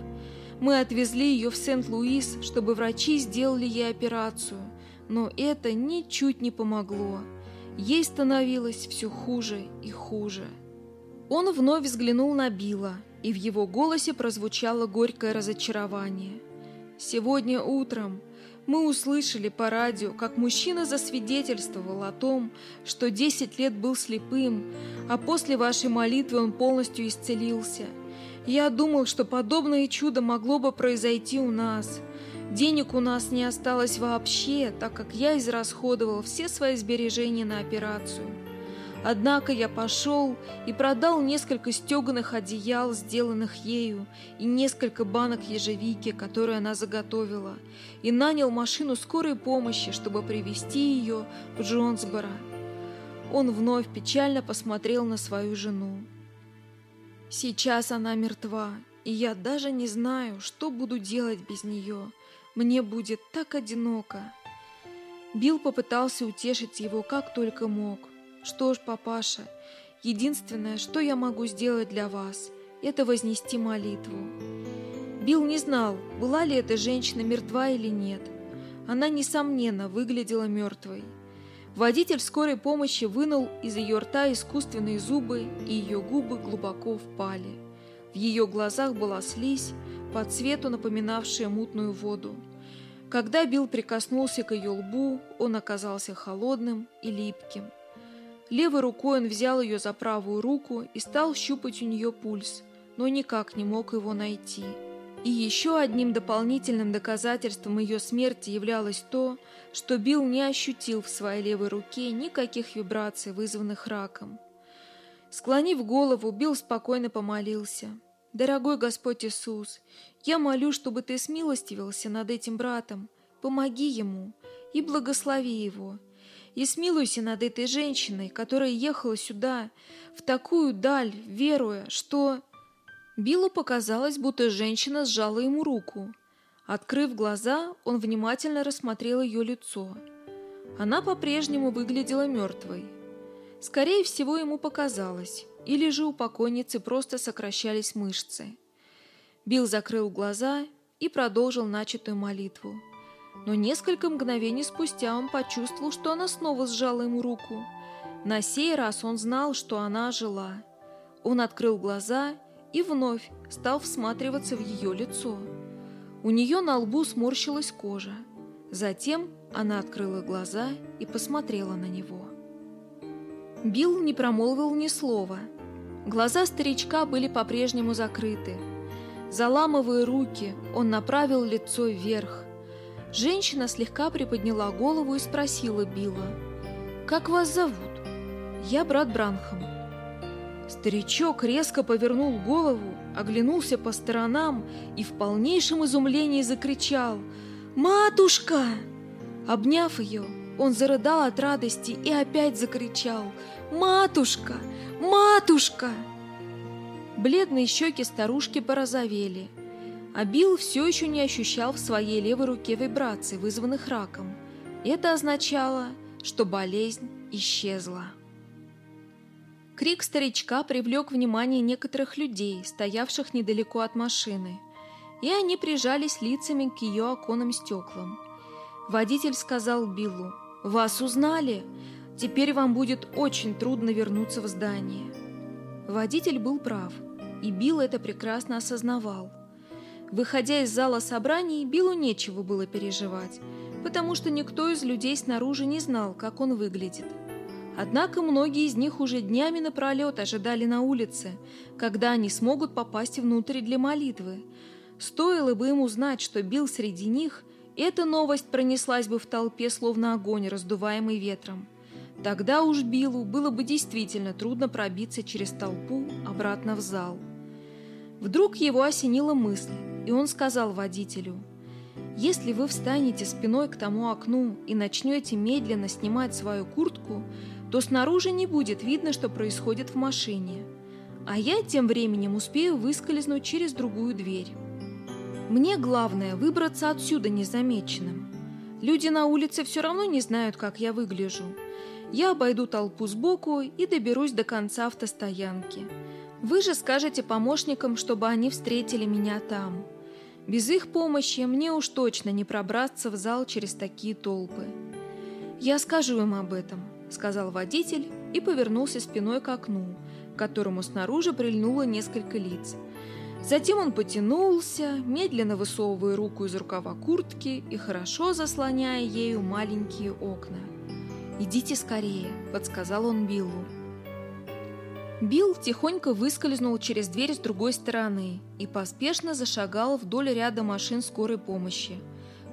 Мы отвезли ее в Сент-Луис, чтобы врачи сделали ей операцию но это ничуть не помогло. Ей становилось все хуже и хуже. Он вновь взглянул на Билла, и в его голосе прозвучало горькое разочарование. «Сегодня утром мы услышали по радио, как мужчина засвидетельствовал о том, что 10 лет был слепым, а после вашей молитвы он полностью исцелился. Я думал, что подобное чудо могло бы произойти у нас – Денег у нас не осталось вообще, так как я израсходовал все свои сбережения на операцию. Однако я пошел и продал несколько стеганых одеял, сделанных ею, и несколько банок ежевики, которые она заготовила, и нанял машину скорой помощи, чтобы привезти ее в Джонсборо. Он вновь печально посмотрел на свою жену. Сейчас она мертва, и я даже не знаю, что буду делать без нее. Мне будет так одиноко. Билл попытался утешить его как только мог. Что ж, папаша, единственное, что я могу сделать для вас, это вознести молитву. Билл не знал, была ли эта женщина мертва или нет. Она, несомненно, выглядела мертвой. Водитель скорой помощи вынул из ее рта искусственные зубы, и ее губы глубоко впали. В ее глазах была слизь, по цвету напоминавшая мутную воду. Когда Билл прикоснулся к ее лбу, он оказался холодным и липким. Левой рукой он взял ее за правую руку и стал щупать у нее пульс, но никак не мог его найти. И еще одним дополнительным доказательством ее смерти являлось то, что Билл не ощутил в своей левой руке никаких вибраций, вызванных раком. Склонив голову, Билл спокойно помолился – Дорогой Господь Иисус, я молю, чтобы Ты смилостивился над этим братом, помоги ему и благослови его. И смилуйся над этой женщиной, которая ехала сюда, в такую даль, веруя, что... Биллу показалось, будто женщина сжала ему руку. Открыв глаза, он внимательно рассмотрел ее лицо. Она по-прежнему выглядела мертвой. Скорее всего, ему показалось. Или же у покойницы просто сокращались мышцы. Билл закрыл глаза и продолжил начатую молитву. Но несколько мгновений спустя он почувствовал, что она снова сжала ему руку. На сей раз он знал, что она жила. Он открыл глаза и вновь стал всматриваться в ее лицо. У нее на лбу сморщилась кожа. Затем она открыла глаза и посмотрела на него. Билл не промолвил ни слова. Глаза старичка были по-прежнему закрыты. Заламывая руки, он направил лицо вверх. Женщина слегка приподняла голову и спросила Билла, «Как вас зовут?» «Я брат Бранхам». Старичок резко повернул голову, оглянулся по сторонам и в полнейшем изумлении закричал «Матушка!». Обняв ее, он зарыдал от радости и опять закричал «Матушка! Матушка!» Бледные щеки старушки порозовели, а Билл все еще не ощущал в своей левой руке вибраций, вызванных раком. Это означало, что болезнь исчезла. Крик старичка привлек внимание некоторых людей, стоявших недалеко от машины. и они прижались лицами к ее оконным стеклам. Водитель сказал Биллу, «Вас узнали? Теперь вам будет очень трудно вернуться в здание». Водитель был прав, и Билл это прекрасно осознавал. Выходя из зала собраний, Биллу нечего было переживать, потому что никто из людей снаружи не знал, как он выглядит. Однако многие из них уже днями напролет ожидали на улице, когда они смогут попасть внутрь для молитвы. Стоило бы им узнать, что Билл среди них, эта новость пронеслась бы в толпе, словно огонь, раздуваемый ветром. Тогда уж Биллу было бы действительно трудно пробиться через толпу обратно в зал. Вдруг его осенила мысль, и он сказал водителю, «Если вы встанете спиной к тому окну и начнете медленно снимать свою куртку, то снаружи не будет видно, что происходит в машине, а я тем временем успею выскользнуть через другую дверь. Мне главное выбраться отсюда незамеченным. Люди на улице все равно не знают, как я выгляжу. Я обойду толпу сбоку и доберусь до конца автостоянки. Вы же скажете помощникам, чтобы они встретили меня там. Без их помощи мне уж точно не пробраться в зал через такие толпы. Я скажу им об этом сказал водитель и повернулся спиной к окну, к которому снаружи прильнуло несколько лиц. Затем он потянулся, медленно высовывая руку из рукава куртки и хорошо заслоняя ею маленькие окна. «Идите скорее», — подсказал он Биллу. Билл тихонько выскользнул через дверь с другой стороны и поспешно зашагал вдоль ряда машин скорой помощи,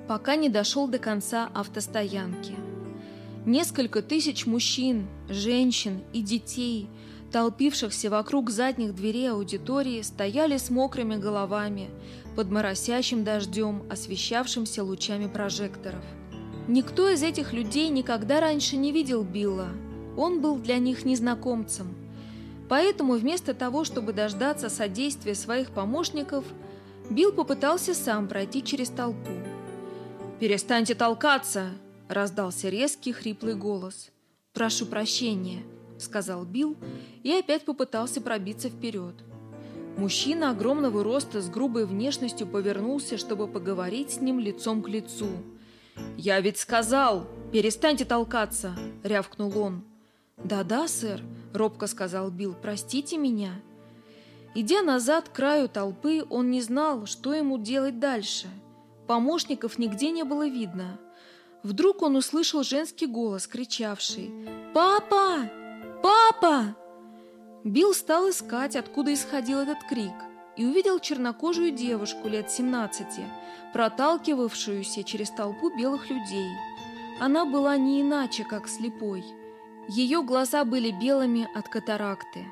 пока не дошел до конца автостоянки. Несколько тысяч мужчин, женщин и детей, толпившихся вокруг задних дверей аудитории, стояли с мокрыми головами под моросящим дождем, освещавшимся лучами прожекторов. Никто из этих людей никогда раньше не видел Билла. Он был для них незнакомцем. Поэтому вместо того, чтобы дождаться содействия своих помощников, Билл попытался сам пройти через толпу. «Перестаньте толкаться!» Раздался резкий хриплый голос. «Прошу прощения», — сказал Билл и опять попытался пробиться вперед. Мужчина огромного роста с грубой внешностью повернулся, чтобы поговорить с ним лицом к лицу. «Я ведь сказал! Перестаньте толкаться!» — рявкнул он. «Да-да, сэр», — робко сказал Билл, — «простите меня». Идя назад к краю толпы, он не знал, что ему делать дальше. Помощников нигде не было видно. Вдруг он услышал женский голос, кричавший «Папа! Папа!». Билл стал искать, откуда исходил этот крик, и увидел чернокожую девушку лет 17, проталкивавшуюся через толпу белых людей. Она была не иначе, как слепой. Ее глаза были белыми от катаракты.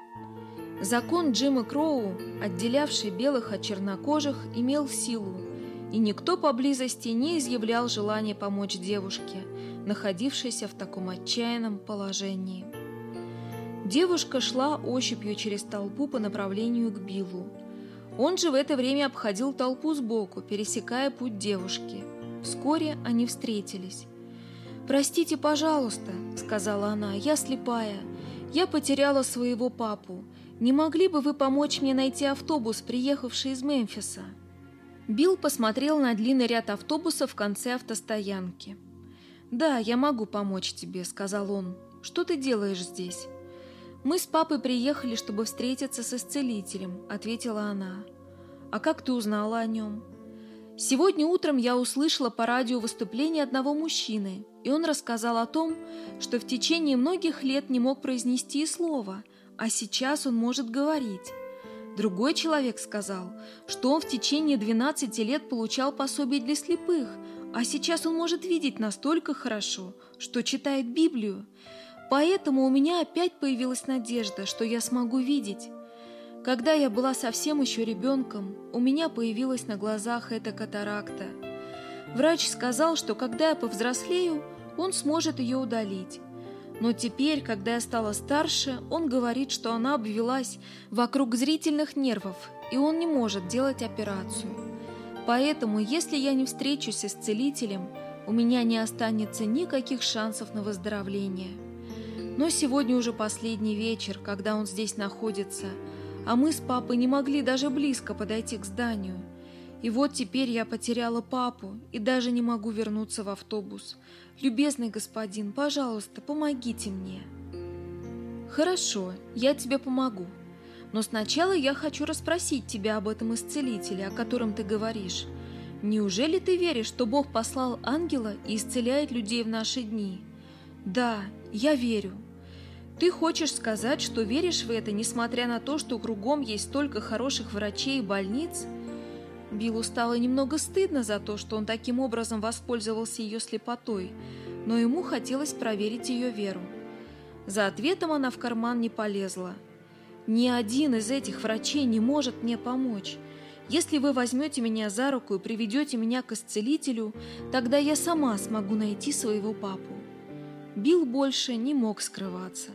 Закон Джима Кроу, отделявший белых от чернокожих, имел силу, и никто поблизости не изъявлял желания помочь девушке, находившейся в таком отчаянном положении. Девушка шла ощупью через толпу по направлению к Биллу. Он же в это время обходил толпу сбоку, пересекая путь девушки. Вскоре они встретились. «Простите, пожалуйста», — сказала она, — «я слепая. Я потеряла своего папу. Не могли бы вы помочь мне найти автобус, приехавший из Мемфиса?» Билл посмотрел на длинный ряд автобусов в конце автостоянки. «Да, я могу помочь тебе», — сказал он. «Что ты делаешь здесь?» «Мы с папой приехали, чтобы встретиться с исцелителем», — ответила она. «А как ты узнала о нем?» «Сегодня утром я услышала по радио выступление одного мужчины, и он рассказал о том, что в течение многих лет не мог произнести и слова, а сейчас он может говорить». Другой человек сказал, что он в течение 12 лет получал пособие для слепых, а сейчас он может видеть настолько хорошо, что читает Библию. Поэтому у меня опять появилась надежда, что я смогу видеть. Когда я была совсем еще ребенком, у меня появилась на глазах эта катаракта. Врач сказал, что когда я повзрослею, он сможет ее удалить. Но теперь, когда я стала старше, он говорит, что она обвелась вокруг зрительных нервов, и он не может делать операцию. Поэтому, если я не встречусь с исцелителем, у меня не останется никаких шансов на выздоровление. Но сегодня уже последний вечер, когда он здесь находится, а мы с папой не могли даже близко подойти к зданию. И вот теперь я потеряла папу и даже не могу вернуться в автобус. Любезный господин, пожалуйста, помогите мне. Хорошо, я тебе помогу. Но сначала я хочу расспросить тебя об этом исцелителе, о котором ты говоришь. Неужели ты веришь, что Бог послал ангела и исцеляет людей в наши дни? Да, я верю. Ты хочешь сказать, что веришь в это, несмотря на то, что кругом есть столько хороших врачей и больниц? Биллу стало немного стыдно за то, что он таким образом воспользовался ее слепотой, но ему хотелось проверить ее веру. За ответом она в карман не полезла. «Ни один из этих врачей не может мне помочь. Если вы возьмете меня за руку и приведете меня к исцелителю, тогда я сама смогу найти своего папу». Билл больше не мог скрываться.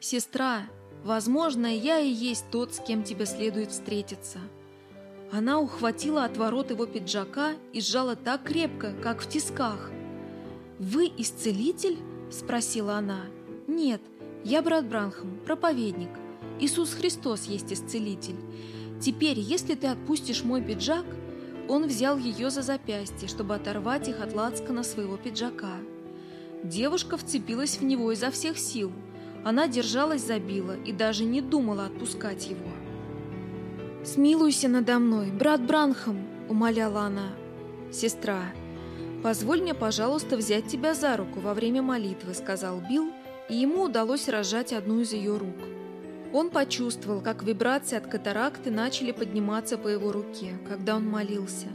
«Сестра, возможно, я и есть тот, с кем тебе следует встретиться». Она ухватила отворот его пиджака и сжала так крепко, как в тисках. «Вы исцелитель?» – спросила она. «Нет, я брат Бранхам, проповедник. Иисус Христос есть исцелитель. Теперь, если ты отпустишь мой пиджак...» Он взял ее за запястье, чтобы оторвать их от лацкана своего пиджака. Девушка вцепилась в него изо всех сил. Она держалась за Билла и даже не думала отпускать его. «Смилуйся надо мной, брат Бранхам!» — умоляла она. «Сестра, позволь мне, пожалуйста, взять тебя за руку во время молитвы», — сказал Билл, и ему удалось разжать одну из ее рук. Он почувствовал, как вибрации от катаракты начали подниматься по его руке, когда он молился.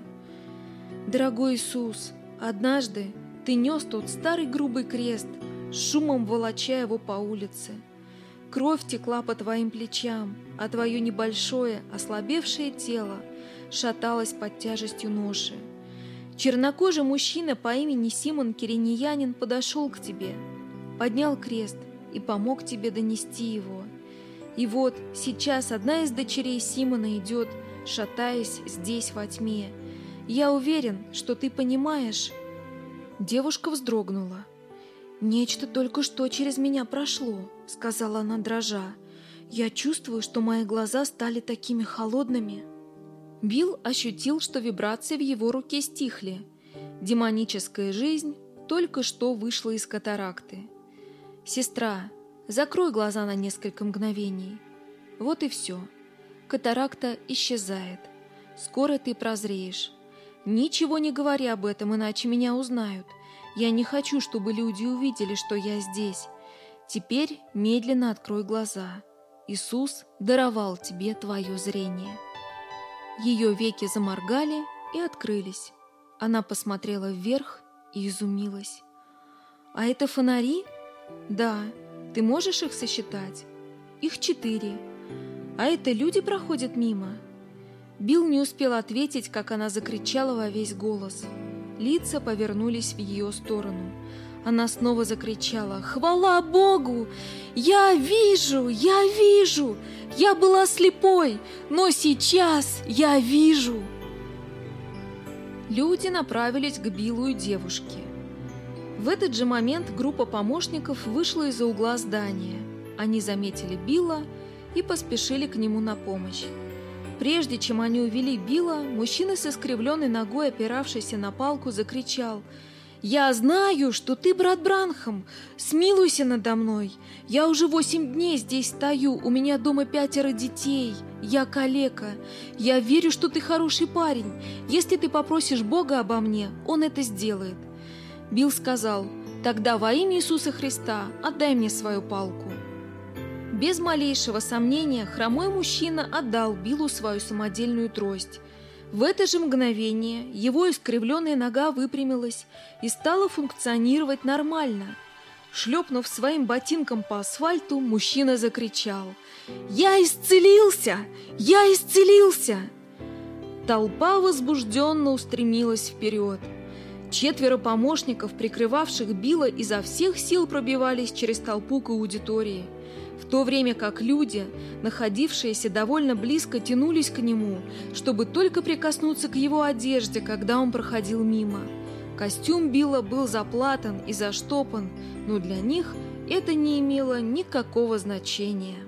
«Дорогой Иисус, однажды ты нес тот старый грубый крест, шумом волоча его по улице. Кровь текла по твоим плечам, а твое небольшое, ослабевшее тело шаталось под тяжестью ноши. Чернокожий мужчина по имени Симон Кириньянин подошел к тебе, поднял крест и помог тебе донести его. И вот сейчас одна из дочерей Симона идет, шатаясь здесь во тьме. Я уверен, что ты понимаешь. Девушка вздрогнула. «Нечто только что через меня прошло», — сказала она дрожа. «Я чувствую, что мои глаза стали такими холодными». Билл ощутил, что вибрации в его руке стихли. Демоническая жизнь только что вышла из катаракты. «Сестра, закрой глаза на несколько мгновений». Вот и все. Катаракта исчезает. Скоро ты прозреешь. Ничего не говори об этом, иначе меня узнают. Я не хочу, чтобы люди увидели, что я здесь. Теперь медленно открой глаза. Иисус даровал тебе твое зрение. Ее веки заморгали и открылись. Она посмотрела вверх и изумилась. «А это фонари?» «Да. Ты можешь их сосчитать?» «Их четыре. А это люди проходят мимо?» Билл не успел ответить, как она закричала во весь голос – Лица повернулись в ее сторону. Она снова закричала «Хвала Богу! Я вижу! Я вижу! Я была слепой, но сейчас я вижу!» Люди направились к Биллу девушке. В этот же момент группа помощников вышла из-за угла здания. Они заметили Билла и поспешили к нему на помощь. Прежде чем они увели Билла, мужчина с искривленной ногой, опиравшийся на палку, закричал «Я знаю, что ты брат Бранхам! Смилуйся надо мной! Я уже восемь дней здесь стою, у меня дома пятеро детей, я калека. Я верю, что ты хороший парень. Если ты попросишь Бога обо мне, Он это сделает». Билл сказал «Тогда во имя Иисуса Христа отдай мне свою палку». Без малейшего сомнения хромой мужчина отдал Биллу свою самодельную трость. В это же мгновение его искривленная нога выпрямилась и стала функционировать нормально. Шлепнув своим ботинком по асфальту, мужчина закричал «Я исцелился! Я исцелился!» Толпа возбужденно устремилась вперед. Четверо помощников, прикрывавших Билла, изо всех сил пробивались через толпу к аудитории – в то время как люди, находившиеся довольно близко, тянулись к нему, чтобы только прикоснуться к его одежде, когда он проходил мимо. Костюм Билла был заплатан и заштопан, но для них это не имело никакого значения.